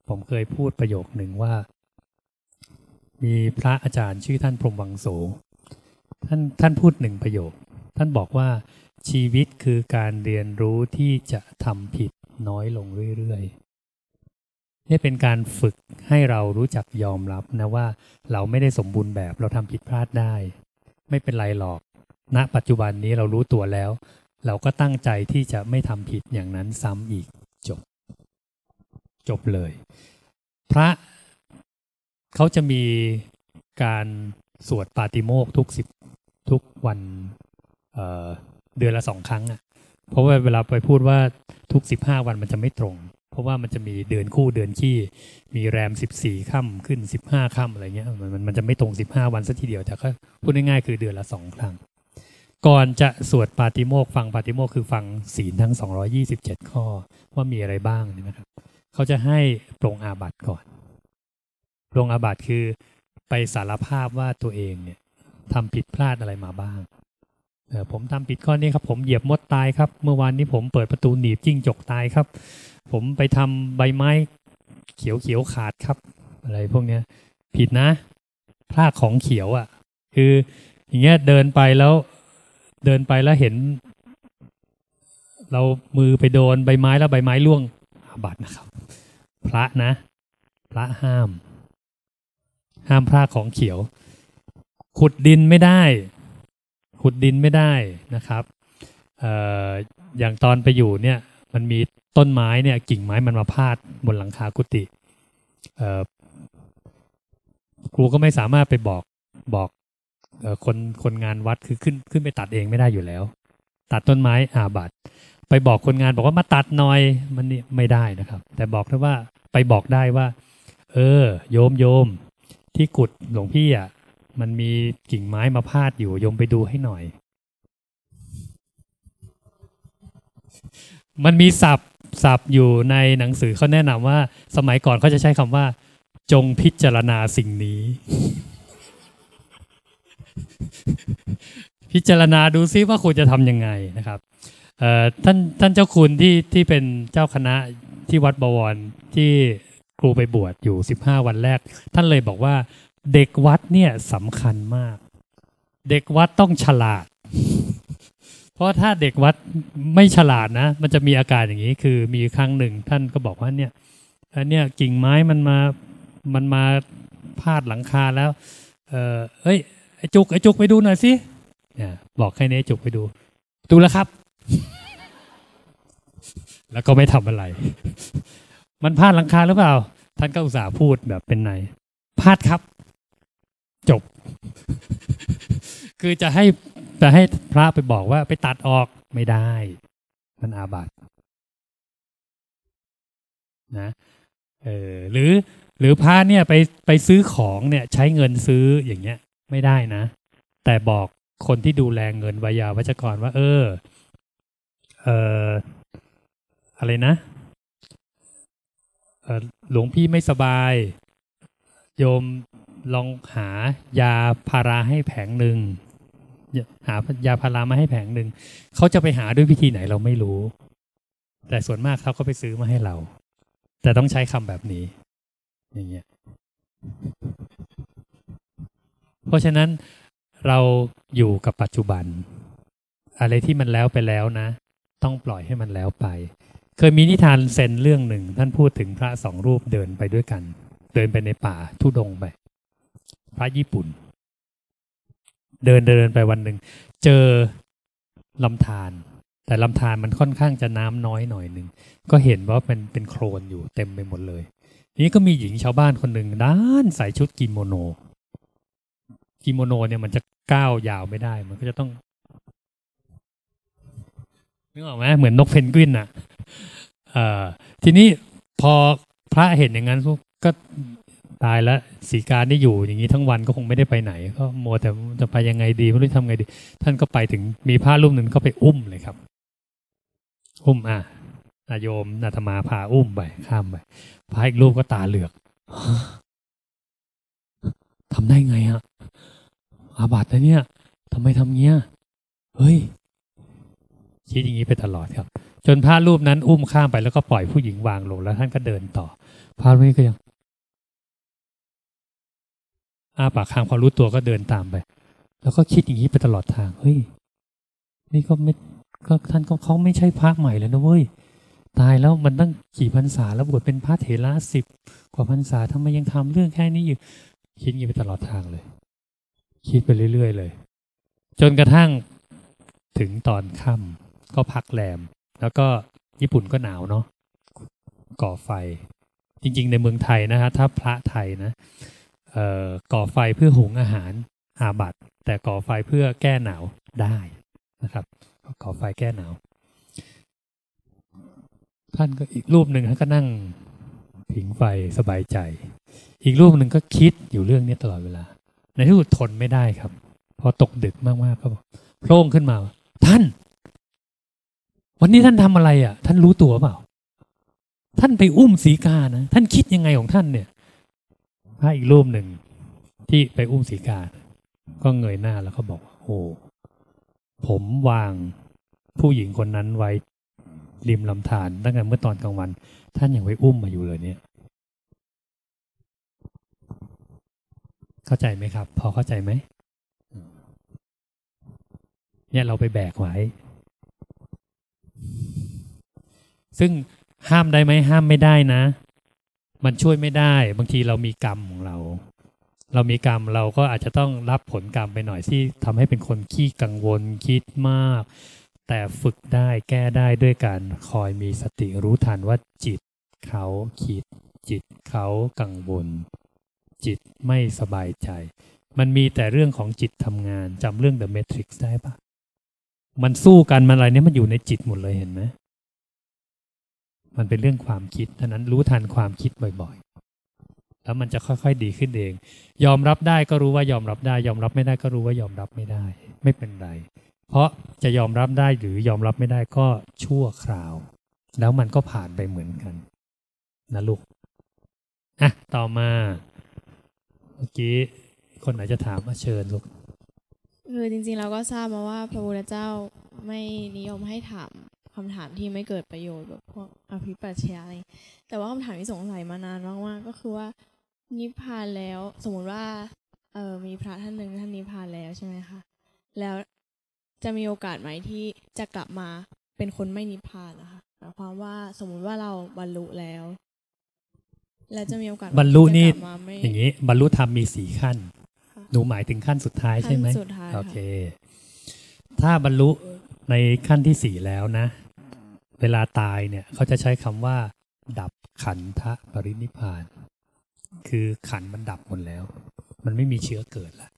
ผมเคยพูดประโยคหนึ่งว่า มีพระอาจารย์ชื่อท่านพรมวังโสท่านท่านพูดหนึ่งประโยค ท่านบอกว่า ชีวิตคือการเรียนรู้ที่จะทำผิดน้อยลงเรื่อยๆนี่เป็นการฝึกให้เรารู้จักยอมรับนะว่าเราไม่ได้สมบูรณ์แบบเราทำผิดพลาดได้ ไม่เป็นไรหรอก ณ ปัจจุบันนี้เรารู้ตัวแล้ว เราก็ตั้งใจที่จะไม่ทำผิดอย่างนั้นซ้ำอีกจบ จบเลย พระเขาจะมีการสวดปาติโมกทุกสิบทุกวัน เดือนละสองครั้งอะ เพราะว่าเวลาไปพูดว่าทุกสิบห้าวันมันจะไม่ตรง เพราะว่ามันจะมีเดือนคู่เดือนขี้ มีแรมสิบสี่ค่ำขึ้นสิบห้าค่ำอะไรเงี้ยมันมันจะไม่ตรงสิบห้าวันสักทีเดียวแต่ก็พูดง่ายๆคือเดือนละสองครั้ง ก่อนจะสวดปาติโมกฟังปาติโมกคือฟังศีลทั้ง227ข้อว่ามีอะไรบ้างนะครับเขาจะให้ปรงอาบัติก่อนปรงอาบัติคือไปสารภาพว่าตัวเองเนี่ยทำผิดพลาดอะไรมาบ้าง ผมทำผิดข้อนี้ครับ ผมเหยียบมดตายครับ เมื่อวานนี้ผมเปิดประตูหนีบจิ้งจกตายครับ ผมไปทำใบไม้เขียวเขียวขาดครับ อะไรพวกเนี้ย ผิดนะพลาดของเขียวอะ่ะ คืออย่างเงี้ยเดินไปแล้ว เดินไปแล้วเห็น เรามือไปโดนใบไม้แล้วใบไม้ร่วงอาบัตนะครับ พระนะ พระห้าม ห้ามพลาดของเขียว ขุดดินไม่ได้ ขุดดินไม่ได้นะครับอย่างตอนไปอยู่เนี่ยมันมีต้นไม้เนี่ยกิ่งไม้มันมาพาดบนหลังคากุฏิครูก็ไม่สามารถไปบอกบอกอคนคนงานวัดคือขึ้นขึ้นไปตัดเองไม่ได้อยู่แล้ว ตัดต้นไม้อาบัตไปบอกคนงานบอกว่ามาตัดหน่อยมันนี่ไม่ได้นะครับ แต่บอกได้ว่าไปบอกได้ว่า เออ โยมโยมที่กุดหลวงพี่อะ มันมีกิ่งไม้มาพาดอยู่ยมไปดูให้หน่อย มันมีศัพท์ศัพท์อยู่ในหนังสือเขาแนะนำว่า สมัยก่อนเขาจะใช้คำว่า จงพิจารณาสิ่งนี้ พิจารณาดูซิว่าคุณจะทำยังไงนะครับท่านท่านเจ้าคุณที่ที่เป็นเจ้าคณะที่วัดบวรที่ครูไปบวชอยู่ 15 วันแรก ท่านเลยบอกว่า เด็กวัดเนี่ยสำคัญมาก เด็กวัดต้องฉลาด เพราะถ้าเด็กวัดไม่ฉลาดนะ มันจะมีอาการอย่างนี้ คือมีครั้งหนึ่งท่านก็บอกว่าเนี่ยอันเนี้ยกิ่งไม้มันมามันมาพาดหลังคาแล้ว เออเอ้ยไอจุกไอจุกไปดูหน่อยสิเนี่ยบอกให้เนจุกไปดู ดูแล้วครับ แล้วก็ไม่ทำอะไร มันพาดหลังคาหรือเปล่า ท่านก็อุตส่าห์พูดแบบเป็นในพลาดครับ จบ คือจะให้จะให้พระไปบอกว่าไปตัดออกไม่ได้ มันอาบัตินะเออหรือหรือพระเนี่ยไปไปซื้อของเนี่ยใช้เงินซื้ออย่างเงี้ย ไม่ได้นะ แต่บอกคนที่ดูแลเงินวิยาวัจกรว่า เออ เอออะไรนะเออหลวงพี่ไม่สบาย โยม ลองหายาพาราให้แผงหนึ่งหายาพารามาให้แผงหนึ่งเขาจะไปหาด้วยวิธีไหนเราไม่รู้ แต่ส่วนมากเขาก็ไปซื้อมาให้เรา แต่ต้องใช้คำแบบนี้ อย่างเงี้ยเพราะฉะนั้นเราอยู่กับปัจจุบัน อะไรที่มันแล้วไปแล้วนะ ต้องปล่อยให้มันแล้วไป เคยมีนิทานเซนเรื่องหนึ่ง ท่านพูดถึงพระสองรูปเดินไปด้วยกัน เดินไปในป่าธุดงค์ไป พระญี่ปุ่น เดินเดินไปวันหนึ่ง เจอลำธารแต่ลำธารมันค่อนข้างจะน้ำน้อยหน่อยหนึ่งก็เห็นว่ามันเป็นโคลนอยู่เต็มไปหมดเลย ทีนี้ก็มีหญิงชาวบ้านคนหนึ่งดันใส่ชุดกิโมโนกิโมโนเนี่ยมันจะก้าวยาวไม่ได้ มันก็จะต้องนึกออกไหมเหมือนนกเพนกวินอะอ่อทีนี้พอพระเห็นอย่างนั้นก็ ตายแล้วสีการได้อยู่อย่างนี้ทั้งวันก็คงไม่ได้ไปไหน ก็โมแต่จะไปยังไงดีไม่รู้ทำไงดี ท่านก็ไปถึงมีพระรูปหนึ่งก็ไปอุ้มเลยครับ อุ้มอะนาโยมนาธมาพาอุ้มไปข้ามไปพระอีกรูปก็ตาเหลือกทำได้ไงอะอาบัตินะเนี่ยทำไมทำเงี้ยเฮ้ยคิดอย่างนี้ไปตลอดครับ จนพระรูปนั้นอุ้มข้ามไปแล้วก็ปล่อยผู้หญิงวางลงแล้วท่านก็เดินต่อพระรูปนี้ก็ยัง อาปากค้างพอรู้ตัวก็เดินตามไป แล้วก็คิดอย่างนี้ไปตลอดทางเฮ้ยนี่ก็ไม่ก็ท่านก็เขาไม่ใช่พระใหม่แล้วนะเว้ยตายแล้วมันตั้งกี่พรรษาแล้วบวชเป็นพระเถระสิบกว่าพรรษาทำไมยังทำเรื่องแค่นี้อยู่ คิดอย่างนี้ไปตลอดทางเลย คิดไปเรื่อยๆเลย จนกระทั่งถึงตอนค่ำก็พักแรม แล้วก็ญี่ปุ่นก็หนาวเนาะก่อไฟ จริง ๆ ในเมืองไทยนะฮะถ้าพระไทยนะ ก่อไฟเพื่อหุงอาหารอาบัตแต่ก่อไฟเพื่อแก้หนาวได้นะครับ ก่อไฟแก้หนาว ท่านก็อีกรูปหนึ่งท่านก็นั่งผิงไฟสบายใจ อีกรูปหนึ่งก็คิดอยู่เรื่องนี้ตลอดเวลา ในที่สุดทนไม่ได้ครับ พอตกดึกมากๆก็โผล่ขึ้นมา ท่าน วันนี้ท่านทำอะไรอะ ท่านรู้ตัวเปล่า ท่านไปอุ้มสีกานะ ท่านคิดยังไงของท่านเนี่ย พระอีกรูปหนึ่งที่ไปอุ้มสีกา ก็เงยหน้าแล้วก็บอกโอ้ผมวางผู้หญิงคนนั้นไว้ริมลำธารตั้งแต่เมื่อตอนกลางวัน ท่านยังไปอุ้มมาอยู่เลยเนี่ย เข้าใจไหมครับ พอเข้าใจไหมเนี่ยเราไปแบกไว้ ซึ่งห้ามได้ไหมห้ามไม่ได้นะ มันช่วยไม่ได้ บางทีเรามีกรรมของเรา เรามีกรรมเราก็อาจจะต้องรับผลกรรมไปหน่อยที่ทำให้เป็นคนขี้กังวลคิดมาก แต่ฝึกได้แก้ได้ด้วยการคอยมีสติรู้ทันว่าจิตเขาคิด จิตเขากังวล จิตไม่สบายใจ มันมีแต่เรื่องของจิตทำงานจำเรื่อง The Matrix ได้ปะมันสู้กันมันอะไรเนี่ยมันอยู่ในจิตหมดเลยเห็นไหม มันเป็นเรื่องความคิดท่านั้นรู้ทันความคิดบ่อยๆ แล้วมันจะค่อยๆดีขึ้นเอง ยอมรับได้ก็รู้ว่ายอมรับได้ ยอมรับไม่ได้ก็รู้ว่ายอมรับไม่ได้ ไม่เป็นไร เพราะจะยอมรับได้หรือยอมรับไม่ได้ก็ชั่วคราว แล้วมันก็ผ่านไปเหมือนกันนะลูกอะต่อมาเมื่อกี้คนไหนจะถามมาเชิญลูกคือจริงๆเราก็ทราบมาว่าพระพุทธเจ้าไม่นิยมให้ถาม คำถามที่ไม่เกิดประโยชน์แบบพวกอภิปรัชญาอะไร แต่ว่าคำถามที่สงสัยมานานมากๆก็คือว่านิพพานแล้วสมมุติว่าเออมีพระท่านหนึ่งท่านนิพพานแล้วใช่ไหมคะแล้วจะมีโอกาสไหมที่จะกลับมาเป็นคนไม่นิพพานนะคะหมายความว่าสมมุติว่าเราบรรลุแล้วแล้วจะมีโอกาสบรรลุนี่จะกลับมาไม่อย่างนี้ บรรลุธรรมมีสี่ขั้น หนูหมายถึงขั้นสุดท้ายใช่ไหมขั้นสุดท้ายโอค่ะเค ถ้าบรรลุในขั้นที่สี่แล้วนะ เวลาตายเนี่ยเขาจะใช้คำว่า ดับขันธปรินิพพาน คือขันธ์มันดับหมดแล้ว มันไม่มีเชื้อเกิดละ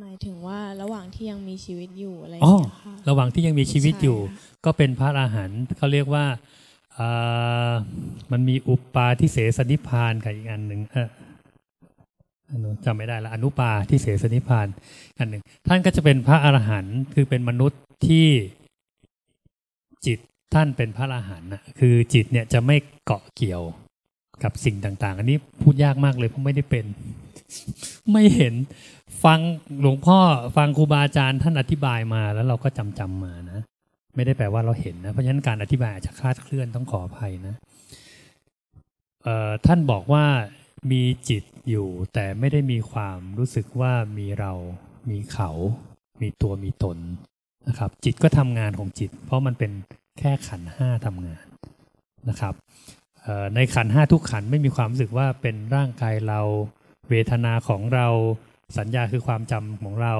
หมายถึงว่าระหว่างที่ยังมีชีวิตอยู่อะไรออ๋อย่างเงี้ยค่ะระหว่างที่ยังมีชีวิตอยู่ใช่ค่ะก็เป็นพระอรหันต์เขาเรียกว่าอ่ามันมีอุปปาทิเสสนิพพานกับอีกอันหนึ่งเอออันนู้นจำไม่ได้ละอนุปาทิเสสนิพพานอันหนึ่งท่านก็จะเป็นพระอรหันต์คือเป็นมนุษย์ที่จิต ท่านเป็นพระอรหันต์นะคือจิตเนี่ยจะไม่เกาะเกี่ยวกับสิ่งต่าง ๆ อันนี้พูดยากมากเลยเพราะไม่ได้เป็น ไม่เห็นฟังหลวงพ่อฟังครูบาอาจารย์ท่านอธิบายมาแล้วเราก็จำจำมานะ ไม่ได้แปลว่าเราเห็นนะ เพราะฉะนั้นการอธิบายอาจจะคลาดเคลื่อนต้องขออภัยนะท่านบอกว่ามีจิตอยู่แต่ไม่ได้มีความรู้สึกว่ามีเรา มีเขา มีตัวมีตนนะครับ จิตก็ทำงานของจิต เพราะมันเป็น แค่ขันห้าทำงานนะครับในขันห้าทุกขันไม่มีความรู้สึกว่าเป็นร่างกายเราเวทนาของเราสัญญาคือความจำของเรา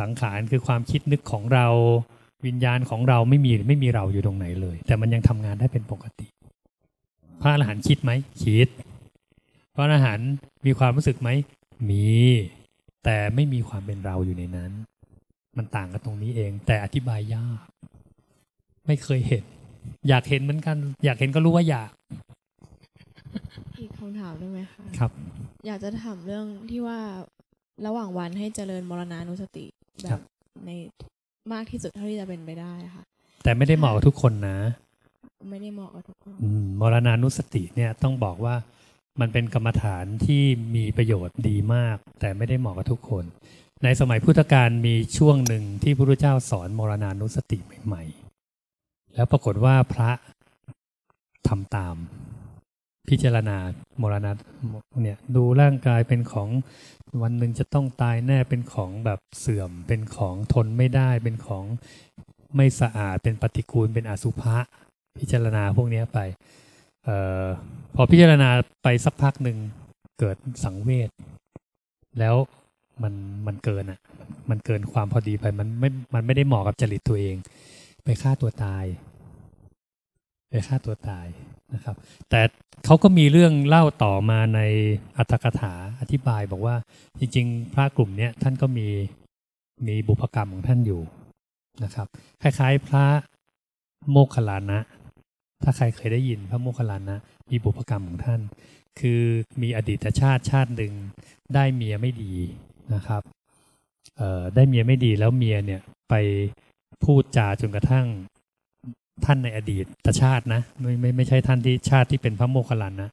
สังขารคือความคิดนึกของเรา วิญญาณของเราไม่มีไม่มีเราอยู่ตรงไหนเลย แต่มันยังทำงานได้เป็นปกติ พระอรหันต์คิดไหมคิด พระอรหันต์มีความรู้สึกไหมมี แต่ไม่มีความเป็นเราอยู่ในนั้น มันต่างกันตรงนี้เองแต่อธิบายยาก ไม่เคยเห็น อยากเห็นเหมือนกัน อยากเห็นก็รู้ว่าอยาก อีกคำถามได้ไหมคะครับ อยากจะถามเรื่องที่ว่าระหว่างวันให้เจริญมรณานุสติแบครับบในมากที่สุดเท่าที่จะเป็นไปได้ค่ะ แต่ไม่ได้เหมาะกับทุกคนนะ ไม่ได้เหมาะกับทุกคนอืมมรณานุสติเนี่ยต้องบอกว่ามันเป็นกรรมฐานที่มีประโยชน์ดีมาก แต่ไม่ได้เหมาะกับทุกคน ในสมัยพุทธกาลมีช่วงหนึ่งที่พระพุทธเจ้าสอนมรณานุสติใหม่ๆ แล้วปรากฏว่าพระทำตาม พิจารณามรณะเนี่ยดูร่างกายเป็นของวันหนึ่งจะต้องตายแน่เป็นของแบบเสื่อม เป็นของทนไม่ได้ เป็นของไม่สะอาด เป็นปฏิกูล เป็นอสุภะพิจารณาพวกนี้ไปออพอพิจารณาไปสักพักหนึ่งเกิดสังเวชแล้วมันมันเกินอะ มันเกินความพอดีไปมันไม่มันไม่ได้เหมาะกับจริตตัวเอง ไปฆ่าตัวตาย ไปฆ่าตัวตายนะครับ แต่เขาก็มีเรื่องเล่าต่อมาในอัตถกถาอธิบายบอกว่าจริงๆ พระกลุ่มเนี้ยท่านก็มีมีบุพกรรมของท่านอยู่นะครับ คล้าย ๆ พระโมคคัลลานะ ถ้าใครเคยได้ยินพระโมคคัลลานะ มีบุพกรรมของท่าน คือมีอดีตชาติชาติหนึ่งได้เมียไม่ดีนะครับได้เมียไม่ดีแล้วเมียเนี่ยไปพูดจาจนกระทั่ง ท่านในอดีตชาตินะไม่ไม่ไม่ใช่ท่านที่ชาติที่เป็นพระโมคคัลลานะ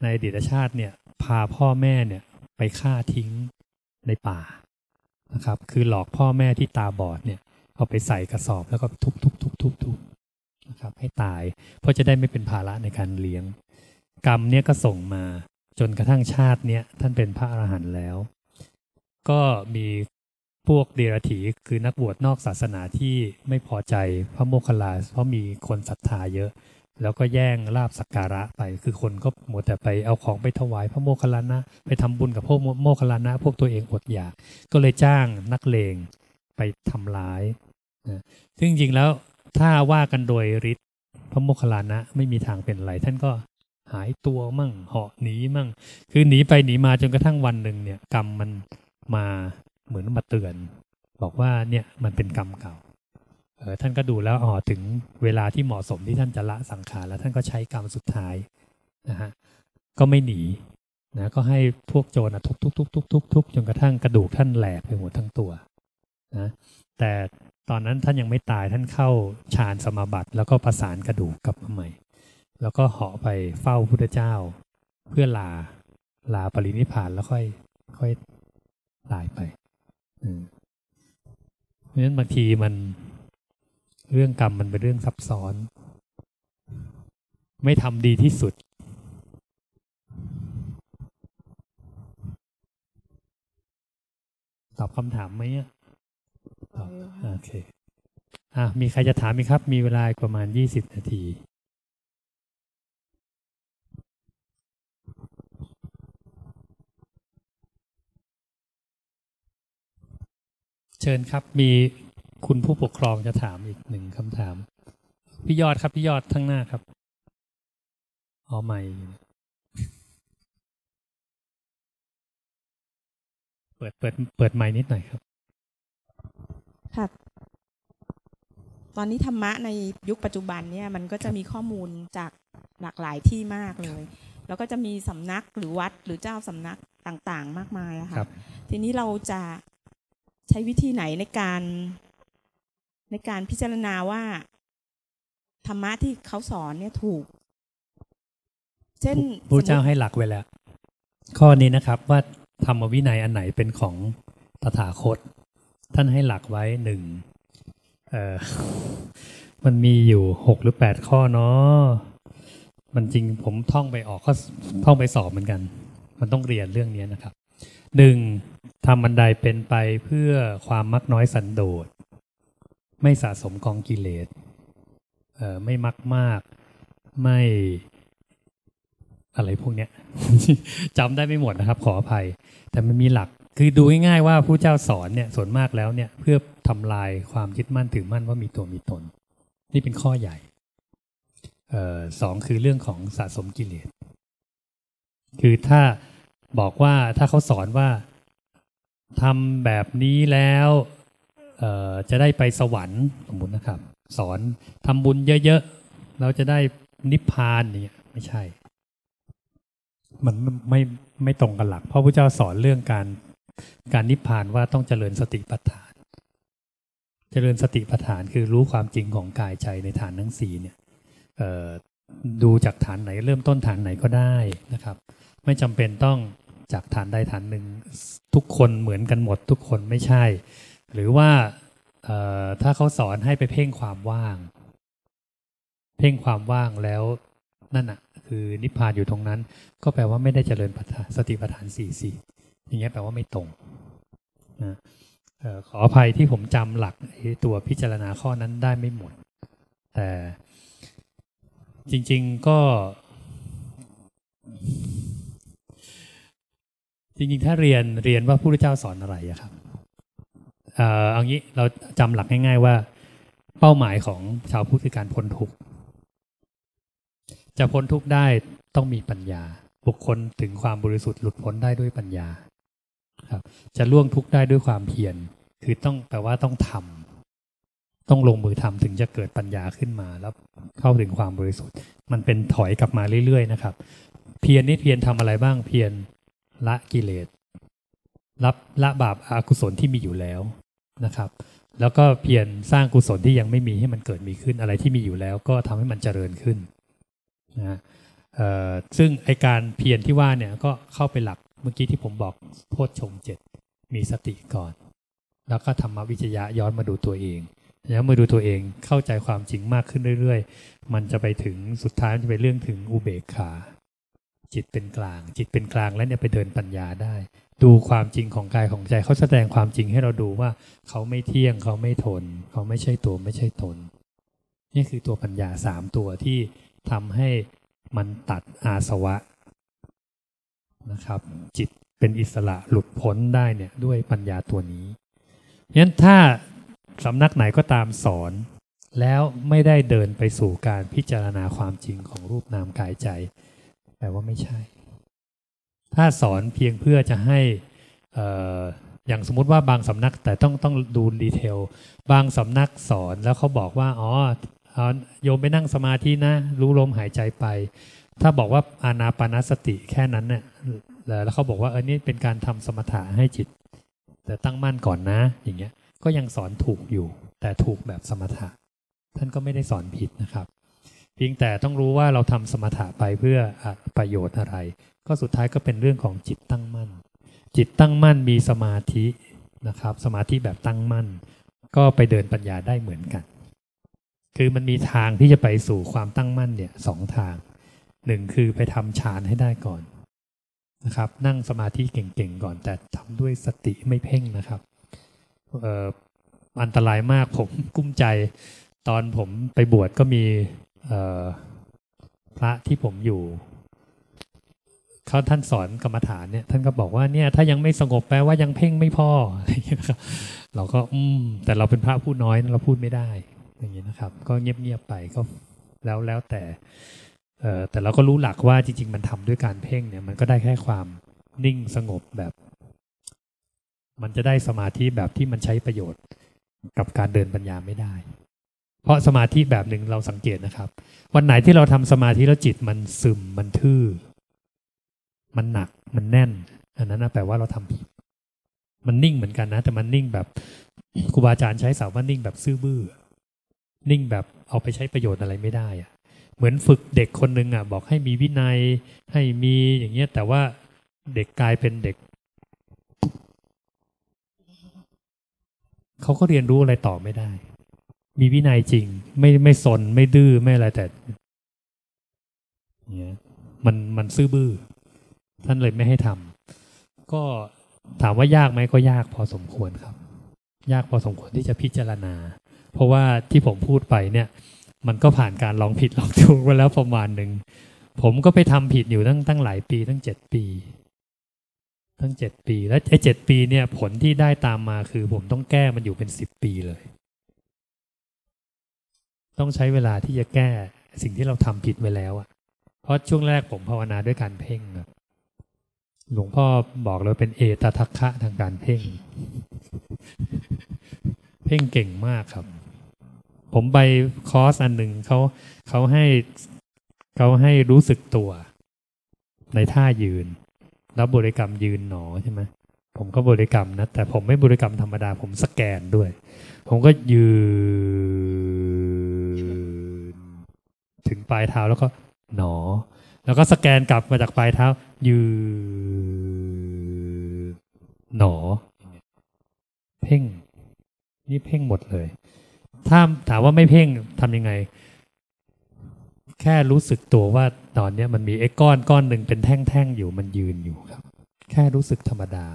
ในอดีตชาติเนี่ยพาพ่อแม่เนี่ยไปฆ่าทิ้งในป่านะครับ คือหลอกพ่อแม่ที่ตาบอดเนี่ยเอาไปใส่กระสอบแล้วก็ทุบทุบทุบทุบทุบนะครับให้ตายเพราะจะได้ไม่เป็นภาระในการเลี้ยง กรรมเนี่ยก็ส่งมาจนกระทั่งชาติเนี่ยท่านเป็นพระอรหันต์แล้ว ก็มี พวกเดรัจฉีคือนักบวชนอกศาสนาที่ไม่พอใจพระโมคคัลลาเพราะมีคนศรัทธาเยอะ แล้วก็แย่งลาบสักการะไป คือคนก็หมดแต่ไปเอาของไปถวายพระโมคคัลลานะ ไปทำบุญกับพวกโมคคัลลานะ พวกตัวเองอดอยาก ก็เลยจ้างนักเลงไปทำร้ายนะซึ่งจริงแล้วถ้าว่ากันโดยฤทธิ์พระโมคคัลลานะไม่มีทางเป็นไรท่านก็หายตัวมั่งเหาะหนีมั่ง คือหนีไปหนีมาจนกระทั่งวันหนึ่งเนี่ย กรรมมันมา เหมือนมาเตือน บอกว่าเนี่ยมันเป็นกรรมเก่าเออท่านก็ดูแล้วอ๋อถึงเวลาที่เหมาะสมที่ท่านจะละสังขารแล้วท่านก็ใช้กรรมสุดท้ายนะฮะก็ไม่หนีนะก็ให้พวกโจรทุบทุบทุบทุบทุบทุบจนกระทั่งกระดูกท่านแหลกไปหมดทั้งตัวนะแต่ตอนนั้นท่านยังไม่ตายท่านเข้าฌานสมาบัติ แล้วก็ประสานกระดูกกลับมาใหม่ แล้วก็เหาะไปเฝ้าพุทธเจ้า เพื่อลาลาปรินิพพานแล้วค่อยค่อยตายไป เพราะฉะนั้นบางทีมันเรื่องกรรมมันเป็นเรื่องซับซ้อน ไม่ทำดีที่สุด ตอบคำถามไหมอะตอบโอเคอะมีใครจะถามไหมครับ มีเวลาประมาณยี่สิบนาที เชิญครับ มีคุณผู้ปกครองจะถามอีกหนึ่งคำถาม พี่ยอดครับ พี่ยอดทั้งหน้าครับอ๋อไม่เปิดเปิดเปิดไม้นิดหน่อยครับ ครับ ตอนนี้ธรรมะในยุคปัจจุบันเนี่ย มันก็จะมีข้อมูลจากหลากหลายที่มากเลย แล้วก็จะมีสำนักหรือวัดหรือเจ้าสำนักต่างๆ มากมายอะค่ะทีนี้เราจะ ใช้วิธีไหนในการ ในการพิจารณาว่า ธรรมะที่เขาสอนเนี่ยถูก เช่นพระเจ้าให้หลักไว้แล้ว ข้อนี้นะครับว่าธรรมวินัยอันไหนเป็นของตถาคต ท่านให้หลักไว้หนึ่งเออมันมีอยู่หกหรือแปดข้อเนาะมันจริงผมท่องไปออกก็ท่องไปสอบเหมือนกัน มันต้องเรียนเรื่องนี้นะครับหนึ่ง ทำบันไดเป็นไปเพื่อความมักน้อยสันโดษ ไม่สะสมกองกิเลสเออไม่มักมาก ไม่อะไรพวกเนี้ยจำได้ไม่หมดนะครับ ขออภัย แต่มันมีหลักคือดูง่ายๆว่าผู้เจ้าสอนเนี่ยส่วนมากแล้วเนี่ยเพื่อทำลายความยึดมั่นถือมั่นว่ามีตัวมีตน นี่เป็นข้อใหญ่เออสองคือเรื่องของสะสมกิเลส คือถ้าบอกว่าถ้าเขาสอนว่า ทำแบบนี้แล้วจะได้ไปสวรรค์สมมตินะครับ สอนทำบุญเยอะๆเราจะได้นิพพานเนี่ยไม่ใช่ มันไม่ไม่ตรงกันหลัก เพราะพระเจ้าสอนเรื่องการการนิพพานว่าต้องเจริญสติปัฏฐาน เจริญสติปัฏฐานคือรู้ความจริงของกายใจในฐานทั้งสี่เนี่ยดูจากฐานไหนเริ่มต้นฐานไหนก็ได้นะครับ ไม่จำเป็นต้อง จากฐานใดฐานหนึ่งทุกคนเหมือนกันหมดทุกคนไม่ใช่ หรือว่าถ้าเขาสอนให้ไปเพ่งความว่าง เพ่งความว่างแล้วนั่นอะคือนิพพานอยู่ตรงนั้น ก็แปลว่าไม่ได้เจริญสติปัฏฐานสี่สี่อย่างเงี้ยแปลว่าไม่ตรงนะขออภัยที่ผมจำหลักตัวพิจารณาข้อนั้นได้ไม่หมด แต่จริง ๆก็ จริงๆ ถ้าเรียนเรียนว่าพระพุทธเจ้าสอนอะไรอะครับเอ่อเอางี้เราจำหลักง่ายๆว่า เป้าหมายของชาวพุทธคือการพ้นทุกข์จะพ้นทุกข์ได้ต้องมีปัญญา บุคคลถึงความบริสุทธิ์หลุดพ้นได้ด้วยปัญญาครับ จะล่วงทุกข์ได้ด้วยความเพียรคือต้องแปลว่าต้องทต้องลงมือทำถึงจะเกิดปัญญาขึ้นมาแล้วเข้าถึงความบริสุทธิ์ มันเป็นถอยกลับมาเรื่อยๆนะครับ เพียรนี่เพียรทำอะไรบ้างเพียร ละกิเลสรับละบาปอากุศลที่มีอยู่แล้วนะครับ แล้วก็เพียรสร้างกุศลที่ยังไม่มีให้มันเกิดมีขึ้นอะไรที่มีอยู่แล้ว ก็ทำให้มันเจริญขึ้นนะซึ่งไอการเพียรที่ว่าเนี่ยก็เข้าไปหลักเมื่อกี้ที่ผมบอกโพชฌงเจ็ดมีสติก่อน แล้วก็ธรรมวิจยะย้อนมาดูตัวเองแล้วมาดูตัวเองเข้าใจความจริงมากขึ้นเรื่อย ๆ มันจะไปถึงสุดท้ายมันจะไปเรื่องถึงอุเบกขา จิตเป็นกลาง จิตเป็นกลางแล้วเนี่ยไปเดินปัญญาได้ ดูความจริงของกายของใจเขาแสดงความจริงให้เราดูว่า เขาไม่เที่ยงเขาไม่ทน เขาไม่ใช่ตัวไม่ใช่ตนนี่คือตัวปัญญาสามตัวที่ทำให้มันตัดอาสวะนะครับ จิตเป็นอิสระหลุดพ้นได้เนี่ยด้วยปัญญาตัวนี้งั้นถ้าสำนักไหนก็ตามสอนแล้วไม่ได้เดินไปสู่การพิจารณาความจริงของรูปนามกายใจ แปลว่าไม่ใช่ ถ้าสอนเพียงเพื่อจะให้อย่างสมมุติว่าบางสำนักแต่ต้องต้องดูดีเทล บางสำนักสอนแล้วเขาบอกว่าอ๋อโยมไปนั่งสมาธินะ รู้ลมหายใจไป ถ้าบอกว่าอานาปานสติแค่นั้นเนี่ยแล้วเขาบอกว่าเออนี่เป็นการทำสมถะให้จิต แต่ตั้งมั่นก่อนนะ อย่างเงี้ยก็ยังสอนถูกอยู่ แต่ถูกแบบสมถะ ท่านก็ไม่ได้สอนผิดนะครับ เพียงแต่ต้องรู้ว่าเราทำสมถะไปเพื่อประโยชน์อะไร ก็สุดท้ายก็เป็นเรื่องของจิตตั้งมั่น จิตตั้งมั่นมีสมาธินะครับ สมาธิแบบตั้งมั่น ก็ไปเดินปัญญาได้เหมือนกัน คือมันมีทางที่จะไปสู่ความตั้งมั่นเนี่ยสองทางหนึ่งคือไปทำฌานให้ได้ก่อนนะครับ นั่งสมาธิเก่งๆก่อน แต่ทำด้วยสติไม่เพ่งนะครับอันตรายมากผมกุ้มใจ ตอนผมไปบวชก็มี พระที่ผมอยู่เขาท่านสอนกรรมฐานเนี่ยท่านก็บอกว่าเนี่ยถ้ายังไม่สงบแปลว่ายังเพ่งไม่พออะไรอย่างเงี้ยครับเราก็อืมแต่เราเป็นพระผู้น้อยเราพูดไม่ได้อย่างเงี้ยนะครับ ก็เงียบๆไปก็แล้วแล้วแต่แต่เราก็รู้หลักว่าจริง ๆ มันทำด้วยการเพ่งเนี่ยมันก็ได้แค่ความนิ่งสงบแบบ มันจะได้สมาธิแบบที่มันใช้ประโยชน์กับการเดินปัญญาไม่ได้ เพราะสมาธิแบบหนึ่งเราสังเกตนะครับ วันไหนที่เราทำสมาธิแล้วจิตมันซึมมันทื่อ มันหนักมันแน่น อันนั้นแปลว่าเราทำผิด มันนิ่งเหมือนกันนะ แต่มันนิ่งแบบครูบาอาจารย์ใช้สาวว่านิ่งแบบซื่อบื้อ นิ่งแบบเอาไปใช้ประโยชน์อะไรไม่ได้อะเหมือนฝึกเด็กคนหนึ่งอะ บอกให้มีวินัยให้มีอย่างเงี้ย แต่ว่าเด็กกลายเป็นเด็กเขาก็เรียนรู้อะไรต่อไม่ได้ มีวินัยจริง ไม่ไม่สนไม่ดื้อไม่อะไรแต่เนี่ยมันมันซื่อบื้อ ท่านเลยไม่ให้ทำก็ถามว่ายากไหมก็ยากพอสมควรครับ ยากพอสมควรที่จะพิจารณา เพราะว่าที่ผมพูดไปเนี่ย มันก็ผ่านการลองผิดลองถูกมาแล้วประมาณหนึ่งผมก็ไปทำผิดอยู่ตั้งตั้งหลายปี ตั้งเจ็ดปีทั้งเจ็ดปี แล้วไอ้เจ็ดปีเนี่ย ผลที่ได้ตามมาคือผมต้องแก้มันอยู่เป็นสิบปีเลย ต้องใช้เวลาที่จะแก้สิ่งที่เราทำผิดไปแล้วอะเพราะช่วงแรกผมภาวนาด้วยการเพ่งครับหลวงพ่อบอกเลยเป็นเอตทัคคะทางการเพ่ง เพ่งเก่งมากครับ ผมไปคอร์สอันหนึ่งเขาเขาให้เขาให้รู้สึกตัว ในท่ายืน แล้วบริกรรมยืนหนอใช่ไหมผมก็บริกรรมนะ แต่ผมไม่บริกรรมธรรมดา ผมสแกนด้วย ผมก็ยืนถึง ปลายเท้าแล้วก็หนอ แล้วก็สแกนกลับมาจากปลายเท้า ยืนหนอ เพ่ง นี่เพ่งหมดเลย ถ้าถามว่าไม่เพ่งทำยังไง แค่รู้สึกตัวว่าตอนนี้มันมีไอ้ก้อนก้อนหนึ่งเป็นแท่งๆอยู่มันยืนอยู่ครับ แค่รู้สึกธรรมดา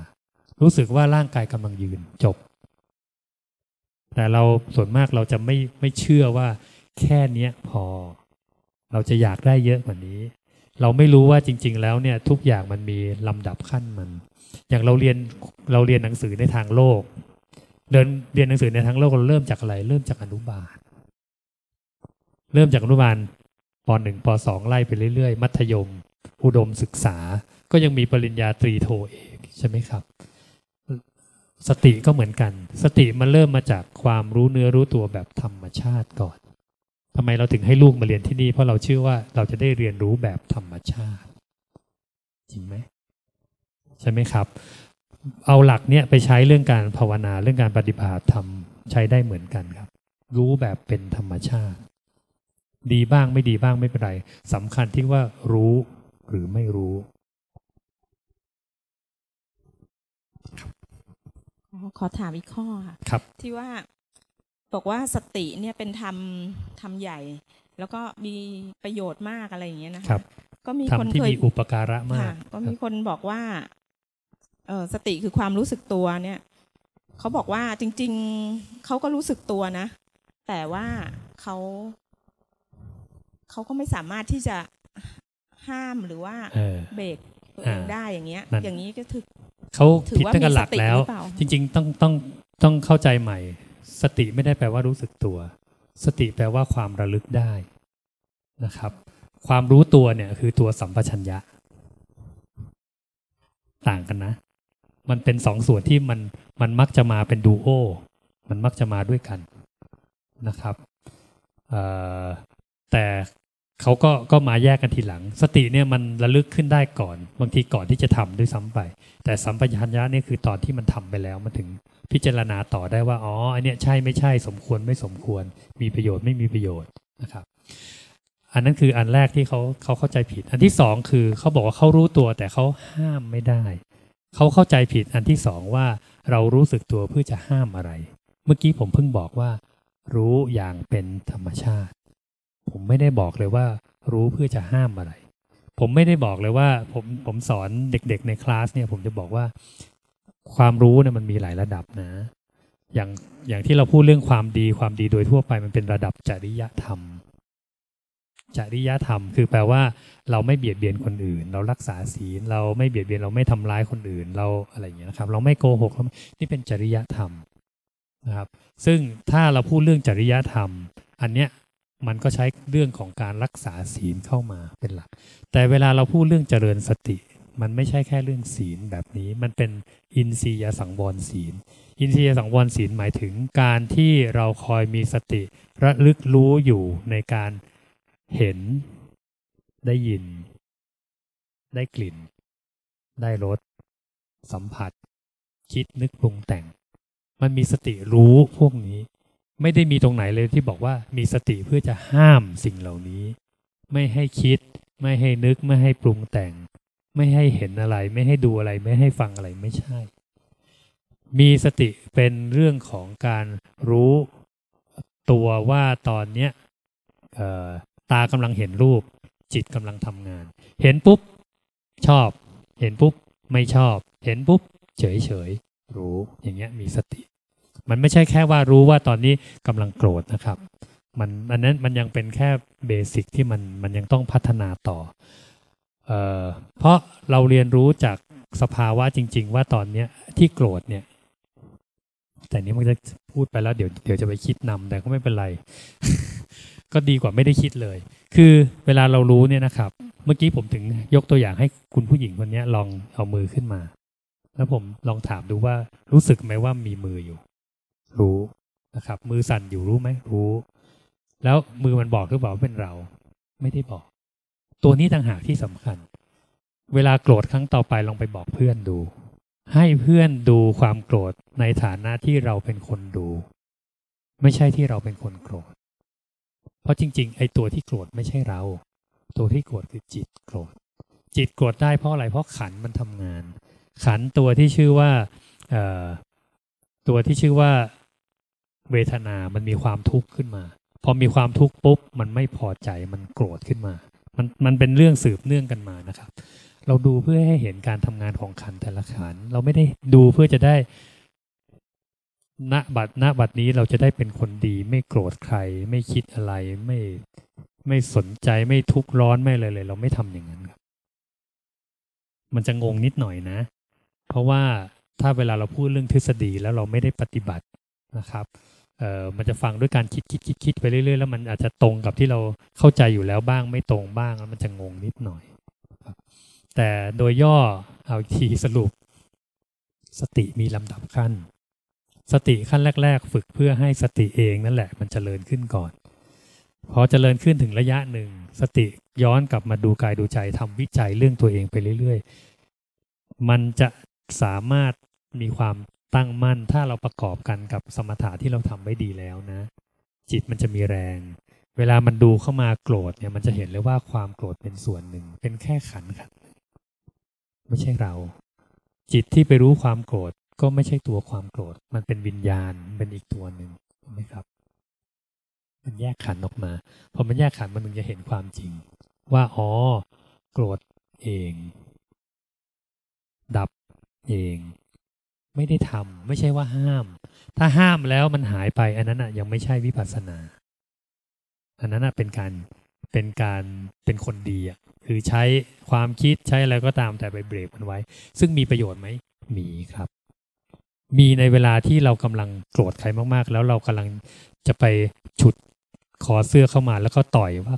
รู้สึกว่าร่างกายกำลังยืนจบ แต่เราส่วนมากเราจะไม่ไม่เชื่อว่าแค่เนี้ยพอ เราจะอยากได้เยอะกว่านี้ เราไม่รู้ว่าจริง ๆ แล้วเนี่ยทุกอย่างมันมีลำดับขั้นมัน อย่างเราเรียนเราเรียนหนังสือในทางโลก เดินเรียนหนังสือในทางโลกเราเริ่มจากอะไร เริ่มจากอนุบาล เริ่มจากอนุบาลปหนึ่งปสองไล่ไปเรื่อยๆ มัธยม อุดมศึกษา ก็ยังมีปริญญาตรีโทเอกใช่ไหมครับ สติก็เหมือนกัน สติมันเริ่มมาจากความรู้เนื้อรู้ตัวแบบธรรมชาติก่อน ทำไมเราถึงให้ลูกมาเรียนที่นี่ เพราะเราเชื่อว่าเราจะได้เรียนรู้แบบธรรมชาติ จริงไหมใช่ไหมครับ เอาหลักเนี้ยไปใช้เรื่องการภาวนาเรื่องการปฏิบัติธรรมใช้ได้เหมือนกันครับ รู้แบบเป็นธรรมชาติ ดีบ้างไม่ดีบ้างไม่เป็นไรสำคัญที่ว่ารู้หรือไม่รู้ขอถามอีกข้อค่ะ ครับ ที่ว่า บอกว่าสติเนี่ยเป็นธรรมธรรมใหญ่ แล้วก็มีประโยชน์มากอะไรอย่างเงี้ยนะครัคะบก็มีทำคนที่เคยมีอุปการะมากค่ะก็มีคนบอกว่าเออสติคือความรู้สึกตัวเนี่ยเขาบอกว่าจริง ๆเขาก็รู้สึกตัวนะ แต่ว่าเขาเขาก็ไม่สามารถที่จะห้ามหรือว่าเออเบรกตัวเองอ่าได้อย่างเงี้ยนั่นอย่างนี้ก็ถือเขาถือผิดว่าตั้งแต่หลักมีสติแล้วหรือเปล่าจริง ๆ ต้องต้องต้องเข้าใจใหม่ สติไม่ได้แปลว่ารู้สึกตัว สติแปลว่าความระลึกได้นะครับ ความรู้ตัวเนี่ยคือตัวสัมปชัญญะ ต่างกันนะ มันเป็นสองส่วนที่มันมันมักจะมาเป็นดูโอมันมักจะมาด้วยกันนะครับแต่เขาก็ก็มาแยกกันทีหลัง สติเนี่ยมันระลึกขึ้นได้ก่อน บางทีก่อนที่จะทำด้วยซ้ำไป แต่สัมปชัญญะเนี่ยคือตอนที่มันทำไปแล้วมันถึง พิจารณาต่อได้ว่าอ๋ออันเนี้ยใช่ไม่ใช่สมควรไม่สมควร มีประโยชน์ไม่มีประโยชน์นะครับ อันนั้นคืออันแรกที่เขาเขาเข้าใจผิด อันที่สองคือเขาบอกว่าเขารู้ตัวแต่เขาห้ามไม่ได้เขาเข้าใจผิดอันที่สองว่าเรารู้สึกตัวเพื่อจะห้ามอะไร เมื่อกี้ผมเพิ่งบอกว่า รู้อย่างเป็นธรรมชาติ ผมไม่ได้บอกเลยว่า รู้เพื่อจะห้ามอะไรผมไม่ได้บอกเลยว่าผมผมสอนเด็กๆในคลาสเนี่ยผมจะบอกว่า ความรู้เนี่ยมันมีหลายระดับนะ อย่างอย่างที่เราพูดเรื่องความดีความดีโดยทั่วไปมันเป็นระดับจริยธรรม จริยธรรม คือแปลว่า เราไม่เบียดเบียนคนอื่น เรารักษาศีลเราไม่เบียดเบียนเราไม่ทำร้ายคนอื่น เราอะไรอย่างเงี้ยนะครับ เราไม่โกหกเรานี่เป็นจริยธรรมนะครับ ซึ่งถ้าเราพูดเรื่องจริยธรรม อันเนี้ยมันก็ใช้เรื่องของการรักษาศีลเข้ามาเป็นหลัก แต่เวลาเราพูดเรื่องเจริญสติ มันไม่ใช่แค่เรื่องศีลแบบนี้ มันเป็นอินทรียสังวรศีล อินทรียสังวรศีลหมายถึงการที่เราคอยมีสติระลึกรู้อยู่ในการเห็น ได้ยิน ได้กลิ่น ได้รส สัมผัส คิดนึกปรุงแต่ง มันมีสติรู้พวกนี้ ไม่ได้มีตรงไหนเลยที่บอกว่ามีสติเพื่อจะห้ามสิ่งเหล่านี้ ไม่ให้คิด ไม่ให้นึก ไม่ให้ปรุงแต่ง ไม่ให้เห็นอะไร ไม่ให้ดูอะไร ไม่ให้ฟังอะไรไม่ใช่ มีสติเป็นเรื่องของการรู้ตัวว่าตอนเนี้ยตากำลังเห็นรูป จิตกำลังทำงาน เห็นปุ๊บ ชอบ เห็นปุ๊บ ไม่ชอบ เห็นปุ๊บ เฉยเฉยรู้อย่างเงี้ยมีสติ มันไม่ใช่แค่ว่ารู้ว่าตอนนี้กำลังโกรธนะครับ มันอันนั้นมันยังเป็นแค่เบสิกที่มันมันยังต้องพัฒนาต่อ เพราะเราเรียนรู้จากสภาวะจริง ๆ ว่าตอนเนี้ยที่โกรธเนี่ย แต่นี้มันจะพูดไปแล้วเดี๋ยวเดี๋ยวจะไปคิดนำแต่ก็ไม่เป็นไร ก็ดีกว่าไม่ได้คิดเลย คือเวลาเรารู้เนี่ยนะครับ เมื่อกี้ผมถึงยกตัวอย่างให้คุณผู้หญิงคนนี้ลองเอามือขึ้นมา แล้วผมลองถามดูว่ารู้สึกไหมว่ามีมืออยู่ รู้นะครับ มือสั่นอยู่รู้ไหมรู้ แล้วมือมันบอกหรือเปล่าเป็นเรา ไม่ได้บอก ตัวนี้ต่างหากที่สำคัญ เวลาโกรธครั้งต่อไปลองไปบอกเพื่อนดู ให้เพื่อนดูความโกรธในฐานะที่เราเป็นคนดู ไม่ใช่ที่เราเป็นคนโกรธ เพราะจริง ๆ ไอ้ตัวที่โกรธไม่ใช่เรา ตัวที่โกรธคือจิตโกรธ จิตโกรธได้เพราะอะไรเพราะขันมันทำงาน ขันตัวที่ชื่อว่าตัวที่ชื่อว่าเวทนา มันมีความทุกข์ขึ้นมา พอมีความทุกข์ปุ๊บ มันไม่พอใจ มันโกรธขึ้นมา มันมันเป็นเรื่องสืบเนื่องกันมานะครับ เราดูเพื่อให้เห็นการทำงานของขันแต่ละขัน เราไม่ได้ดูเพื่อจะได้ณบัดณบัดนี้เราจะได้เป็นคนดี ไม่โกรธใคร ไม่คิดอะไรไม่ไม่สนใจไม่ทุกข์ร้อนไม่อะไรเลย เราไม่ทำอย่างนั้นครับ มันจะงงนิดหน่อยนะ เพราะว่าถ้าเวลาเราพูดเรื่องทฤษฎีแล้วเราไม่ได้ปฏิบัตินะครับ เอ่อมันจะฟังด้วยการคิดคิดคิดคิดไปเรื่อยๆ แล้วมันอาจจะตรงกับที่เราเข้าใจอยู่แล้วบ้างไม่ตรงบ้างแล้วมันจะงงนิดหน่อย แต่โดยย่อเอาทีสรุป สติมีลำดับขั้น สติขั้นแรก ๆ ฝึกเพื่อให้สติเองนั่นแหละ มันจเจริญขึ้นก่อน พอจเจริญขึ้นถึงระยะหนึ่ง สติย้อนกลับมาดูกายดูใจทำวิจัยเรื่องตัวเองไปเรื่อย ๆ มันจะสามารถมีความ ตั้งมั่นถ้าเราประกอบกันกับสมถะที่เราทำไว้ดีแล้วนะ จิตมันจะมีแรง เวลามันดูเข้ามาโกรธเนี่ยมันจะเห็นเลยว่าความโกรธเป็นส่วนหนึ่ง เป็นแค่ขันขันไม่ใช่เรา จิตที่ไปรู้ความโกรธก็ไม่ใช่ตัวความโกรธ มันเป็นวิญญาณเป็นอีกตัวหนึ่งไหมครับ มันแยกขันออกมาพอมันแยกขันมันถึงจะเห็นความจริง ว่าอ๋อโกรธเอง ดับเอง ไม่ได้ทำไม่ใช่ว่าห้าม ถ้าห้ามแล้วมันหายไป อันนั้นอะยังไม่ใช่วิปัสสนา อันนั้นอะเป็นการเป็นการเป็นคนดีอะคือใช้ความคิดใช้อะไรก็ตามแต่ไปเบรกมันไว้ ซึ่งมีประโยชน์ไหมมีครับ มีในเวลาที่เรากำลังโกรธใครมากๆ แล้วเรากำลังจะไปฉุดคอเสื้อเข้ามาแล้วก็ต่อยว่า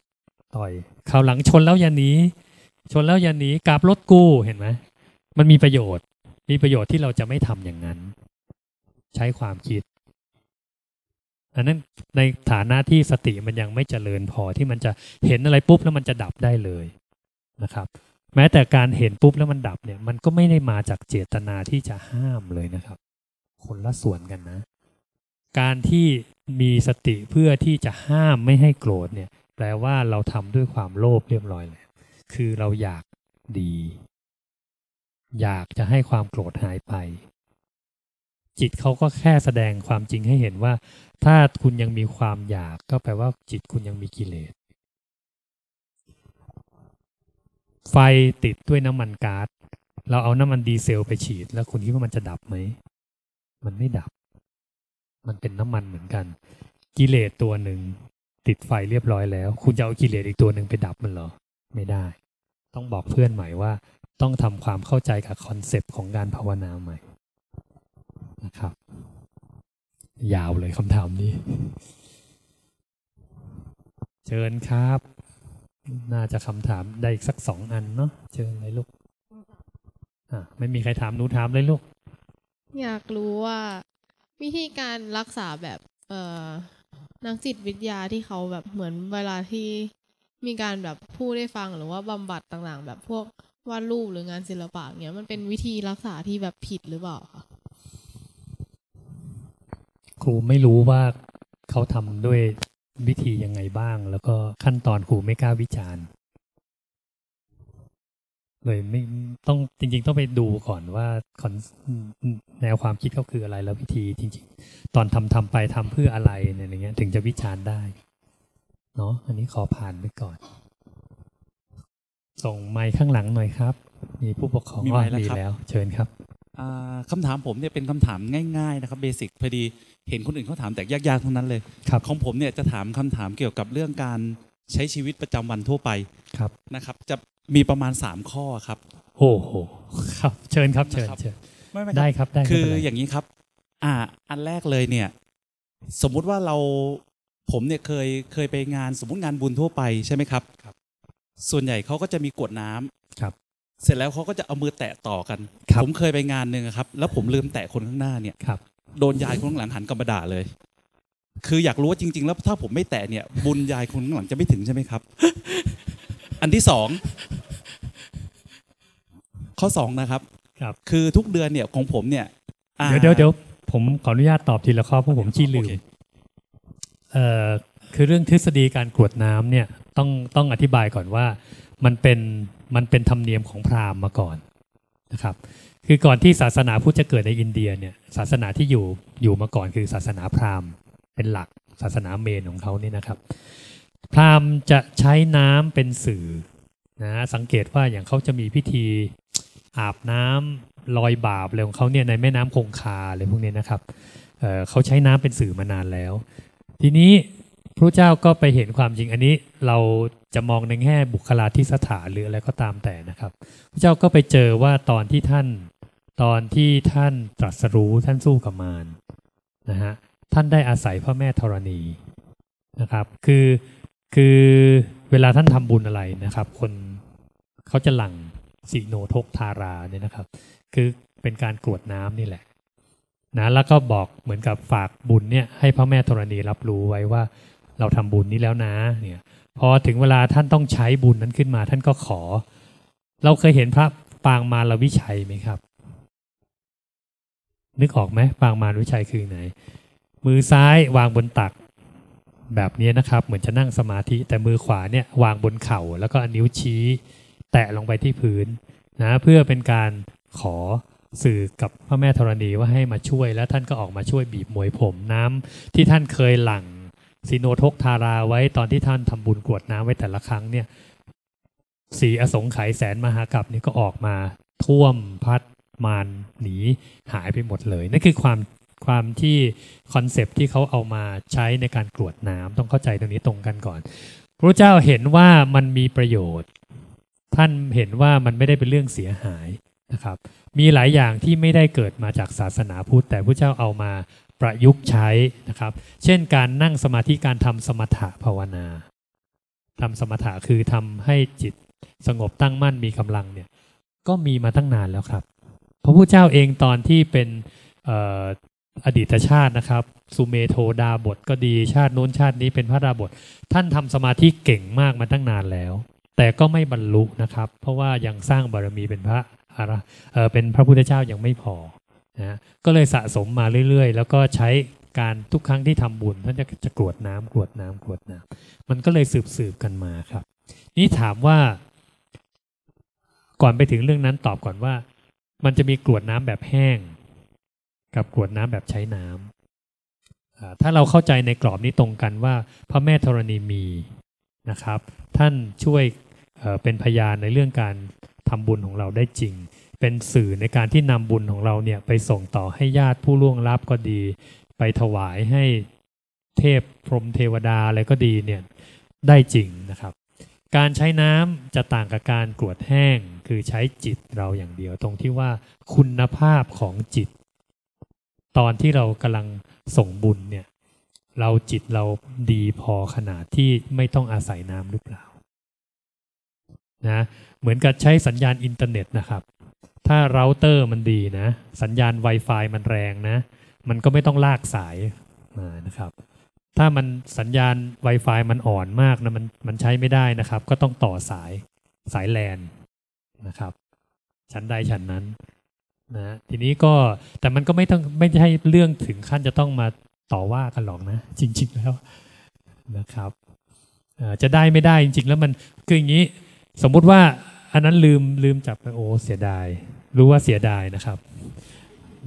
ต่อยคราวหลังชนแล้วอย่าหนีชนแล้วอย่าหนีกราบรถกู้เห็นไหมมันมีประโยชน์ มีประโยชน์ที่เราจะไม่ทำอย่างนั้น ใช้ความคิด อันนั้นในฐานะที่สติมันยังไม่เจริญพอที่มันจะเห็นอะไรปุ๊บแล้วมันจะดับได้เลยนะครับ แม้แต่การเห็นปุ๊บแล้วมันดับเนี่ย มันก็ไม่ได้มาจากเจตนาที่จะห้ามเลยนะครับ คนละส่วนกันนะ การที่มีสติเพื่อที่จะห้ามไม่ให้โกรธเนี่ย แปลว่าเราทำด้วยความโลภเรียบร้อยแล้วคือเราอยากดี อยากจะให้ความโกรธหายไป จิตเขาก็แค่แสดงความจริงให้เห็นว่า ถ้าคุณยังมีความอยากก็แปลว่าจิตคุณยังมีกิเลส ไฟติดด้วยน้ำมันก๊าซเราเอาน้ำมันดีเซลไปฉีด แล้วคุณคิดว่ามันจะดับไหม มันไม่ดับ มันเป็นน้ำมันเหมือนกัน กิเลสตัวหนึ่งติดไฟเรียบร้อยแล้ว คุณจะเอากิเลสอีกตัวหนึ่งไปดับมันเหรอ ไม่ได้ ต้องบอกเพื่อนใหม่ว่า ต้องทำความเข้าใจกับ concept ของการภาวนาใหม่นะครับ ยาวเลยคำถามนี้ เชิญครับ น่าจะคำถามได้อีกสักสองอันเนาะเชิญเลยลูกอะไม่มีใครถามหนูถามเลยลูก อยากรู้ว่าวิธีการรักษาแบบเอ่อนักจิตวิทยาที่เขาแบบเหมือนเวลาที่มีการแบบพูดได้ฟังหรือว่าบำบัดต่างๆ แบบพวก วาดรูปหรืองานศิลปะเนี้ยมันเป็นวิธีรักษาที่แบบผิดหรือเปล่าคะครูไม่รู้ว่าเขาทำด้วยวิธียังไงบ้าง แล้วก็ขั้นตอนครูไม่กล้าวิจารณ์เลยไม่ต้องจริง ๆ ต้องไปดูก่อนว่าแนวความคิดเขาคืออะไรแล้ววิธีจริง ๆ ตอนทำทำไปทำเพื่ออะไรเนี่ยอะไรเงี้ย ถึงจะวิจารณ์ได้เนาะอันนี้ขอผ่านไปก่อน ส่งไมค์ข้างหลังหน่อยครับ มีผู้ปกครองมีไมค์แล้วดีครับ แล้ว เชิญครับ อ่าคำถามผมเนี่ยเป็นคำถามง่ายๆนะครับเบสิกพอดีเห็นคนอื่นเขาถามแต่ยากๆทั้งนั้นเลย ครับของผมเนี่ยจะถามคำถามเกี่ยวกับเรื่องการใช้ชีวิตประจำวันทั่วไปครับ นะครับ จะมีประมาณ 3 ข้อครับ โอ้โหครับ เชิญครับเชิญนะครับ เชิญไม่ไม่ได้ครับได้คือไม่เป็นไรอย่างนี้ครับ อ่า อันแรกเลยเนี่ย สมมุติว่าเราผมเนี่ยเคยเคยไปงานสมมติงานบุญทั่วไปใช่ไหมครับครับ ส่วนใหญ่เขาก็จะมีกรวดน้ำครับ เสร็จแล้วเขาก็จะเอามือแตะต่อกันครับผมเคยไปงานหนึ่งอะครับ แล้วผมลืมแตะคนข้างหน้าเนี่ยครับโดนยายคนข้างหลังหันกลับมาด่าเลย คืออยากรู้ว่าจริง ๆ แล้วถ้าผมไม่แตะเนี่ย บุญยายคนข้างหลังจะไม่ถึงใช่ไหมครับ อันที่สองข้อสองนะครับ ครับ คือทุกเดือนเนี่ยของผมเนี่ยอ่าเดี๋ยวเดี๋ยวเดี๋ยวผมขออนุญาตตอบทีละข้อเพราะผมขี้ลืโอมเคเอ่อ คือเรื่องทฤษฎีการกรวดน้ำเนี่ยต้องต้องอธิบายก่อนว่ามันเป็นมันเป็นธรรมเนียมของพราหมณ์มาก่อนนะครับ คือก่อนที่ศาสนาพุทธจะเกิดในอินเดียเนี่ยศาสนาที่อยู่อยู่มาก่อนคือศาสนาพราหมณ์ เป็นหลักศาสนาเมนของเขานี่นะครับ พราหมณ์จะใช้น้ำเป็นสื่อนะสังเกตว่าอย่างเขาจะมีพิธีอาบน้ำลอยบาปอะไรของเขาเนี่ยในแม่น้ำคงคาอะไรพวกนี้นะครับเเขาใช้น้ำเป็นสื่อมานานแล้ว ทีนี้ พระเจ้าก็ไปเห็นความจริงอันนี้เราจะมองในแง่บุคลาธิสถานหรืออะไรก็ตามแต่นะครับ พระเจ้าก็ไปเจอว่าตอนที่ท่าน ตอนที่ท่านตรัสรู้ท่านสู้กับมารนะฮะท่านได้อาศัยพระแม่ธรณีนะครับ คือคือเวลาท่านทำบุญอะไรนะครับ คนเขาจะหลั่งสีโนทกทาราเนี่ยนะครับ คือเป็นการกรวดน้ำนี่แหละนะแล้วก็บอกเหมือนกับฝากบุญเนี่ยให้พระแม่ธรณีรับรู้ไว้ว่า เราทำบุญนี้แล้วนะเนี่ยพอถึงเวลาท่านต้องใช้บุญนั้นขึ้นมา ท่านก็ขอ เราเคยเห็นพระปางมารวิชัยไหมครับ นึกออกไหมปางมารวิชัยคือไหน มือซ้ายวางบนตัก แบบนี้นะครับ เหมือนจะนั่งสมาธิ แต่มือขวาเนี่ยวางบนเข่า แล้วก็นิ้วชี้ แตะลงไปที่พื้นนะเพื่อเป็นการขอสื่อกับพระแม่ธรณีว่าให้มาช่วย แล้วท่านก็ออกมาช่วยบีบมวยผมน้ำที่ท่านเคยหลั่ง ซีโนทกทาราไว้ตอนที่ท่านทำบุญกรวดน้ำไว้แต่ละครั้งเนี่ยสีอสงไขยแสนมหากับนี่ก็ออกมาท่วมพัดมานหนีหายไปหมดเลย นั่นคือความความที่คอนเซปที่เขาเอามาใช้ในการกรวดน้ำต้องเข้าใจตรงนี้ตรงกันก่อน พระเจ้าเห็นว่ามันมีประโยชน์ ท่านเห็นว่ามันไม่ได้เป็นเรื่องเสียหายนะครับ มีหลายอย่างที่ไม่ได้เกิดมาจากศาสนาพุทธแต่พระเจ้าเอามา ประยุกต์ใช้นะครับ เช่นการนั่งสมาธิการทำสมถะภาวนาทำสมถะคือทำให้จิตสงบตั้งมั่นมีกำลังเนี่ยก็มีมาตั้งนานแล้วครับ พระพุทธเจ้าเองตอนที่เป็นอดีตชาตินะครับ สุเมโทดาบทก็ดีชาตินู้นชาตินี้เป็นพระดาบท ท่านทำสมาธิเก่งมากมาตั้งนานแล้ว แต่ก็ไม่บรรลุนะครับ เพราะว่ายังสร้างบารมีเป็นพระอรเป็นพระพุทธเจ้ายังไม่พอ นะก็เลยสะสมมาเรื่อยๆ แล้วก็ใช้การทุกครั้งที่ทำบุญท่านจะจะกรวดน้ำกรวดน้ำกรวดน้ำมันก็เลยสืบสืบกันมาครับ นี่ถามว่า ก่อนไปถึงเรื่องนั้นตอบก่อนว่า มันจะมีกรวดน้ำแบบแห้ง กับกรวดน้ำแบบใช้น้ำถ้าเราเข้าใจในกรอบนี้ตรงกันว่า พระแม่ธรณีมีนะครับ ท่านช่วยเป็นพยานในเรื่องการทำบุญของเราได้จริง เป็นสื่อในการที่นำบุญของเราเนี่ยไปส่งต่อให้ญาติผู้ล่วงลับก็ดี ไปถวายให้เทพพรหมเทวดาอะไรก็ดีเนี่ยได้จริงนะครับ การใช้น้ำจะต่างกับการกรวดแห้งคือใช้จิตเราอย่างเดียวตรงที่ว่าคุณภาพของจิต ตอนที่เรากำลังส่งบุญเนี่ยเราจิตเราดีพอขนาดที่ไม่ต้องอาศัยน้ำหรือเปล่านะเหมือนกับใช้สัญญาณอินเทอร์เน็ตนะครับ ถ้าเราเตอร์มันดีนะ สัญญาณ Wi-Fi มันแรงนะ มันก็ไม่ต้องลากสายมานะครับ ถ้ามันสัญญาณ Wi-Fi มันอ่อนมากนะมันมันใช้ไม่ได้นะครับ ก็ต้องต่อสายสายแลนนะครับ ชั้นใดชั้นนั้นนะทีนี้ก็แต่มันก็ไม่ต้องไม่ใช่เรื่องถึงขั้นจะต้องมาต่อว่ากันหรอกนะ จริง ๆ แล้วนะครับจะได้ไม่ได้จริง ๆ แล้วมันคืออย่างนี้ สมมุติว่าอันนั้นลืมลืมจับโอ้เสียดาย รู้ว่าเสียดายนะครับ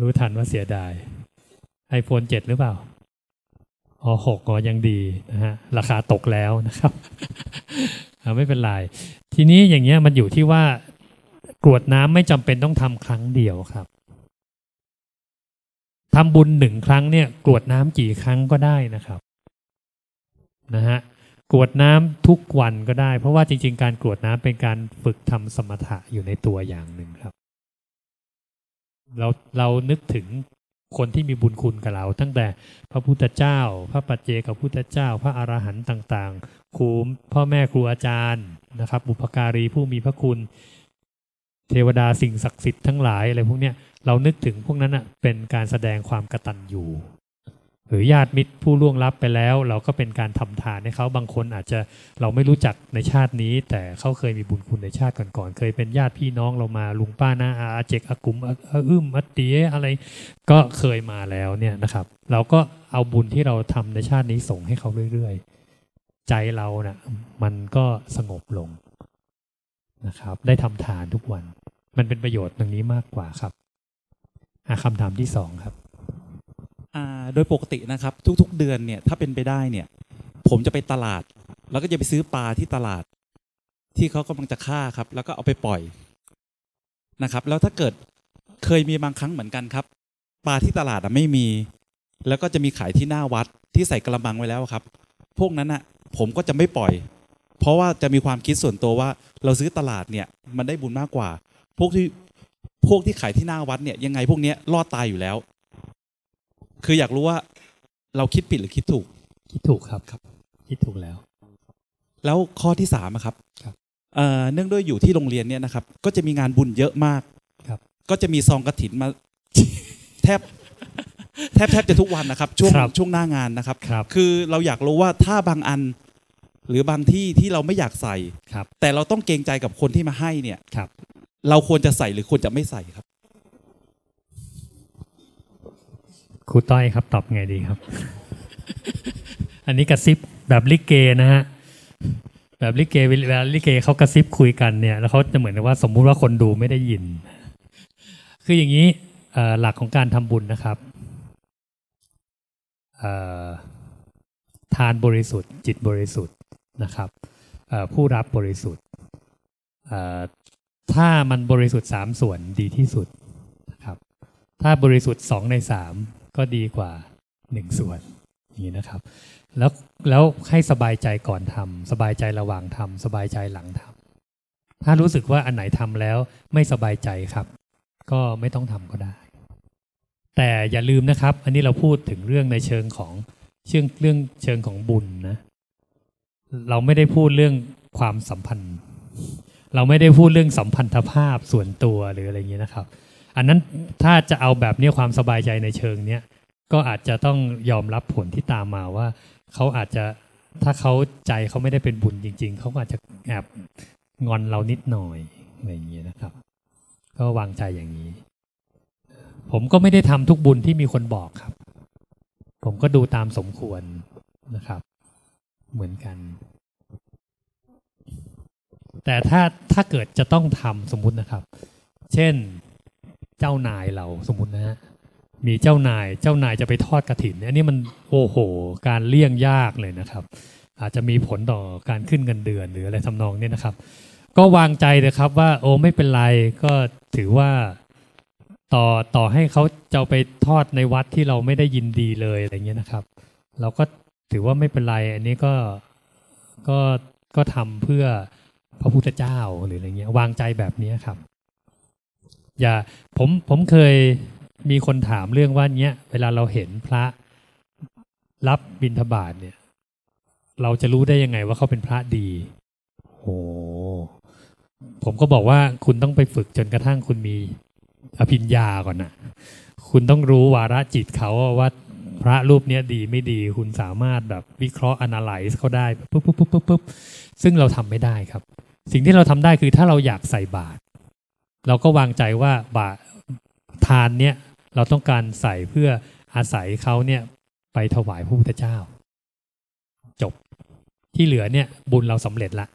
รู้ทันว่าเสียดาย iPhone 7 หรือเปล่าอ๋อหกก็ยังดีนะฮะราคาตกแล้วนะครับไม่เป็นไร ทีนี้อย่างเงี้ยมันอยู่ที่ว่ากรวดน้ำไม่จำเป็นต้องทำครั้งเดียวครับทำบุญหนึ่งครั้งเนี่ย กรวดน้ำกี่ครั้งก็ได้นะครับนะฮะกรวดน้ำทุกวันก็ได้ เพราะว่าจริง ๆ การกรวดน้ำเป็นการฝึกทำสมถะอยู่ในตัวอย่างหนึ่งครับ เราเรานึกถึงคนที่มีบุญคุณกับเรา ตั้งแต่พระพุทธเจ้า พระปัจเจกพุทธเจ้า พระอรหันต์ต่างๆครูพ่อแม่ครูอาจารย์นะครับ บุพการีผู้มีพระคุณ เทวดาสิ่งศักดิ์สิทธิ์ทั้งหลายอะไรพวกเนี้ยเรานึกถึงพวกนั้นอะเป็นการแสดงความกตัญญู หรือญาติมิตรผู้ล่วงลับไปแล้ว เราก็เป็นการทำทานให้เขาบางคนอาจจะเราไม่รู้จักในชาตินี้ แต่เขาเคยมีบุญคุณในชาติก่อนๆเคยเป็นญาติพี่น้องเรามาลุงป้าน้าอาเจกอากุมอาอึมอาเตียอะไร ก็เคยมาแล้วเนี่ยนะครับ เราก็เอาบุญที่เราทำในชาตินี้ส่งให้เขาเรื่อยๆ ใจเราเนะ่ะมันก็สงบลงนะครับ ได้ทำทานทุกวัน มันเป็นประโยชน์ตรงนี้มากกว่าครับคำถามที่สองครับ โดยปกตินะครับ ทุก ๆ เดือนเนี่ยถ้าเป็นไปได้เนี่ย ผมจะไปตลาด แล้วก็จะไปซื้อปลาที่ตลาด ที่เขากำลังจะฆ่าครับ แล้วก็เอาไปปล่อยนะครับ แล้วถ้าเกิดเคยมีบางครั้งเหมือนกันครับ ปลาที่ตลาดไม่มี แล้วก็จะมีขายที่หน้าวัดที่ใส่กระมังไว้แล้วครับ พวกนั้นอะ ผมก็จะไม่ปล่อย เพราะว่าจะมีความคิดส่วนตัวว่า เราซื้อตลาดเนี่ย มันได้บุญมากกว่า พวกที่พวกที่ขายที่หน้าวัดเนี่ยยังไงพวกนี้รอดตายอยู่แล้ว คืออยากรู้ว่าเราคิดผิดหรือคิดถูก คิดถูกครับครับ คิดถูกแล้ว แล้วข้อที่สามครับครับเนื่องด้วยอยู่ที่โรงเรียนเนี่ยนะครับ ก็จะมีงานบุญเยอะมากครับ ก็จะมีซองกระถินมา แทบ แทบแทบจะทุกวันนะครับ ช่วงครับช่วงหน้างานนะครับครับคือเราอยากรู้ว่าถ้าบางอัน หรือบางที่ที่เราไม่อยากใส่ครับ แต่เราต้องเกรงใจกับคนที่มาให้เนี่ยครับ เราควรจะใส่หรือควรจะไม่ใส่ครับ ครูต้อยครับ ตอบไงดีครับ อันนี้กระซิบแบบลิเกนะฮะแบบลิเกเวลาลิเกเขากระซิบคุยกันเนี่ยแล้วเขาจะเหมือนกับว่าสมมุติว่าคนดูไม่ได้ยิน คืออย่างนี้หลักของการทำบุญนะครับทานบริสุทธิ์ จิตบริสุทธิ์นะครับผู้รับบริสุทธิ์ถ้ามันบริสุทธิ์สามส่วนดีที่สุดนะครับถ้าบริสุทธิ์สองในสาม ก็ดีกว่าหนึ่งส่วนอย่างนี้นะครับ แล้วแล้วให้สบายใจก่อนทำสบายใจระหว่างทำสบายใจหลังทำถ้ารู้สึกว่าอันไหนทำแล้วไม่สบายใจครับ ก็ไม่ต้องทำก็ได้ แต่อย่าลืมนะครับ อันนี้เราพูดถึงเรื่องในเชิงของเชิงเรื่องเชิงของบุญนะ เราไม่ได้พูดเรื่องความสัมพันธ์ เราไม่ได้พูดเรื่องสัมพันธภาพส่วนตัวหรืออะไรอย่างนี้ยนะครับ อันนั้นถ้าจะเอาแบบนี้ความสบายใจในเชิงเนี้ยก็อาจจะต้องยอมรับผลที่ตามมาว่าเขาอาจจะถ้าเขาใจเขาไม่ได้เป็นบุญจริง ๆ เขาอาจจะแอบงอนเรานิดหน่อยอะไรอย่างนี้ยนะครับ ก็วางใจอย่างนี้ ผมก็ไม่ได้ทำทุกบุญที่มีคนบอกครับ ผมก็ดูตามสมควรนะครับ เหมือนกัน แต่ถ้าถ้าเกิดจะต้องทำสมมุตินะครับ เช่น เจ้านายเราสมมตินะฮะมีเจ้านายเจ้านายจะไปทอดกระถินอันนี้มันโอ้โห การเลี่ยงยากเลยนะครับ อาจจะมีผลต่อการขึ้นเงินเดือนหรืออะไรทำนองนี้นะครับ ก็วางใจเลยครับว่าโอ้ไม่เป็นไรก็ถือว่าต่อต่อให้เขาจะไปทอดในวัดที่เราไม่ได้ยินดีเลยอะไรเงี้ยนะครับ เราก็ถือว่าไม่เป็นไร อันนี้ก็ก็ก็ทำเพื่อพระพุทธเจ้าหรืออะไรเงี้ยวางใจแบบนี้ครับ อย่าผมผมเคยมีคนถามเรื่องว่าเนี้ยเวลาเราเห็นพระรับบิณฑบาตเนี่ย เราจะรู้ได้ยังไงว่าเขาเป็นพระดีโอ้ผมก็บอกว่าคุณต้องไปฝึกจนกระทั่งคุณมีอภิญญาก่อนนะคุณต้องรู้วาระจิตเขาว่าพระรูปเนี้ยดีไม่ดี คุณสามารถแบบวิเคราะห์ analyze เขาได้ปุ๊บปุ๊บปุ๊บปุ๊บปุ๊บซึ่งเราทำไม่ได้ครับ สิ่งที่เราทำได้คือถ้าเราอยากใส่บาตร เราก็วางใจว่าบาตรทานเนี้ยเราต้องการใส่เพื่ออาศัยเขาเนี่ยไปถวายพระพุทธเจ้า จบที่เหลือเนี่ยบุญเราสำเร็จละ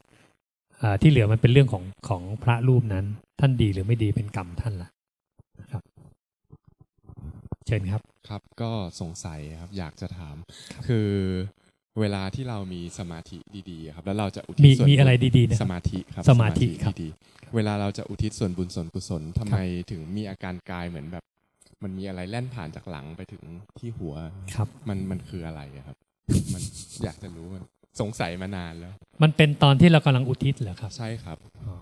อ่าที่เหลือมันเป็นเรื่องของของพระรูปนั้น ท่านดีหรือไม่ดีเป็นกรรมท่านละนะครับ เชิญครับครับ ก็สงสัยครับ อยากจะถามคือ เวลาที่เรามีสมาธิดีๆครับแล้วเราจะอุทิศมีส่วนมีอะไรบุญดีๆนะครับสมาธิครับสมาธิครับ ดีๆเวลาเราจะอุทิศส่วนบุญส่วนกุศลทำไมถึงมีอาการกายเหมือนแบบ มันมีอะไรแล่นผ่านจากหลังไปถึงที่หัว ครับ มันมันคืออะไรอะครับ มันอยากจะรู้มันสงสัยมานานแล้ว มันเป็นตอนที่เรากำลังอุทิศเหรอครับ ใช่ครับอ๋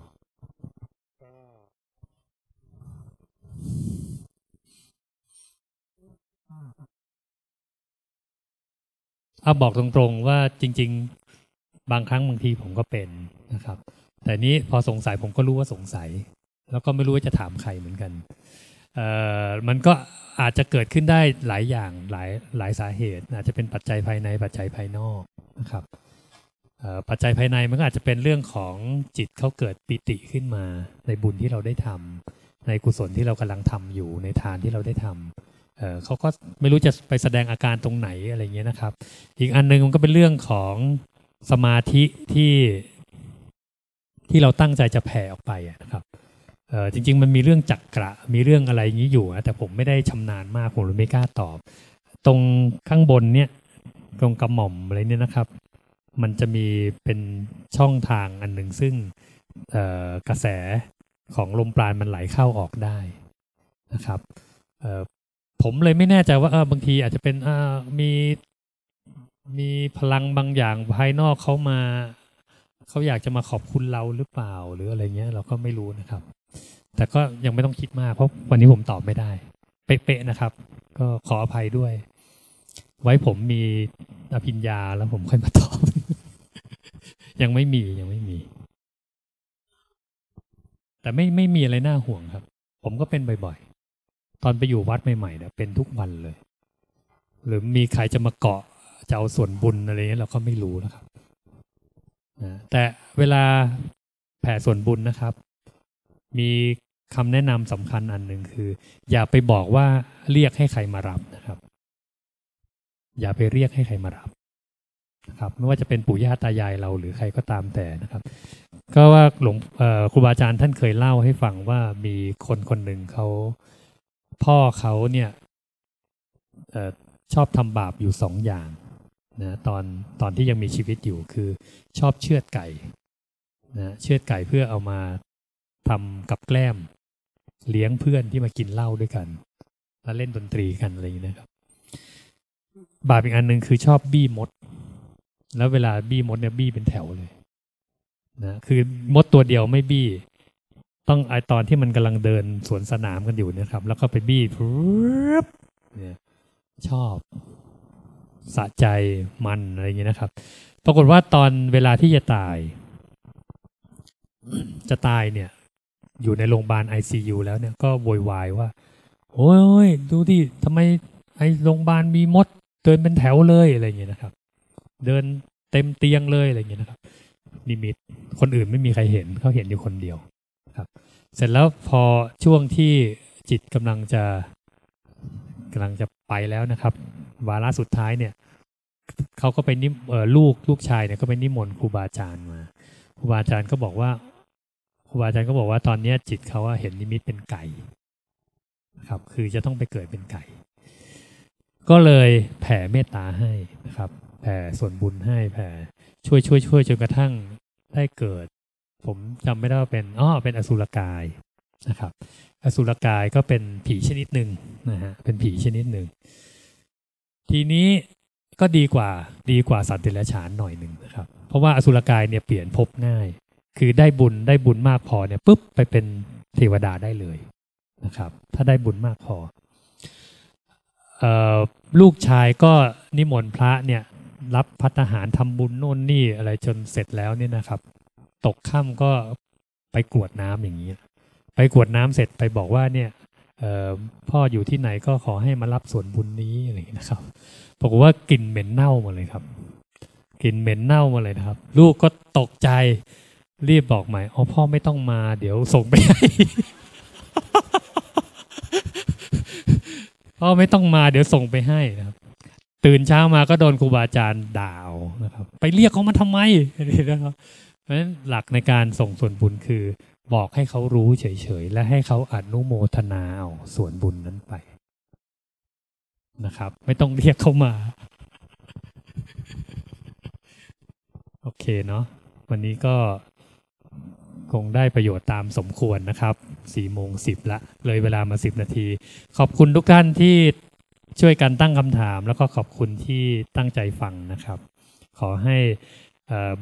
เอาบอกตรงๆว่าจริง ๆ บางครั้งบางทีผมก็เป็นนะครับ แต่นี้พอสงสัยผมก็รู้ว่าสงสัย แล้วก็ไม่รู้ว่าจะถามใครเหมือนกันเอ่อมันก็อาจจะเกิดขึ้นได้หลายอย่างหลายหลายสาเหตุ อาจจะเป็นปัจจัยภายในปัจจัยภายนอกนะครับเอ่อปัจจัยภายในมันก็อาจจะเป็นเรื่องของจิตเขาเกิดปิติขึ้นมา ในบุญที่เราได้ทำในกุศลที่เรากำลังทำอยู่ในทานที่เราได้ทำ เขาก็ไม่รู้จะไปแสดงอาการตรงไหนอะไรเงี้ยนะครับ อีกอันหนึงมันก็เป็นเรื่องของสมาธิที่ที่เราตั้งใจจะแผ่ออกไปนะครับเออจริง ๆ มันมีเรื่องจักระมีเรื่องอะไรอย่างนี้อยู่นะแต่ผมไม่ได้ชำนาญมากผมเลยไม่กล้าตอบ ตรงข้างบนเนี่ยตรงกระหม่อมอะไรเนี่ยนะครับ มันจะมีเป็นช่องทางอันหนึ่งซึ่งกระแสของลมปราณมันไหลเข้าออกได้นะครับเอ่อ ผมเลยไม่แน่ใจว่าเออบางทีอาจจะเป็นเออมีมีพลังบางอย่างภายนอกเขามาเขาอยากจะมาขอบคุณเราหรือเปล่า หรืออะไรเงี้ย เราก็ไม่รู้นะครับ แต่ก็ยังไม่ต้องคิดมากเพราะวันนี้ผมตอบไม่ได้ เป๊ะๆนะครับ ก็ขออภัยด้วย ไว้ผมมีอภิญญาแล้วผมค่อยมาตอบ ยังไม่มียังไม่มี แต่ไม่ไม่มีอะไรน่าห่วงครับ ผมก็เป็นบ่อย ตอนไปอยู่วัดใหม่ๆเนี่ยเป็นทุกวันเลย หรือมีใครจะมาเกาะจะเอาส่วนบุญอะไรเงี้ยเราก็ไม่รู้นะครับนะแต่เวลาแผ่ส่วนบุญนะครับ มีคำแนะนำสำคัญอันหนึ่งคือ อย่าไปบอกว่าเรียกให้ใครมารับนะครับ อย่าไปเรียกให้ใครมารับนะครับไม่ว่าจะเป็นปู่ย่าตายายเราหรือใครก็ตามแต่นะครับ ก็ว่าหลวงครูบาอาจารย์ท่านเคยเล่าให้ฟังว่ามีคนคนหนึ่งเขา พ่อเขาเนี่ยออชอบทำบาปอยู่สองอย่างนะตอนตอนที่ยังมีชีวิตอยู่คือชอบเชือดไก่นะเชือดไก่เพื่อเอามาทำกับแกล้ม เลี้ยงเพื่อนที่มากินเหล้าด้วยกัน แล้วเล่นดนตรีกันอะไรอย่างนี้นะครับบาปอีกอันหนึ่งคือชอบบี้มด แล้วเวลาบี้มดเนี่ยบี้เป็นแถวเลยนะคือมดตัวเดียวไม่บี้ ต้องไอตอนที่มันกำลังเดินสวนสนามกันอยู่นะครับ แล้วก็ไปบี้ปุ๊บเนี่ยชอบสะใจมันอะไรอย่างเงี้ยนะครับ ปรากฏว่าตอนเวลาที่จะตาย จะตายเนี่ย อยู่ในโรงพยาบาลไอซียูแล้วเนี่ยก็โวยวายว่า โอ้ยดูดิทำไมไอโรงพยาบาลมีมด เดินเป็นแถวเลยอะไรอย่างเงี้ยนะครับ เดินเต็มเตียงเลยอะไรอย่างเงี้ยนะครับ นิมิตคนอื่นไม่มีใครเห็นเขาเห็นอยู่คนเดียว ครับเสร็จแล้วพอช่วงที่จิตกำลังจะกำลังจะไปแล้วนะครับ วาระสุดท้ายเนี่ยเขาก็ไปนิมลูกลูกชายเนี่ยก็ไปนิมนต์ครูบาอาจารย์มาครูบาอาจารย์ก็บอกว่าครูบาอาจารย์ก็บอกว่าตอนนี้จิตเขาว่าเห็นนิมิตเป็นไก่ครับ คือจะต้องไปเกิดเป็นไก่ ก็เลยแผ่เมตตาให้นะครับ แผ่ส่วนบุญให้แผ่ช่วยช่วยช่วยจนกระทั่งได้เกิด ผมจำไม่ได้ว่าเป็นอ๋อเป็นอสุรกายนะครับ อสุรกายก็เป็นผีชนิดหนึ่งนะฮะเป็นผีชนิดหนึ่ง ทีนี้ก็ดีกว่าดีกว่าสัตว์เดรัจฉานหน่อยหนึ่งนะครับ เพราะว่าอสุรกายเนี่ยเปลี่ยนภพง่าย คือได้บุญได้บุญมากพอเนี่ยปุ๊บไปเป็นเทวดาได้เลยนะครับ ถ้าได้บุญมากพออลูกชายก็นิมนต์พระเนี่ยรับพัฒหารทำบุญโน่นนี่อะไรจนเสร็จแล้วเนี่ยนะครับ ตกค่ำก็ไปกวดน้ำอย่างนี้ ไปกวดน้ำเสร็จไปบอกว่าเนี่ยพ่ออยู่ที่ไหนก็ขอให้มารับส่วนบุญนี้อะไรอย่างนี้นะครับบอกว่ากลิ่นเหม็นเน่ามาเลยครับกลิ่นเหม็นเน่ามาเลยนะครับ ลูกก็ตกใจ รีบบอกใหม่อ๋อพ่อไม่ต้องมา เดี๋ยวส่งไปให้พ่อไม่ต้องมาเดี๋ยวส่งไปให้นะครับ ตื่นเช้ามาก็โดนครูบาอาจารย์ด่าวนะครับ ไปเรียกเขามาทำไมนะครับ เพราะฉะนั้นหลักในการส่งส่วนบุญคือ บอกให้เขารู้เฉยๆ และให้เขาอนุโมทนาเอาส่วนบุญนั้นไปนะครับ ไม่ต้องเรียกเขามา โอเคเนาะวันนี้ก็คงได้ประโยชน์ตามสมควรนะครับสี่โมงสิบละ เลยเวลามาสิบนาที ขอบคุณทุกท่านที่ช่วยกันตั้งคำถาม แล้วก็ขอบคุณที่ตั้งใจฟังนะครับ ขอให้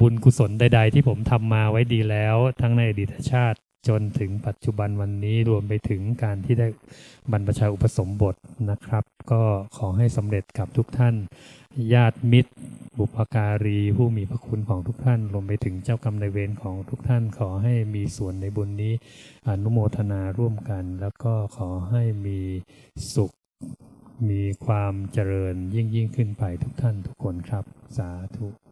บุญกุศลใด ๆ ที่ผมทำมาไว้ดีแล้ว ทั้งในอดีตชาติจนถึงปัจจุบันวันนี้รวมไปถึงการที่ได้บรรพชาอุปสมบทนะครับ ก็ขอให้สำเร็จกับทุกท่าน ญาติมิตร บุพการี ผู้มีพระคุณของทุกท่าน รวมไปถึงเจ้ากรรมนายเวรของทุกท่าน ขอให้มีส่วนในบุญนี้ อนุโมทนาร่วมกัน แล้วก็ขอให้มีสุข มีความเจริญยิ่งยิ่งขึ้นไปทุกท่านทุกคนครับ สาธุ